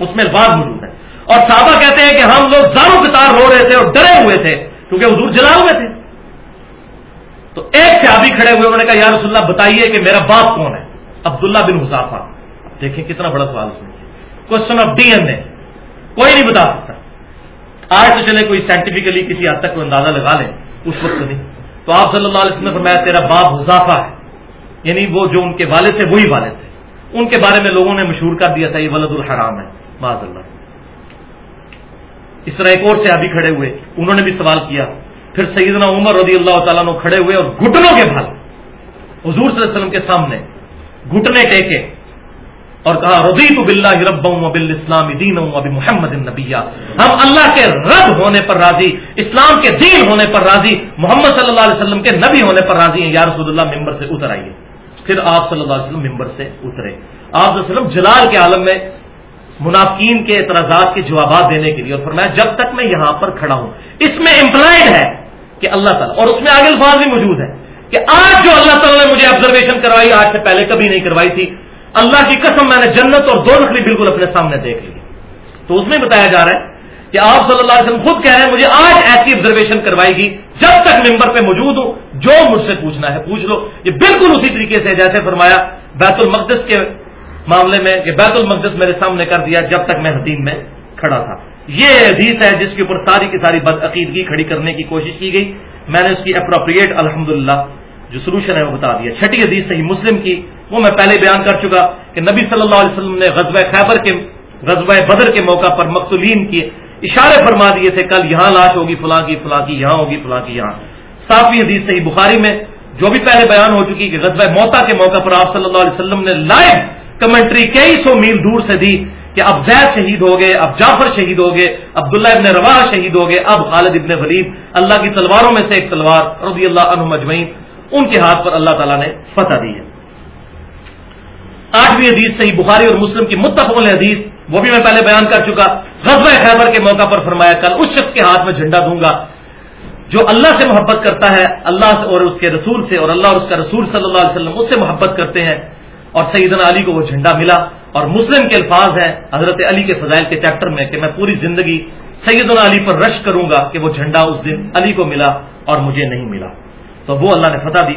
اس میں الفاظ موجود ہے اور صحابہ کہتے ہیں کہ ہم لوگ زاروں کتار ہو رہے تھے اور ڈرے ہوئے تھے کیونکہ حضور جلا ہوئے تھے۔ تو ایک سے کھڑے ہوئے، انہوں نے کہا، یا رسول اللہ، بتائیے کہ میرا باپ کون ہے؟ عبداللہ بن حسافہ دیکھیں کتنا بڑا سوال اس میں۔ Question of D M A کوئی نہیں بتا سکتا۔ آج تو چلے کوئی سائنٹیفکلی کسی حد تک کوئی اندازہ لگا لیں۔ اس وقت نہیں۔ تو آپ صلی اللہ علیہ وسلم نے فرمایا، تیرا باپ حضافہ ہے۔ یعنی وہ جو ان کے والد تھے، وہی والد تھے۔ ان کے بارے میں لوگوں نے مشہور کر دیا تھا، یہ ولد الحرام ہے۔ معذ اللہ۔ اس طرح ایک اور سے ابھی کھڑے ہوئے، انہوں نے بھی سوال کیا۔ پھر سیدنا عمر رضی اللہ تعالیٰ نے کھڑے ہوئے اور گھٹنوں کے بھل حضور صلی اللہ علیہ وسلم کے سامنے گھٹنے ٹیکے۔ اور کہا رضی تو بلّہ رب بل اسلام دین ابھی محمد ہم اللہ کے رب ہونے پر راضی، اسلام کے دین ہونے پر راضی، محمد صلی اللہ علیہ وسلم کے نبی ہونے پر راضی ہیں، یا رسول اللہ ممبر سے اتر آئیے۔ پھر آپ صلی اللہ علیہ وسلم ممبر سے اترے۔ آپ صلی اللہ علیہ وسلم جلال کے عالم میں منافقین کے اعتراضات کے جوابات دینے کے لیے اور فرمایا، جب تک میں یہاں پر کھڑا ہوں، اس میں امپلائڈ ہے کہ اللہ تعالیٰ اور اس میں آگے الفاظ بھی موجود ہے کہ آج جو اللہ تعالیٰ نے مجھے آبزرویشن کروائی، آج سے پہلے کبھی نہیں کروائی تھی۔ اللہ کی قسم میں نے جنت اور دو نقلی بالکل اپنے سامنے دیکھ لی۔ تو اس میں بتایا جا رہا ہے کہ آپ صلی اللہ علیہ وسلم خود کہہ رہے ہیں، مجھے آج ایسی آبزرویشن کروائی گی جب تک ممبر پہ موجود ہوں، جو مجھ سے پوچھنا ہے پوچھ لو۔ یہ بالکل اسی طریقے سے جیسے فرمایا بیت المقدس کے معاملے میں کہ بیت المقدس میرے سامنے کر دیا جب تک میں حتیم میں کھڑا تھا۔ یہ حدیث ہے جس کے اوپر ساری کی ساری بدعقیدگی کھڑی کرنے کی کوشش کی گئی۔ میں نے اس کی اپروپریٹ الحمد جو سولوشن ہے وہ بتا دیا۔ چھٹی حدیث صحیح مسلم کی، وہ میں پہلے بیان کر چکا کہ نبی صلی اللہ علیہ وسلم نے غزب خیبر کے غزب بدر کے موقع پر مقتولین کی اشارے فرما دیے تھے، کل یہاں لاش ہوگی، فلاں کی فلاں کی یہاں ہوگی، فلاں کی یہاں۔ ساتویں حدیث صحیح بخاری میں، جو بھی پہلے بیان ہو چکی کہ غزب موتا کے موقع پر آپ صلی اللہ علیہ وسلم نے لائیو کمنٹری کئی سو میل دور سے دی کہ اب زید شہید ہو گئے، اب جعفر شہید ہو گئے، عبداللہ ابن روا شہید ہو گئے، اب خالد ابن ولید۔ اللہ کی تلواروں میں سے ایک تلوار رضی اللہ عنہ مجمعین ان کے ہاتھ پر اللہ تعالیٰ نے فتح دی ہے۔ آٹھویں حدیث صحیح بخاری اور مسلم کی متفق حدیث، وہ بھی میں پہلے بیان کر چکا۔ غزب خیبر کے موقع پر فرمایا، کل اس شخص کے ہاتھ میں جھنڈا دوں گا جو اللہ سے محبت کرتا ہے، اللہ اور اس کے رسول سے، اور اللہ اور اس کا رسول صلی اللہ علیہ وسلم اس سے محبت کرتے ہیں۔ اور سیدنا علی کو وہ جھنڈا ملا۔ اور مسلم کے الفاظ ہیں حضرت علی کے فضائل کے چیپٹر میں کہ میں پوری زندگی سیدنا علی پر رش کروں گا کہ وہ جھنڈا اس دن علی کو ملا اور مجھے نہیں ملا۔ تو وہ اللہ نے فتح دی۔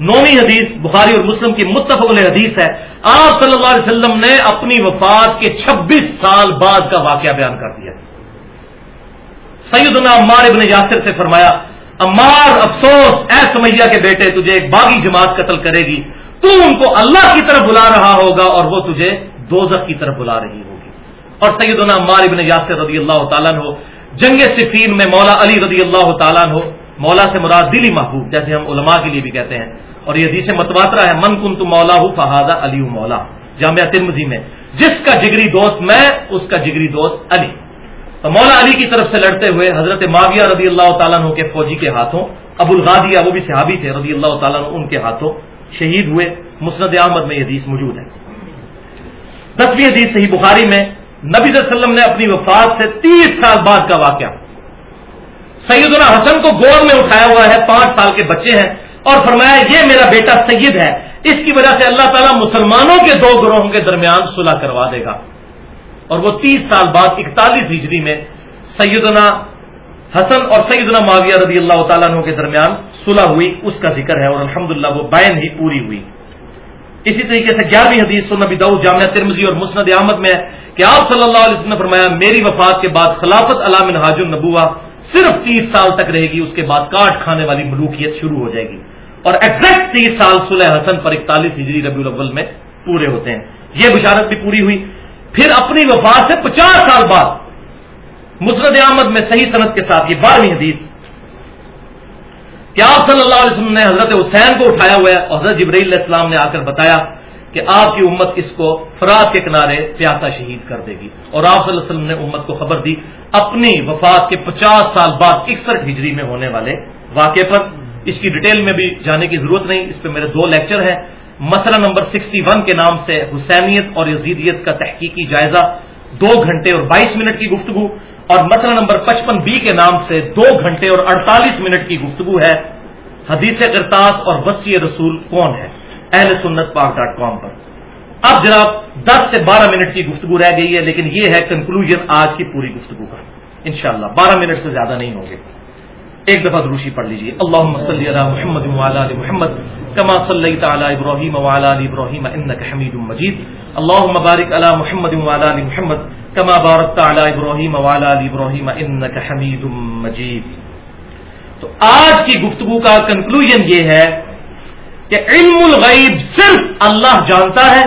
نویں حدیث بخاری اور مسلم کی متفق حدیث ہے۔ آپ صلی اللہ علیہ وسلم نے اپنی وفات کے چھبیس سال بعد کا واقعہ بیان کر دیا۔ سیدنا عمار ابن یاسر سے فرمایا، عمار، افسوس، اے سمیہ کے بیٹے، تجھے ایک باغی جماعت قتل کرے گی۔ تو ان کو اللہ کی طرف بلا رہا ہوگا اور وہ تجھے دوزخ کی طرف بلا رہی ہوگی۔ اور سیدنا عمار ابن یاسر رضی اللہ تعالیٰ ہو جنگ صفین میں مولا علی رضی اللہ تعالیٰ ہو مولا سے مراد دلی محبوب، جیسے ہم علماء کے لیے بھی کہتے ہیں۔ اور یہ حدیث متواترا ہے، من کن تو مولا ہوں فہادہ علی مولا جامعہ ترمزی میں، جس کا جگری دوست میں، اس کا جگری دوست علی تو مولا علی کی طرف سے لڑتے ہوئے حضرت معاویہ رضی اللہ تعالیٰ عنہ کے فوجی کے ہاتھوں، ابو الغادیہ، وہ بھی صحابی تھے، رضی اللہ تعالیٰ عنہ، ان کے ہاتھوں شہید ہوئے۔ مسند احمد میں یہ حدیث موجود ہے۔ دسویں حدیث صحیح بخاری میں، نبی صلی اللہ علیہ وسلم نے اپنی وفات سے تیس سال بعد کا واقعہ۔ سیدنا حسن کو گود میں اٹھایا ہوا ہے، پانچ سال کے بچے ہیں۔ اور فرمایا، یہ میرا بیٹا سید ہے۔ اس کی وجہ سے اللہ تعالیٰ مسلمانوں کے دو گروہوں کے درمیان صلح کروا دے گا۔ اور وہ تیس سال بعد، اکتالیس ہجری میں سیدنا حسن اور سیدنا معاویہ رضی اللہ تعالیٰ عنہ کے درمیان صلح ہوئی۔ اس کا ذکر ہے اور الحمدللہ وہ بین ہی پوری ہوئی۔ اسی طریقے سے گیارہویں حدیث سنبی دعود جامعہ ترمزی اور مسند احمد میں ہے کہ آپ صلی اللہ علیہ وسلم نے فرمایا، میری وفات کے بعد خلافت علام حاج النبوا صرف تیس سال تک رہے گی، اس کے بعد کاٹ کھانے والی ملوکیت شروع ہو جائے گی۔ اور ایگزیکٹ تیس سال صلح حسن پر اکتالیس ہجری ربی الاول میں پورے ہوتے ہیں۔ یہ بشارت بھی پوری ہوئی۔ پھر اپنی وفات سے پچاس سال بعد مسرد احمد میں صحیح صنعت کے ساتھ یہ بارہویں حدیث۔ کہ آپ صلی اللہ علیہ وسلم نے حضرت حسین کو اٹھایا ہوا ہے اور حضرت جبرائیل علیہ السلام نے آ کر بتایا کہ آپ کی امت اس کو فرات کے کنارے پیاسا شہید کر دے گی۔ اور آپ صلی اللہ علیہ وسلم نے امت کو خبر دی، اپنی وفات کے پچاس سال بعد اکسٹھ ہجری میں ہونے والے واقعے پر۔ اس کی ڈیٹیل میں بھی جانے کی ضرورت نہیں، اس پہ میرے دو لیکچر ہیں۔ مسئلہ نمبر سکسٹی ون کے نام سے حسینیت اور یزیدیت کا تحقیقی جائزہ دو گھنٹے اور بائیس منٹ کی گفتگو۔ اور مسئلہ نمبر پچپن بی کے نام سے دو گھنٹے اور اڑتالیس منٹ کی گفتگو ہے۔ حدیث کرتاس اور وسیع رسول کون ہے؟ اہل سنت پاک ڈاٹ کام پر۔ اب جناب دس سے بارہ منٹ کی گفتگو رہ گئی ہے، لیکن یہ ہے کنکلوژن آج کی پوری گفتگو کا۔ انشاءاللہ، بارہ منٹ سے زیادہ نہیں ہوں گے ایک دفعہ دروشی پڑھ لیجیے اللہ صلی علی محمد علی محمد، کما صلی تعالی ابراہیم علی ابراہیم انک حمید مجید۔ اللہ مبارک علی محمد علی محمد، کما بارک تعالی ابراہیم علی ابراہیم انک حمید مجید۔ تو آج کی گفتگو کا کنکلوژن یہ ہے کہ علم الغیب صرف اللہ جانتا ہے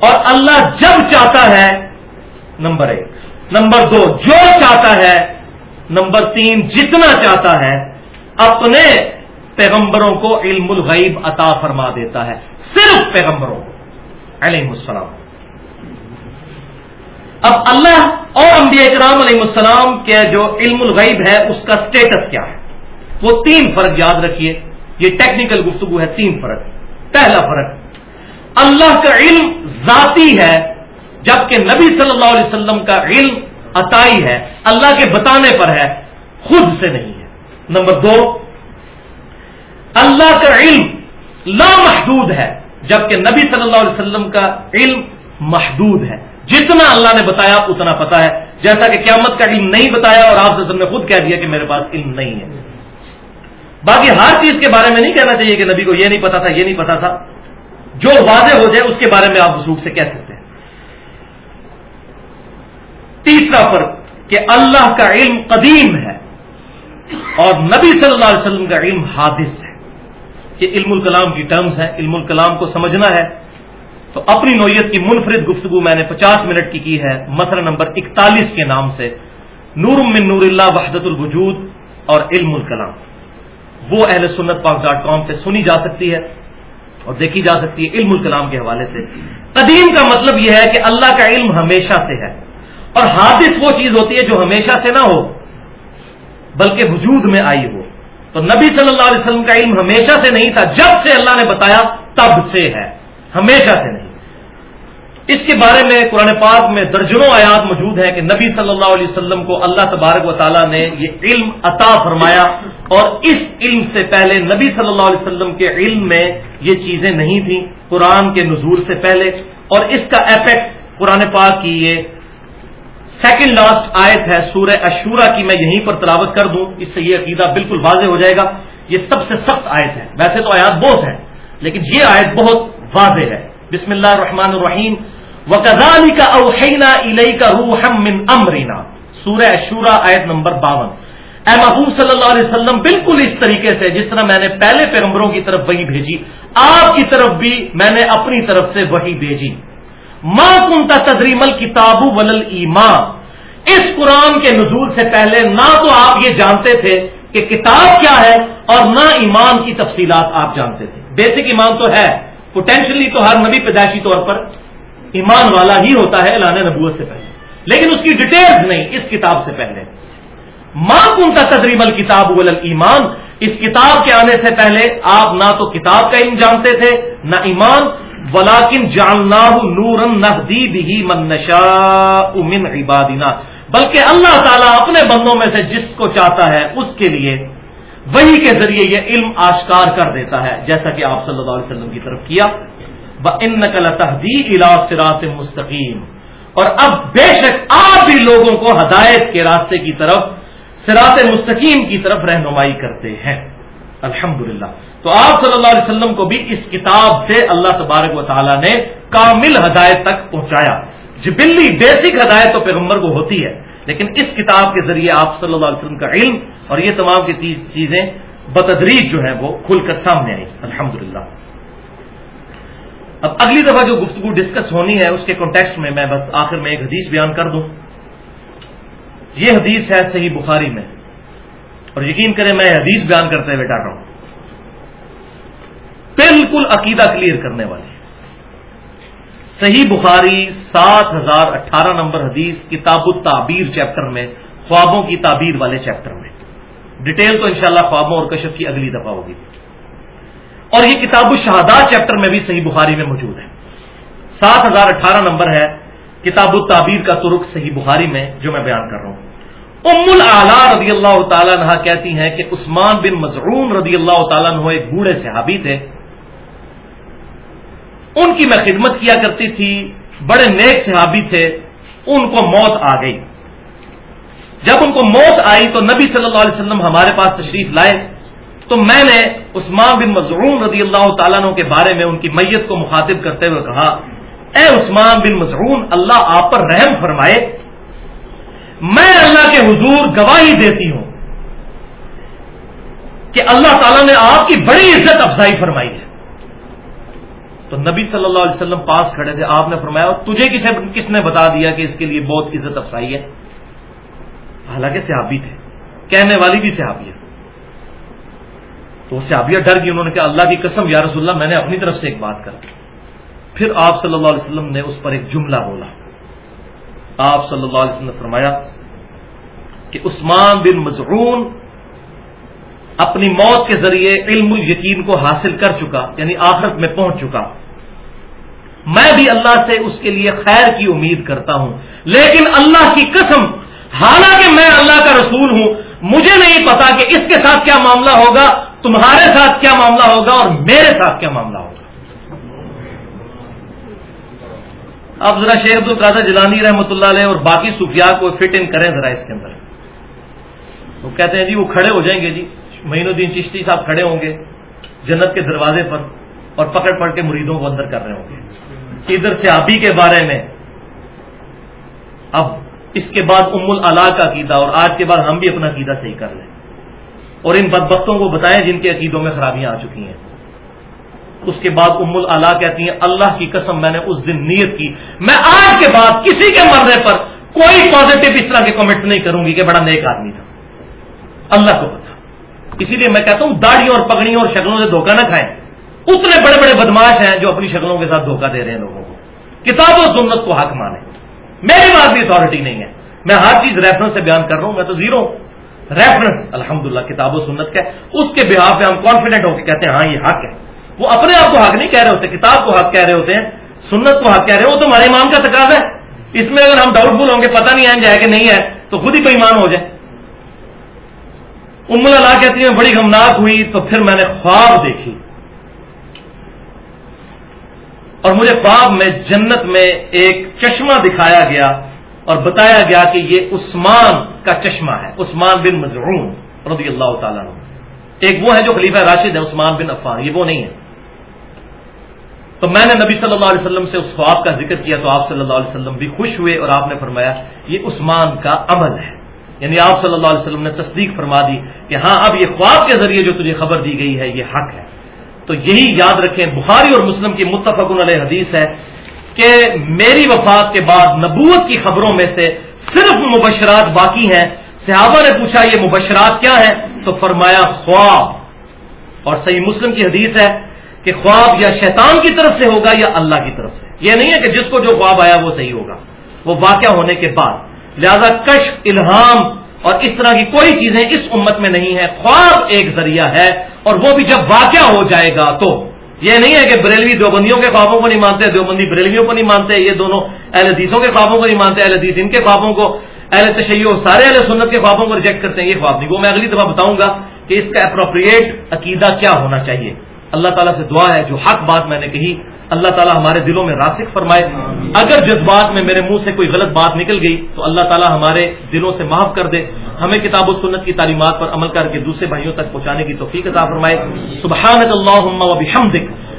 اور اللہ جب چاہتا ہے نمبر ایک۔ نمبر دو، جو چاہتا ہے، نمبر تین، جتنا چاہتا ہے، اپنے پیغمبروں کو علم الغیب عطا فرما دیتا ہے۔ صرف پیغمبروں کو۔ علیہ السلام۔ اب اللہ اور انبیاء اکرام علیہ السلام کے جو علم الغیب ہے، اس کا سٹیٹس کیا ہے؟ وہ تین فرق یاد رکھیے۔ یہ ٹیکنیکل گفتگو ہے، تین فرق۔ پہلا فرق، اللہ کا علم ذاتی ہے، جبکہ نبی صلی اللہ علیہ وسلم کا علم عطائی ہے۔ اللہ کے بتانے پر ہے، خود سے نہیں ہے۔ نمبر دو، اللہ کا علم لامحدود ہے، جبکہ نبی صلی اللہ علیہ وسلم کا علم محدود ہے۔ جتنا اللہ نے بتایا، اتنا پتا ہے۔ جیسا کہ قیامت کا علم نہیں بتایا اور آپ نے خود کہہ دیا کہ میرے پاس علم نہیں ہے۔ باقی ہر چیز کے بارے میں نہیں کہنا چاہیے کہ نبی کو یہ نہیں پتا تھا، یہ نہیں پتا تھا۔ جو واضح ہو جائے اس کے بارے میں آپ وسوخ سے کہہ سکتے ہیں۔ تیسرا فرق کہ اللہ کا علم قدیم ہے اور نبی صلی اللہ علیہ وسلم کا علم حادث ہے۔ یہ علم الکلام کی ٹرمز ہیں، علم الکلام کو سمجھنا ہے۔ تو اپنی نوعیت کی منفرد گفتگو میں نے پچاس منٹ کی کی ہے مسئلہ نمبر اکتالیس کے نام سے۔ نور من نور اللہ وحدت الوجود اور علم الکلام۔ وہ اہل سنت پاک ڈاٹ کام پہ سنی جا سکتی ہے اور دیکھی جا سکتی ہے علم الکلام کے حوالے سے۔ قدیم کا مطلب یہ ہے کہ اللہ کا علم ہمیشہ سے ہے۔ اور حادث وہ چیز ہوتی ہے جو ہمیشہ سے نہ ہو، بلکہ وجود میں آئی ہو۔ تو نبی صلی اللہ علیہ وسلم کا علم ہمیشہ سے نہیں تھا، جب سے اللہ نے بتایا تب سے ہے۔ ہمیشہ سے نہیں۔ اس کے بارے میں قرآن پاک میں درجنوں آیات موجود ہیں کہ نبی صلی اللہ علیہ وسلم کو اللہ تبارک و تعالیٰ نے یہ علم عطا فرمایا۔ اور اس علم سے پہلے نبی صلی اللہ علیہ وسلم کے علم میں یہ چیزیں نہیں تھیں، قرآن کے نزول سے پہلے۔ اور اس کا ایفیکٹ قرآن پاک کی یہ سیکنڈ لاسٹ آیت ہے، سورہ اشورا کی میں یہیں پر تلاوت کر دوں۔ اس سے یہ عقیدہ بالکل واضح ہو جائے گا۔ یہ سب سے سخت آیت ہے۔ ویسے تو آیات بہت ہیں، لیکن یہ آیت بہت واضح ہے۔ بسم اللہ الرحمن الرحیم۔ وکزالی کا اوحینا علیہ کا روحم من امرینا سورہ اشورا آیت نمبر باون۔ اے محبوب صلی اللہ علیہ وسلم، بالکل اس طریقے سے، جس طرح میں نے پہلے پیغمبروں کی طرف وہی بھیجی، آپ کی طرف بھی میں نے اپنی طرف سے وہی بھیجی۔ ماں کنتا تدریم الکتاب ولل ایمان اس قرآن کے نزول سے پہلے نہ تو آپ یہ جانتے تھے کہ کتاب کیا ہے اور نہ ایمان کی تفصیلات آپ جانتے تھے۔ بیسک ایمان تو ہے پوٹینشلی تو ہر نبی پیدائشی طور پر ایمان والا ہی ہوتا ہے اعلان نبوت سے پہلے۔ لیکن اس کی ڈیٹیلز نہیں، اس کتاب سے پہلے۔ ماں کن کا تدریم الکتاب ایمان اس کتاب کے آنے سے پہلے آپ نہ تو کتاب کا علم جانتے تھے، نہ ایمان ولاکن جاننا نورن بھی من نشا من عبادنا۔ بلکہ اللہ تعالیٰ اپنے بندوں میں سے جس کو چاہتا ہے، اس کے لیے وہی کے ذریعے یہ علم آشکار کر دیتا ہے، جیسا کہ آپ صلی اللہ علیہ وسلم کی طرف کیا۔ ان نقل تحدید سرات مستقیم اور اب بے شک آپ بھی لوگوں کو ہدایت کے راستے کی طرف سرات مستقیم کی طرف رہنمائی کرتے ہیں۔ الحمد تو آپ صلی اللہ علیہ وسلم کو بھی اس کتاب سے اللہ تبارک و تعالیٰ نے کامل ہدایت تک پہنچایا۔ جبلی بیسک ہدایت تو پیغمبر کو ہوتی ہے، لیکن اس کتاب کے ذریعے آپ صلی اللہ علیہ وسلم کا علم اور یہ تمام کی چیزیں بتدریج جو ہیں وہ کھل کر سامنے آئی الحمد اب اگلی دفعہ جو گفتگو ڈسکس ہونی ہے، اس کے کانٹیکسٹ میں میں بس آخر میں ایک حدیث بیان کر دوں۔ یہ حدیث ہے صحیح بخاری میں۔ اور یقین کریں میں حدیث بیان کرتے ہوئے ڈر رہا ہوں۔ بالکل عقیدہ کلیئر کرنے والی صحیح بخاری سات ہزار اٹھارہ نمبر حدیث کتاب التعبیر چیپٹر میں، خوابوں کی تعبیر والے چیپٹر میں۔ ڈیٹیل تو انشاءاللہ خوابوں اور کشف کی اگلی دفعہ ہوگی۔ اور یہ کتاب الشہادات چیپٹر میں بھی صحیح بخاری میں موجود ہے۔ سات ہزار اٹھارہ نمبر ہے کتاب التعبیر کا ترک صحیح بخاری میں جو میں بیان کر رہا ہوں۔ ام العلا رضی اللہ تعالیٰ عنہ کہتی ہیں کہ عثمان بن مزعون رضی اللہ تعالیٰ عنہ ایک بوڑھے صحابی تھے۔ ان کی میں خدمت کیا کرتی تھی، بڑے نیک صحابی تھے، ان کو موت آ گئی۔ جب ان کو موت آئی تو نبی صلی اللہ علیہ وسلم ہمارے پاس تشریف لائے۔ تو میں نے عثمان بن مزعون رضی اللہ تعالیٰ عنہ کے بارے میں ان کی میت کو مخاطب کرتے ہوئے کہا، اے عثمان بن مزعون، اللہ آپ پر رحم فرمائے میں اللہ کے حضور گواہی دیتی ہوں کہ اللہ تعالیٰ نے آپ کی بڑی عزت افزائی فرمائی ہے۔ تو نبی صلی اللہ علیہ وسلم پاس کھڑے تھے، آپ نے فرمایا تجھے کسے کس نے بتا دیا کہ اس کے لیے بہت عزت افزائی ہے؟ حالانکہ صحابی تھے۔ کہنے والی بھی صحابی ہے۔ تو صحابیہ ڈر گئی انہوں نے کہا، اللہ کی قسم، یا رسول اللہ، میں نے اپنی طرف سے ایک بات کر پھر آپ صلی اللہ علیہ وسلم نے اس پر ایک جملہ بولا۔ آپ صلی اللہ علیہ وسلم نے فرمایا کہ عثمان بن مزعون اپنی موت کے ذریعے علم یقین کو حاصل کر چکا یعنی آخرت میں پہنچ چکا۔ میں بھی اللہ سے اس کے لیے خیر کی امید کرتا ہوں، لیکن اللہ کی قسم، حالانکہ میں اللہ کا رسول ہوں، مجھے نہیں پتا کہ اس کے ساتھ کیا معاملہ ہوگا، تمہارے ساتھ کیا معاملہ ہوگا اور میرے ساتھ کیا معاملہ ہوگا۔ اب ذرا شیخ عبد القادر جلانی رحمۃ اللہ علیہ اور باقی صوفیاء کو فٹ ان کریں ذرا اس کے اندر۔ وہ کہتے ہیں جی وہ کھڑے ہو جائیں گے جی۔ مہین الدین چشتی صاحب کھڑے ہوں گے جنت کے دروازے پر اور پکڑ پڑ کے مریدوں کو اندر کر رہے ہوں گے۔ ادھر سے آبی کے بارے میں، اب اس کے بعد ام اللہ کا عقیدہ اور آج کے بعد ہم بھی اپنا عقیدہ صحیح کر لیں۔ اور ان بدبختوں کو بتائیں جن کے عقیدوں میں خرابیاں آ چکی ہیں۔ اس کے بعد ام اللہ کہتی ہیں، اللہ کی قسم میں نے اس دن نیت کی۔ میں آج کے بعد کسی کے مرنے پر کوئی پازیٹو اس طرح کے کمنٹ نہیں کروں گی کہ بڑا نیک آدمی تھا۔ اللہ کو پتا۔ اسی لیے میں کہتا ہوں داڑیوں اور پگڑیوں اور شکلوں سے دھوکہ نہ کھائیں۔ اتنے بڑے بڑے بدماش ہیں جو اپنی شکلوں کے ساتھ دھوکہ دے رہے ہیں لوگوں کو۔ کتاب و سنت کو حق مانے۔ میری بات بھی اتارٹی نہیں ہے۔ میں ہر چیز ریفرنس سے بیان کر رہا ہوں، میں تو زیرو ریفرنس الحمد للہ کتاب و سنت کا اس کے بہاف پہ ہم کانفیڈنٹ ہو کے کہتے ہیں ہاں یہ حق ہے۔ وہ اپنے آپ کو حق نہیں کہہ رہے ہوتے، کتاب کو حق کہہ رہے ہوتے ہیں سنت کو حق کہہ رہے ہیں وہ تو ہمارے امام کا تقاضا ہے۔ اس میں اگر ہم ڈاؤٹ فل ہوں گے، پتہ نہیں آئیں جائے کہ نہیں ہے تو خود ہی کوئی ہو جائے ام اللہ کہتی ہیں، بڑی غمناک ہوئی، تو پھر میں نے خواب دیکھی۔ اور مجھے خواب میں جنت میں ایک چشمہ دکھایا گیا اور بتایا گیا کہ یہ عثمان کا چشمہ ہے، عثمان بن مزعون رضی اللہ تعالیٰ ایک وہ ہے جو خلیفہ راشد ہے، عثمان بن عفان، یہ وہ نہیں ہے۔ تو میں نے نبی صلی اللہ علیہ وسلم سے اس خواب کا ذکر کیا تو آپ صلی اللہ علیہ وسلم بھی خوش ہوئے اور آپ نے فرمایا یہ عثمان کا عمل ہے۔ یعنی آپ صلی اللہ علیہ وسلم نے تصدیق فرما دی کہ ہاں اب یہ خواب کے ذریعے جو تجھے خبر دی گئی ہے، یہ حق ہے۔ تو یہی یاد رکھیں، بخاری اور مسلم کی متفق علیہ حدیث ہے کہ میری وفات کے بعد نبوت کی خبروں میں سے صرف مبشرات باقی ہیں۔ صحابہ نے پوچھا، یہ مبشرات کیا ہے تو فرمایا خواب۔ اور صحیح مسلم کی حدیث ہے کہ خواب یا شیطان کی طرف سے ہوگا یا اللہ کی طرف سے۔ یہ نہیں ہے کہ جس کو جو خواب آیا وہ صحیح ہوگا۔ وہ واقعہ ہونے کے بعد۔ لہذا کش الہام اور اس طرح کی کوئی چیزیں اس امت میں نہیں ہے خواب ایک ذریعہ ہے اور وہ بھی جب واقعہ ہو جائے گا تو۔ یہ نہیں ہے کہ بریلوی دیوبندیوں کے خوابوں کو نہیں مانتے، دیوبندی بریلویوں کو نہیں مانتے، یہ دونوں اہل حدیثوں کے خوابوں کو نہیں مانتے، اہل حدیث ان کے خوابوں کو، اہل تشیع سارے اہل سنت کے خوابوں کو ریجیکٹ کرتے ہیں، یہ خواب نہیں۔ وہ میں اگلی دفعہ بتاؤں گا کہ اس کا اپروپریٹ عقیدہ کیا ہونا چاہیے۔ اللہ تعالیٰ سے دعا ہے جو حق بات میں نے کہی، اللہ تعالیٰ ہمارے دلوں میں راسک فرمائے۔ اگر جذبات میں میرے منہ سے کوئی غلط بات نکل گئی، تو اللہ تعالیٰ ہمارے دلوں سے معاف کر دے۔ ہمیں کتاب و سنت کی تعلیمات پر عمل کر کے دوسرے بھائیوں تک پہنچانے کی توفیق عطا فرمائے۔ سبحان اللہ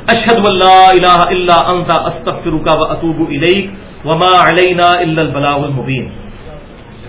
اشد اللہ اللہ انتا استغفرک و اطوب الیک۔ وما علینا الا البلاغ المبین۔